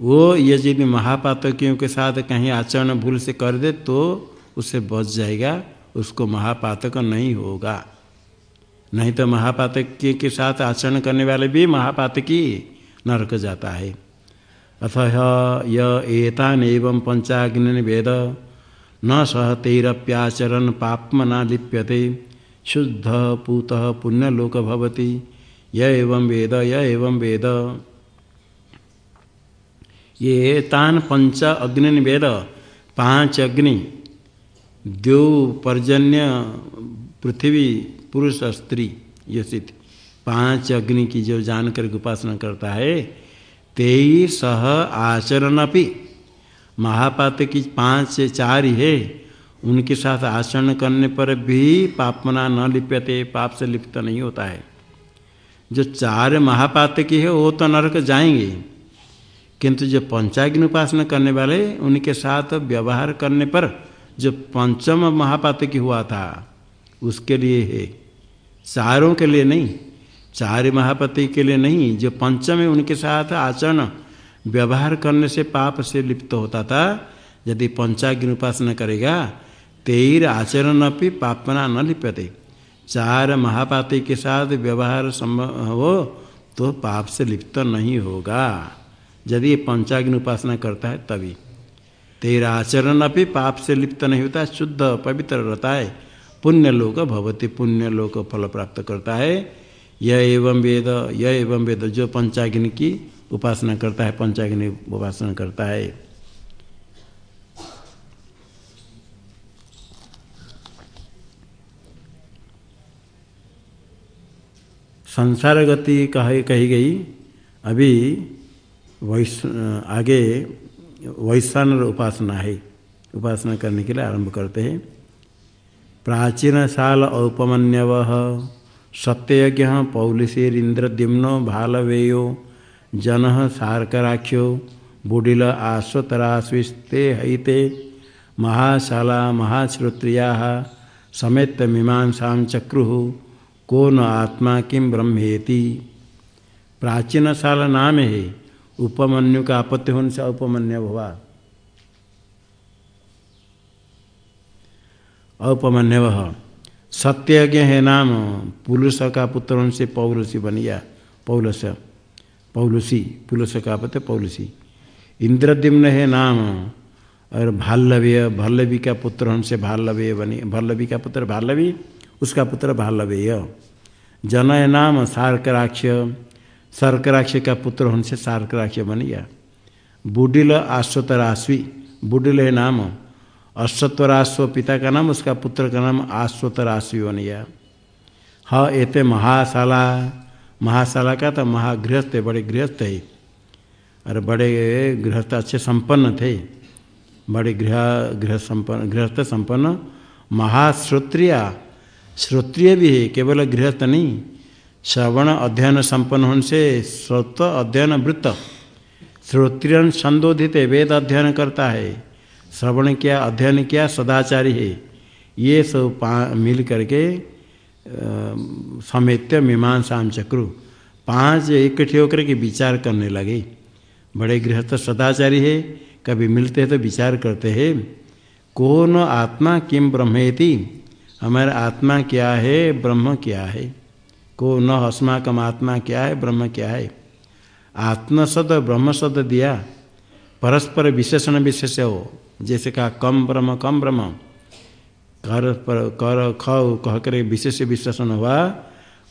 वो यदि महापातकियों के साथ कहीं आचरण भूल से कर दे तो उससे बच जाएगा, उसको महापातक नहीं होगा। नहीं तो महापातक के साथ आचरण करने वाले भी महापातकी नरक जाता है। अथ येतान एवं पंचाग्नि वेद न सह तेरप्याचरण पापमना लिप्यते, शुद्ध पूत पुण्यलोक भवती। य एवं वेद, य एवं वेद। ये तान पंच अग्नि वेद पाँच अग्नि, द्यो पर्जन्य, पृथ्वी, पुरुष स्त्री, ये स्थिति पाँच अग्नि की जो जानकर उपासना करता है ते सह आचरण अपनी महापात की पाँच से चार ही है, उनके साथ आचरण करने पर भी पापना न लिप्यते, पाप से लिप्त नहीं होता है। जो चार महापात की है, वो तो नरक जाएँगे। किंतु जो पंचाग्नि उपासना करने वाले, उनके साथ व्यवहार करने पर जो पंचम महापात की हुआ था, उसके लिए है। चारों के लिए नहीं, चार महापति के लिए नहीं, जो पंचम उनके साथ आचरण, व्यवहार करने से पाप से लिप्त होता था, यदि पंचाग्नि उपासना करेगा तेर आचरण अपनी पापना न लिप्यते। चार महापाति के साथ व्यवहार संभव हो तो पाप से लिप्त नहीं होगा। यदि पंचाग्नि उपासना करता है, तभी। तेरा आचरण अपनी पाप से लिप्त नहीं होता, शुद्ध पवित्र रहता है। पुण्यलोक भवती, पुण्यलोक फल प्राप्त करता है। यह एवं वेद यह एवं वेद, जो पंचाग्नि की उपासना करता है, पंचाग्नि उपासना करता है। संसार गति कही कही गई, अभी वैश्व आगे वैश्वान उपासना है। उपासना करने के लिए आरंभ करते हैं। प्राचीन साल औपमन्यव सत्यज्ञ पौलिशीरिंद्रद्युम्नो भालवेयो जन सार्कराख्यो बुडिल आश्वतराश्विस्ते हईते महाशाला महाश्रोत्रिया समेत मीमांसा चक्रु को न आत्मा किम ब्रह्मेति। प्राचीन साल नाम है। उपमन्यु का आपत्ति होने से उपमन्य हुआ औपमन्य वह। सत्यज्ञ है नाम पुलुष का पुत्र उनसे पौलुषी बन गया, पौलुष। पौलुषी पुलुष का पत्र पौलुषी। इंद्रद्युम्न है नाम, और भाल्लव्य, भल्लवी का पुत्र उनसे भाल्लव्य बनी, भल्लवी का पुत्र, भाल्लवी, उसका पुत्र भाल्लव्य। जनय नाम, सार्कराक्ष। सर्कराक्ष का पुत्र होने उनसे सार्कराक्ष बन गया बुडिल आश्वतराश्वी, बुडिल है नाम अश्वत्वराश्व पिता का नाम, उसका पुत्र का नाम आश्वतराश्वी बन गया हाँ एते महाशाला महाशाला का तो महागृहस्थ बड़े गृहस्थ है। और बड़े गृहस्थ अच्छे संपन्न थे। बड़े गृह गृह संपन्न, गृहस्थ संपन्न। महाश्रोत्रिया, श्रोत्रिय भी है, केवल गृहस्थ नहीं। श्रवण अध्ययन संपन्न होने से श्रोत अध्ययन वृत्त। श्रोत्रियन संदोधित वेद अध्ययन करता है। श्रवण किया, अध्ययन किया, सदाचारी है। ये सब पा, मिल करके समेत्य मीमांसा चक्रु। पाँच इकट्ठे होकर के विचार करने लगे। बड़े गृहस्थ सदाचारी है। कभी मिलते हैं तो विचार करते हैं। कौन आत्मा किम ब्रह्मेति? हमारा आत्मा क्या है? ब्रह्म क्या है? को न अस्माकम आत्मा क्या है ब्रह्म क्या है? आत्मसद ब्रह्म सद दिया। परस्पर विशेषण विशेष हो। जैसे कहा कम ब्रह्म कम ब्रह्म। कर पर कर ख कह कर विशेष विशेषण हुआ।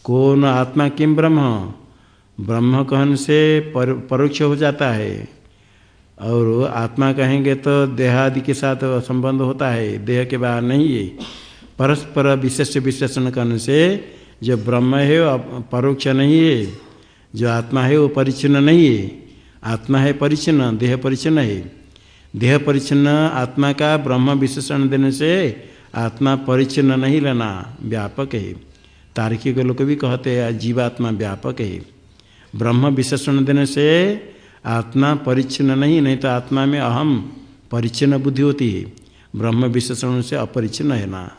कौन आत्मा किम ब्रह्म? ब्रह्म कहन से पर, परोक्ष हो जाता है। और आत्मा कहेंगे तो देहादि के साथ संबंध होता है। देह के बाहर नहीं है। परस्पर विशेष विशेषण करने से जो ब्रह्म है वो परोक्ष नहीं है। जो आत्मा है, वो परिचिन्न नहीं है। आत्मा है परिचिन्न देह परिचिन्न है। देह परिचिन्न आत्मा का ब्रह्म विशेषण देने से आत्मा परिचिन्न नहीं लेना व्यापक है। तार्किक लोग भी कहते हैं, जीवात्मा व्यापक है। ब्रह्म विशेषण देने से आत्मा परिचिन्न नहीं नहीं तो आत्मा में अहम परिचिन्न बुद्धि होती है। ब्रह्म विशेषण से अपरिचिन्न है ना।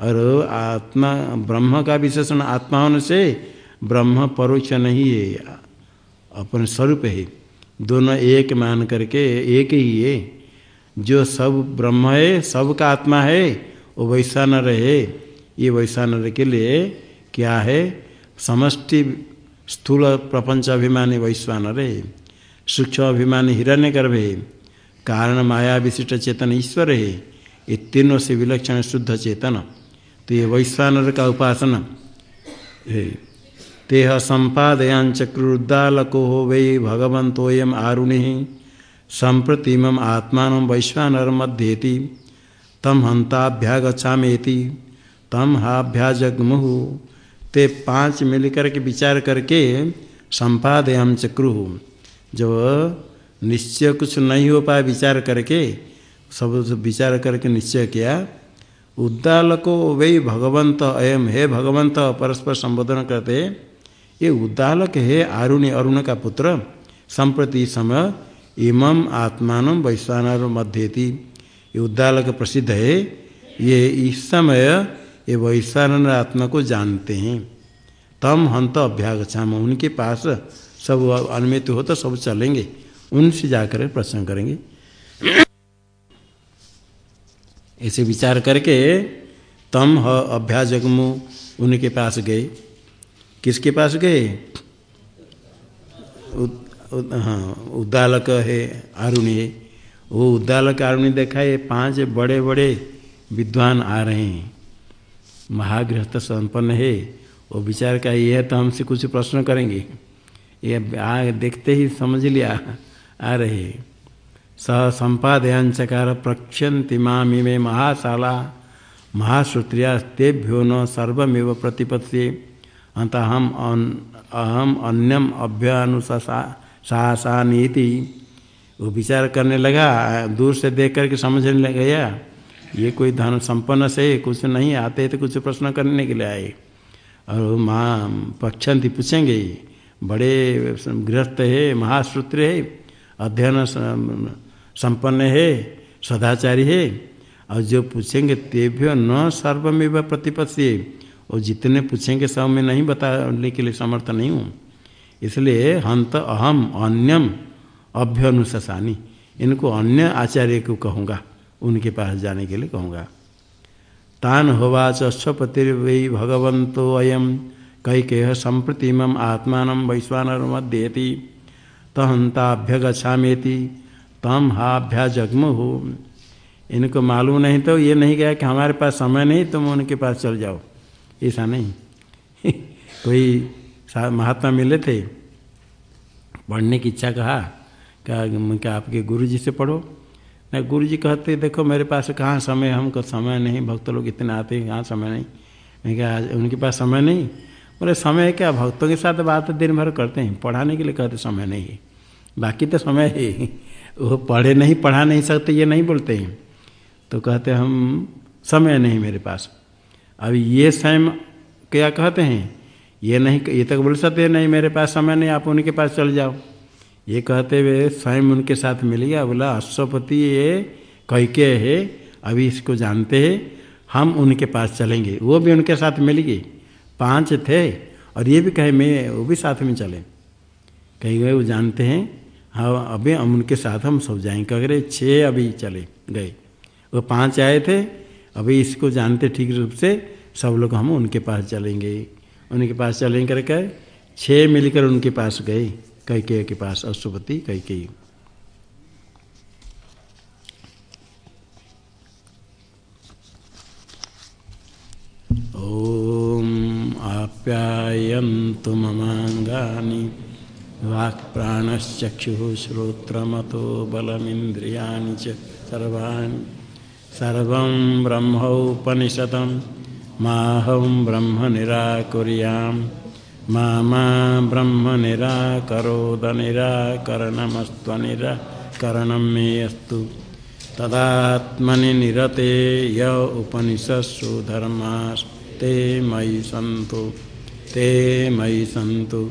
और आत्मा, ब्रह्म का विशेषण आत्मा होने से ब्रह्म परोक्ष नहीं है, अपन स्वरूप है। दोनों एक मान करके एक ही है। जो सब ब्रह्म है सब का आत्मा है, वो वैसा न रहे। ये वैसा न के लिए क्या है? समष्टि स्थूल प्रपंच अभिमानी वैश्वान रहे। सूक्ष्म अभिमानी हिरण्य गर्भ है। कारण माया विशिष्ट चेतन ईश्वर है। ये तीनों से विलक्षण शुद्ध चेतन। तो ये वैश्वानर का उपासना तेह संपादयान चक्रुद्दालको हो वै भगवंतोयम आरुणि। संप्रतिम आत्मा वैश्वानर मध्येति तम हंताभ्यागछामेति तम हाभ्याजगमुह ते पाँच मिलकर के विचार करके संपादयाम चक्रु। जब निश्चय कुछ नहीं हो पाए विचार करके, सब विचार करके निश्चय किया उद्दालको वही भगवंत, अयम हे भगवंत, परस्पर संबोधन करते, ये उद्दालक है आरुणि अरुण का पुत्र, संप्रति समय इमम आत्मान वैश्वानर मध्येति। ये उद्दालक प्रसिद्ध है, ये इस समय ये वैश्वानर आत्मा को जानते हैं। तम हंत अभ्यागछाम, उनके पास सब अनुमित हो तो सब चलेंगे, उनसे जाकर प्रश्न करेंगे। ऐसे विचार करके तम ह अभ्यास जगमु उनके पास गए। किसके पास गए? हाँ उद्दालक है, आरुणी। है वो उद्दालक आरुणी देखा, ये पाँच बड़े बड़े विद्वान आ रहे हैं। महागृहस्थ संपन्न है। वो विचार का ये है तो हमसे कुछ प्रश्न करेंगे। ये आ, देखते ही समझ लिया, आ रहे हैं। स संपादयांचकार प्रक्षंति मामिमे महाशाला। महाश्रुत्रिया तेभ्यो न सर्वमेव प्रतिपत्ति। अंत हम अहम अन्यम अभ्यानुशासा नीति वो विचार करने लगा, दूर से देख करके समझने लग, ये कोई धन संपन्न से कुछ नहीं आते तो कुछ प्रश्न करने के लिए आए। और माँ पक्षंती पूछेंगे, बड़े गृहस्थ है महाश्रुत्र है, अध्ययन संपन्न है, सदाचारी है। और जो पूछेंगे तेभ्य न सर्वमेव प्रतिपत्ति और जितने पूछेंगे सब में नहीं बताने के लिए समर्थ नहीं हूँ। इसलिए हंत अहम अन्यम अभ्य अभ्यनुशानी इनको अन्य आचार्य को कहूँगा, उनके पास जाने के लिए कहूँगा। तान होवाच अश्वपतिर्वै भगवंतो अयम कैकेह संप्रतिम आत्मा वैश्वानर तहंताभ्य गच्छामेति तम हाभ्या जगम हो इनको मालूम नहीं तो ये नहीं गया कि हमारे पास समय नहीं, तुम उनके पास चल जाओ। ऐसा नहीं। *laughs* कोई महात्मा मिले थे, पढ़ने की इच्छा कहा क्या आपके गुरु जी से पढ़ो? नहीं गुरु जी कहते, देखो, मेरे पास कहाँ समय हमको समय नहीं, भक्त लोग इतने आते हैं, कहाँ समय नहीं? मैं क्या उनके पास समय नहीं। बोले, समय है क्या? भक्तों के साथ बात दिन भर करते हैं, पढ़ाने के लिए कहते समय नहीं है। बाकी तो समय है। वो पढ़े नहीं, पढ़ा नहीं सकते, ये नहीं बोलते हैं। तो कहते हम, समय नहीं मेरे पास। अब ये स्वयं क्या कहते हैं? ये नहीं, ये तक बोल सकते नहीं, मेरे पास समय नहीं, आप उनके पास चल जाओ। ये कहते हुए स्वयं उनके साथ मिल गया। बोला, अश्वपति ये कैके है, अभी इसको जानते हैं, हम उनके पास चलेंगे। वो भी उनके साथ मिल गए। पाँच थे, और ये भी कहे, मैं, वो भी साथ में चले। कहीं गए वो जानते हैं हाँ अभी हम उनके साथ हम सब जाएँगे। कह छः अभी चले गए। वो पाँच आए थे। अभी इसको जानते ठीक रूप से सब लोग हम उनके पास चलेंगे। उनके पास चलेंगे करके छः मिलकर उनके पास गए। कैके के पास अशुपति कैके ॐ आप्यायन्तु ममाङ्गानि वाक्प्राणश्चक्षुः श्रोत्रमतो बलमिन्द्रियाणि च सर्वाणि ब्रह्म निराकुर्याम् मा ब्रह्म निराकरोद निराकरणमस्त्वनिराकरणं मे अस्तु। तदात्मनि निरते य उपनिषत्सु धर्मास्ते मयि सन्तु। ते मयि सन्तु।